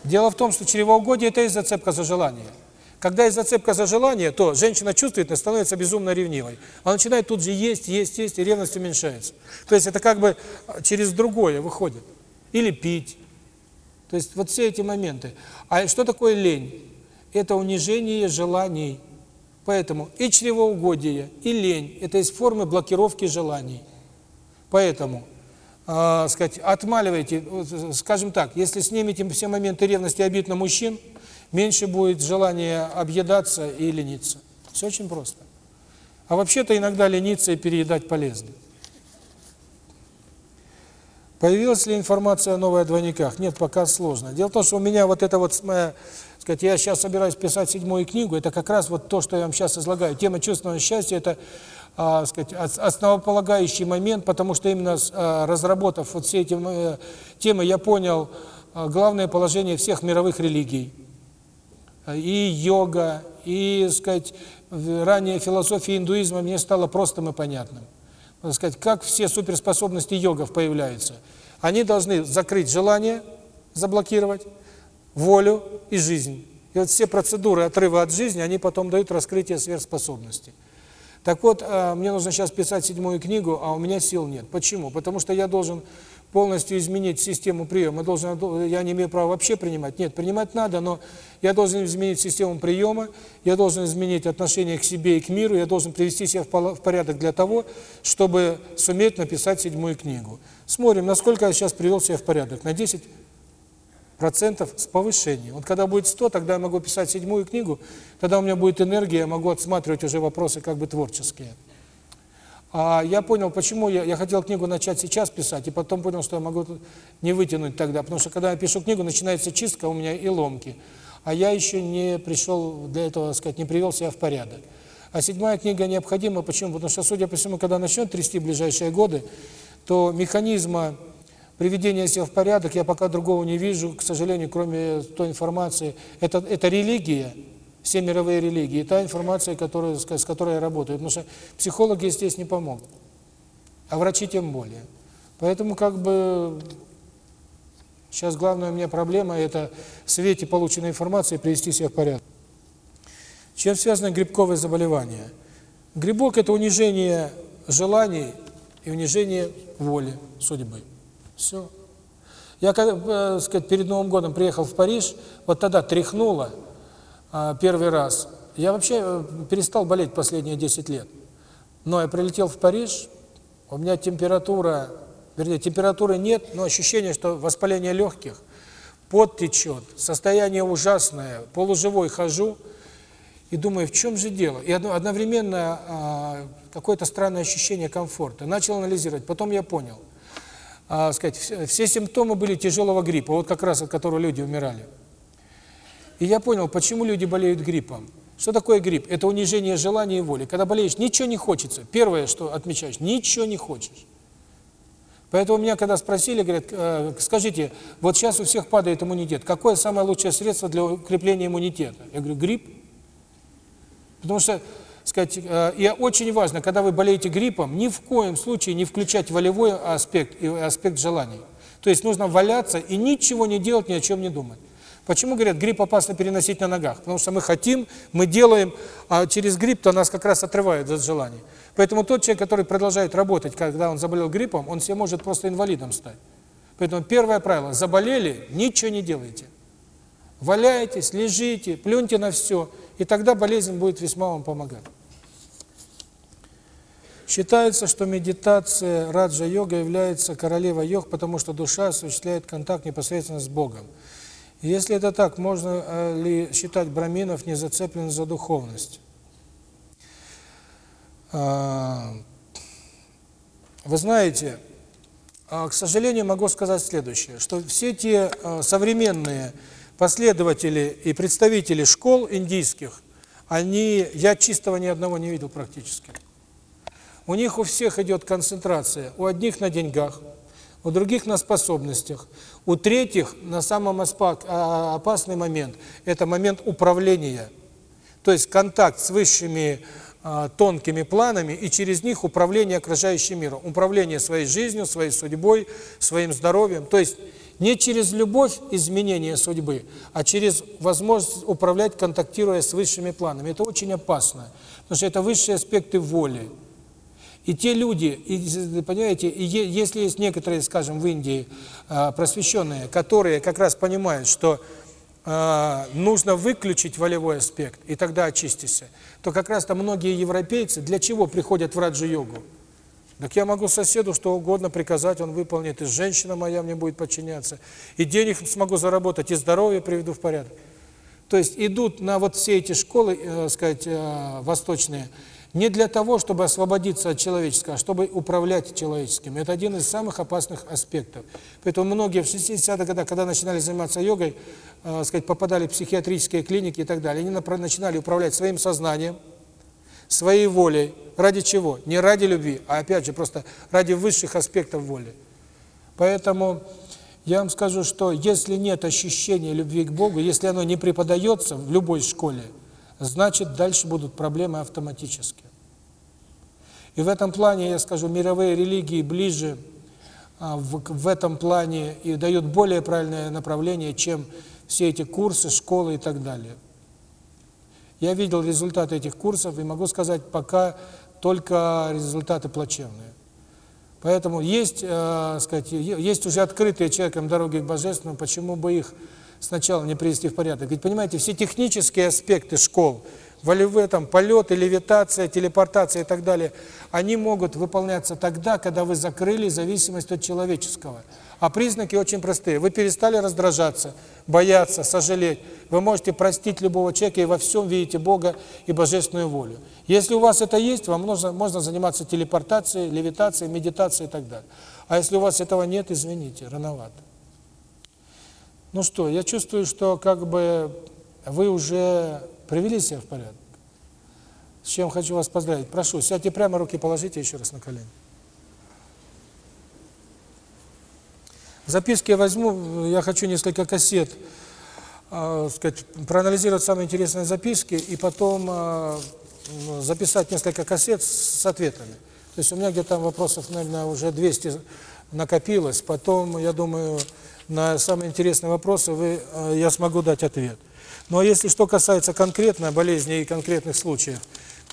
Дело в том, что чревоугодие – это и зацепка за желание. Когда есть зацепка за желание, то женщина чувствует и становится безумно ревнивой. Она начинает тут же есть, есть, есть, и ревность уменьшается. То есть это как бы через другое выходит. Или пить. То есть вот все эти моменты. А что такое лень? Это унижение желаний. Поэтому и чревоугодие, и лень – это есть формы блокировки желаний. Поэтому, э, сказать, отмаливайте, скажем так, если снимете все моменты ревности и обид на мужчин, меньше будет желания объедаться и лениться. Все очень просто. А вообще-то иногда лениться и переедать полезно. Появилась ли информация новая о двойниках? Нет, пока сложно. Дело в том, что у меня вот это вот, моя, сказать, я сейчас собираюсь писать седьмую книгу, это как раз вот то, что я вам сейчас излагаю. Тема чувственного счастья – это, а, сказать, основополагающий момент, потому что именно а, разработав вот все эти э, темы, я понял а, главное положение всех мировых религий. И йога, и, сказать, ранее философия индуизма мне стало простым и понятным так сказать, как все суперспособности йогов появляются. Они должны закрыть желание, заблокировать, волю и жизнь. И вот все процедуры отрыва от жизни, они потом дают раскрытие сверхспособностей. Так вот, а, мне нужно сейчас писать седьмую книгу, а у меня сил нет. Почему? Потому что я должен полностью изменить систему приема. Должен, я не имею права вообще принимать. Нет, принимать надо, но я должен изменить систему приема, я должен изменить отношение к себе и к миру, я должен привести себя в порядок для того, чтобы суметь написать седьмую книгу. Смотрим, насколько я сейчас привел себя в порядок. На 10 процентов с повышением. Вот когда будет 100, тогда я могу писать седьмую книгу, тогда у меня будет энергия, я могу отсматривать уже вопросы как бы творческие. А я понял, почему я, я хотел книгу начать сейчас писать, и потом понял, что я могу не вытянуть тогда, потому что когда я пишу книгу, начинается чистка у меня и ломки, а я еще не пришел для этого, сказать, не привел себя в порядок. А седьмая книга необходима, почему? Потому что, судя по всему, когда начнет трясти ближайшие годы, то механизма приведения себя в порядок я пока другого не вижу, к сожалению, кроме той информации. Это, это религия, все мировые религии, та информация, которая, с которой я работаю. Потому что психологи здесь не помогут. а врачи тем более. Поэтому как бы сейчас главная у меня проблема – это в свете полученной информации привести себя в порядок. Чем связано грибковое заболевание? Грибок – это унижение желаний и унижение воли, судьбы. Все. Я, когда, э, сказать, перед Новым годом приехал в Париж, вот тогда тряхнуло первый раз. Я вообще э, перестал болеть последние 10 лет. Но я прилетел в Париж, у меня температура, вернее, температуры нет, но ощущение, что воспаление легких, пот течет, состояние ужасное, полуживой хожу и думаю, в чем же дело? И одновременно э, какое-то странное ощущение комфорта. Начал анализировать, потом я понял – а, сказать, все, все симптомы были тяжелого гриппа, вот как раз от которого люди умирали. И я понял, почему люди болеют гриппом. Что такое грипп? Это унижение желания и воли. Когда болеешь, ничего не хочется. Первое, что отмечаешь, ничего не хочешь. Поэтому меня когда спросили, говорят, э, скажите, вот сейчас у всех падает иммунитет, какое самое лучшее средство для укрепления иммунитета? Я говорю, грипп. Потому что сказать, э, и очень важно, когда вы болеете гриппом, ни в коем случае не включать волевой аспект и аспект желаний. То есть нужно валяться и ничего не делать, ни о чем не думать. Почему говорят, грипп опасно переносить на ногах? Потому что мы хотим, мы делаем, а через грипп-то нас как раз отрывает от желаний. Поэтому тот человек, который продолжает работать, когда он заболел гриппом, он себе может просто инвалидом стать. Поэтому первое правило – заболели, ничего не делайте. Валяйтесь, лежите, плюньте на все, и тогда болезнь будет весьма вам помогать. Считается, что медитация раджа-йога является королевой йог, потому что душа осуществляет контакт непосредственно с Богом. Если это так, можно э, ли считать браминов не зацепленными за духовность? А, вы знаете, а, к сожалению, могу сказать следующее, что все те э, современные последователи и представители школ индийских, они, я чистого ни одного не видел практически. У них у всех идет концентрация, у одних на деньгах, у других на способностях, у третьих на самом а, опасный момент – это момент управления. То есть контакт с высшими а, тонкими планами и через них управление окружающим миром, управление своей жизнью, своей судьбой, своим здоровьем. То есть не через любовь изменения судьбы, а через возможность управлять, контактируя с высшими планами. Это очень опасно, потому что это высшие аспекты воли. И те люди, и, понимаете, и если есть некоторые, скажем, в Индии а, просвещенные, которые как раз понимают, что а, нужно выключить волевой аспект, и тогда очистишься, то как раз-то многие европейцы для чего приходят в раджа-йогу? Так я могу соседу что угодно приказать, он выполнит, и женщина моя мне будет подчиняться, и денег смогу заработать, и здоровье приведу в порядок. То есть идут на вот все эти школы, э, сказать, э, восточные, не для того, чтобы освободиться от человеческого, а чтобы управлять человеческим. Это один из самых опасных аспектов. Поэтому многие в 60-х годах, когда начинали заниматься йогой, э, сказать, попадали в психиатрические клиники и так далее, они начинали управлять своим сознанием, своей волей. Ради чего? Не ради любви, а опять же просто ради высших аспектов воли. Поэтому я вам скажу, что если нет ощущения любви к Богу, если оно не преподается в любой школе, значит дальше будут проблемы автоматически. И в этом плане, я скажу, мировые религии ближе а, в, в этом плане и дают более правильное направление, чем все эти курсы, школы и так далее. Я видел результаты этих курсов и могу сказать, пока только результаты плачевные. Поэтому есть, э, сказать, есть уже открытые человеком дороги к Божественному, почему бы их сначала не привести в порядок? Ведь, понимаете, все технические аспекты школ – волевые там полеты, левитация, телепортация и так далее, они могут выполняться тогда, когда вы закрыли зависимость от человеческого. А признаки очень простые. Вы перестали раздражаться, бояться, сожалеть. Вы можете простить любого человека и во всем видите Бога и божественную волю. Если у вас это есть, вам нужно, можно заниматься телепортацией, левитацией, медитацией и так далее. А если у вас этого нет, извините, рановато. Ну что, я чувствую, что как бы вы уже Привели себя в порядок? С чем хочу вас поздравить. Прошу, сядьте прямо, руки положите еще раз на колени. Записки я возьму, я хочу несколько кассет, э, сказать, проанализировать самые интересные записки и потом э, записать несколько кассет с ответами. То есть у меня где-то вопросов, наверное, уже 200 накопилось. Потом, я думаю, на самые интересные вопросы вы, э, я смогу дать ответ. Но если что касается конкретно болезни и конкретных случаев,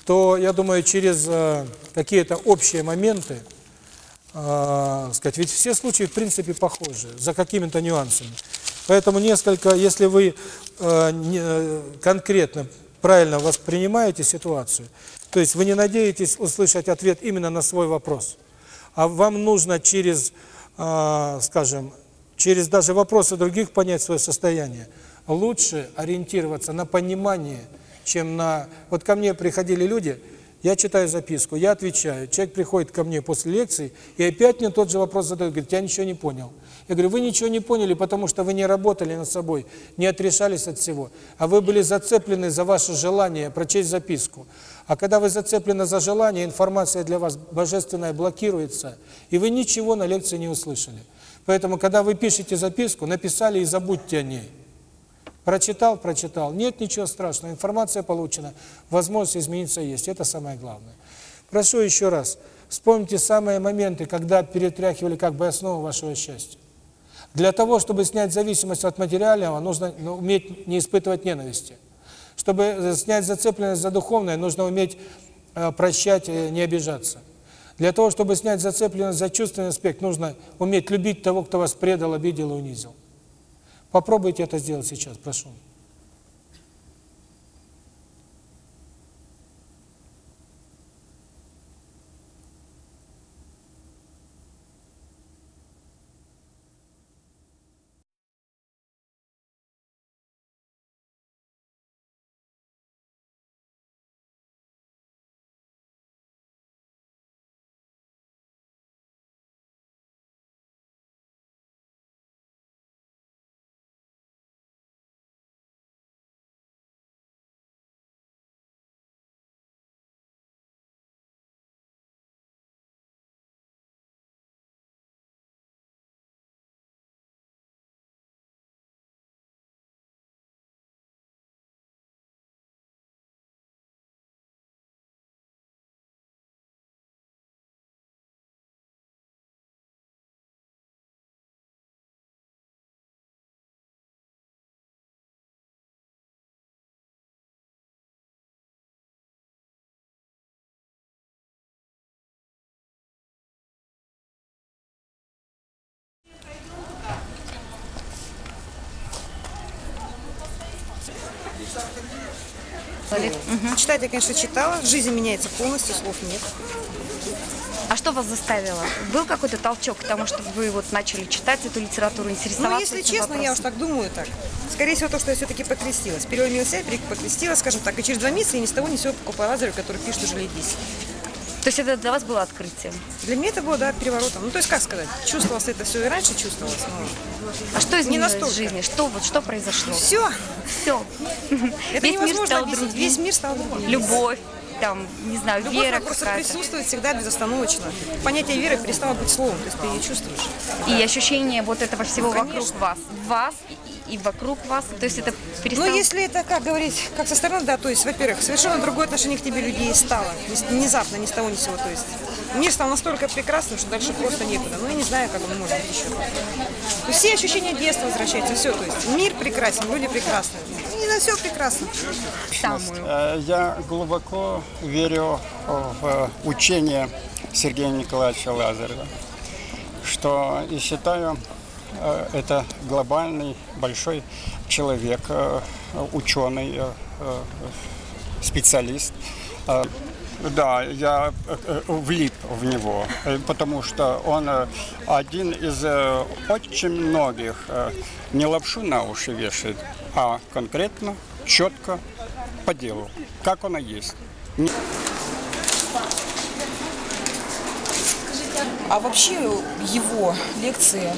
то, я думаю, через э, какие-то общие моменты, э, сказать, ведь все случаи, в принципе, похожи, за какими-то нюансами. Поэтому несколько, если вы э, конкретно, правильно воспринимаете ситуацию, то есть вы не надеетесь услышать ответ именно на свой вопрос, а вам нужно через, скажем, через даже вопросы других понять свое состояние, лучше ориентироваться на понимание, чем на... Вот ко мне приходили люди, я читаю записку, я отвечаю, человек приходит ко мне после лекции и опять мне тот же вопрос задает, говорит, я ничего не понял. Я говорю, вы ничего не поняли, потому что вы не работали над собой, не отрешались от всего, а вы были зацеплены за ваше желание прочесть записку. А когда вы зацеплены за желание, информация для вас божественная блокируется, и вы ничего на лекции не услышали. Поэтому, когда вы пишете записку, написали и забудьте о ней. Прочитал, прочитал. Нет ничего страшного, информация получена, возможность измениться есть. Это самое главное. Прошу еще раз, вспомните самые моменты, когда перетряхивали как бы основу вашего счастья. Для того, чтобы снять зависимость от материального, нужно ну, уметь не испытывать ненависти. Чтобы снять зацепленность за духовное, нужно уметь э, прощать, э, не обижаться. Для того, чтобы снять зацепленность за чувственный аспект, нужно уметь любить того, кто вас предал, обидел и унизил. Попробуйте это сделать сейчас, прошу. Угу. Читать я, конечно, читала. Жизнь меняется полностью, слов нет. А что вас заставило? Был какой-то толчок к тому, чтобы вы вот начали читать эту литературу, интересоваться Ну, если этим честно, я уж вопросом? так думаю так. Скорее всего, то, что я все-таки покрестилась. Переломила себя, покрестилась, скажем так. И через два месяца я ни с того ни сего покупала Лазарю, который пишет уже лет 10. То есть это для вас было открытием? Для меня это было, да, переворотом. Ну, то есть, как сказать, чувствовалось это все и раньше чувствовалось, но А что изменилось в жизни? Что вот что произошло? все. Все. Это Весь мир невозможно стал объяснить. другим. Весь мир стал другим. Любовь, там, не знаю, Любовь вера просто присутствует всегда безостановочно. Понятие веры перестало быть словом, то есть ты ее чувствуешь. И ощущение вот этого всего Ну, вокруг вас. Вас и, и вокруг вас. То есть это перестало... Ну, если это, как говорить, как со стороны, да, то есть, во-первых, совершенно другое отношение к тебе людей стало. Внезапно, ни с того, ни с сего. То есть мир стал настолько прекрасным, что дальше просто некуда. Ну, я не знаю, как он может быть еще. Все ощущения детства возвращаются, все. То есть мир прекрасен, люди прекрасны. И на все прекрасно. самую. Э, Я глубоко верю в учение Сергея Николаевича Лазарева, что и считаю, э, это глобальный большой человек, э, ученый, специалист. Да, я э, э, влип в него, э, потому что он один из очень многих не лапшу на уши вешает, а конкретно, четко, по делу, как оно есть. А вообще его лекции,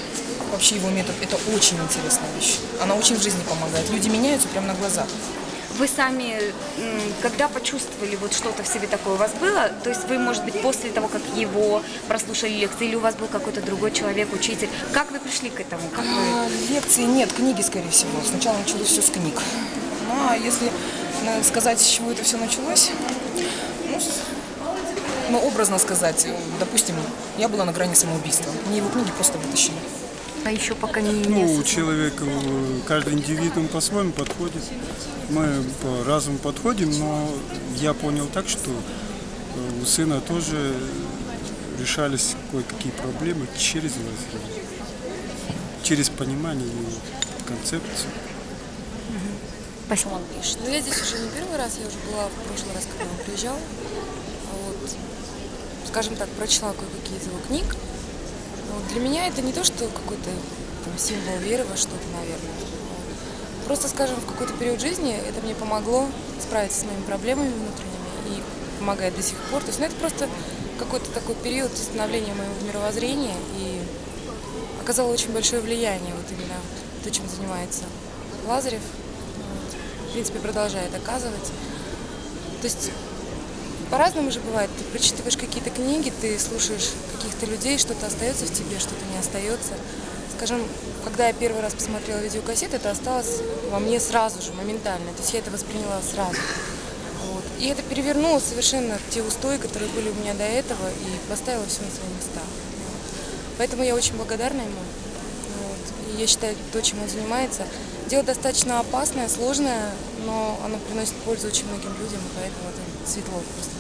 вообще его метод, это очень интересная вещь. Она очень в жизни помогает. Люди меняются прямо на глазах. Вы сами, когда почувствовали вот что-то в себе такое, у вас было? То есть вы, может быть, после того, как его прослушали лекции, или у вас был какой-то другой человек, учитель? Как вы пришли к этому? Как вы... А, лекции нет, книги, скорее всего. Сначала началось все с книг. Ну, а если э, сказать, с чего это все началось, ну, ну, образно сказать, э, допустим, я была на грани самоубийства. Мне его книги просто вытащили. А еще пока не, Ну, человек, э, каждый индивидуум по-своему подходит. Мы по-разному подходим, но я понял так, что э, у сына тоже решались кое-какие проблемы через лазер, через понимание его концепции. Спасибо. Ну, я здесь уже не первый раз, я уже была в прошлый раз, когда он приезжал. А Вот, скажем так, прочла кое-какие из его книг. Но для меня это не то, что какой-то символ веры во что-то, наверное. Просто, скажем, в какой-то период жизни это мне помогло справиться с моими проблемами внутренними и помогает до сих пор. То есть, ну, это просто какой-то такой период становления моего мировоззрения и оказало очень большое влияние вот именно то, чем занимается Лазарев. В принципе, продолжает оказывать. То есть по-разному же бывает. Ты прочитываешь какие-то книги, ты слушаешь каких-то людей, что-то остается в тебе, что-то не остается. Скажем, когда я первый раз посмотрела видеокассету, это осталось во мне сразу же, моментально. То есть я это восприняла сразу. Вот. И это перевернуло совершенно те устои, которые были у меня до этого, и поставило все на свои места. Поэтому я очень благодарна ему. Вот. И я считаю, то, чем он занимается, дело достаточно опасное, сложное, но оно приносит пользу очень многим людям, и поэтому это светло просто-напросто.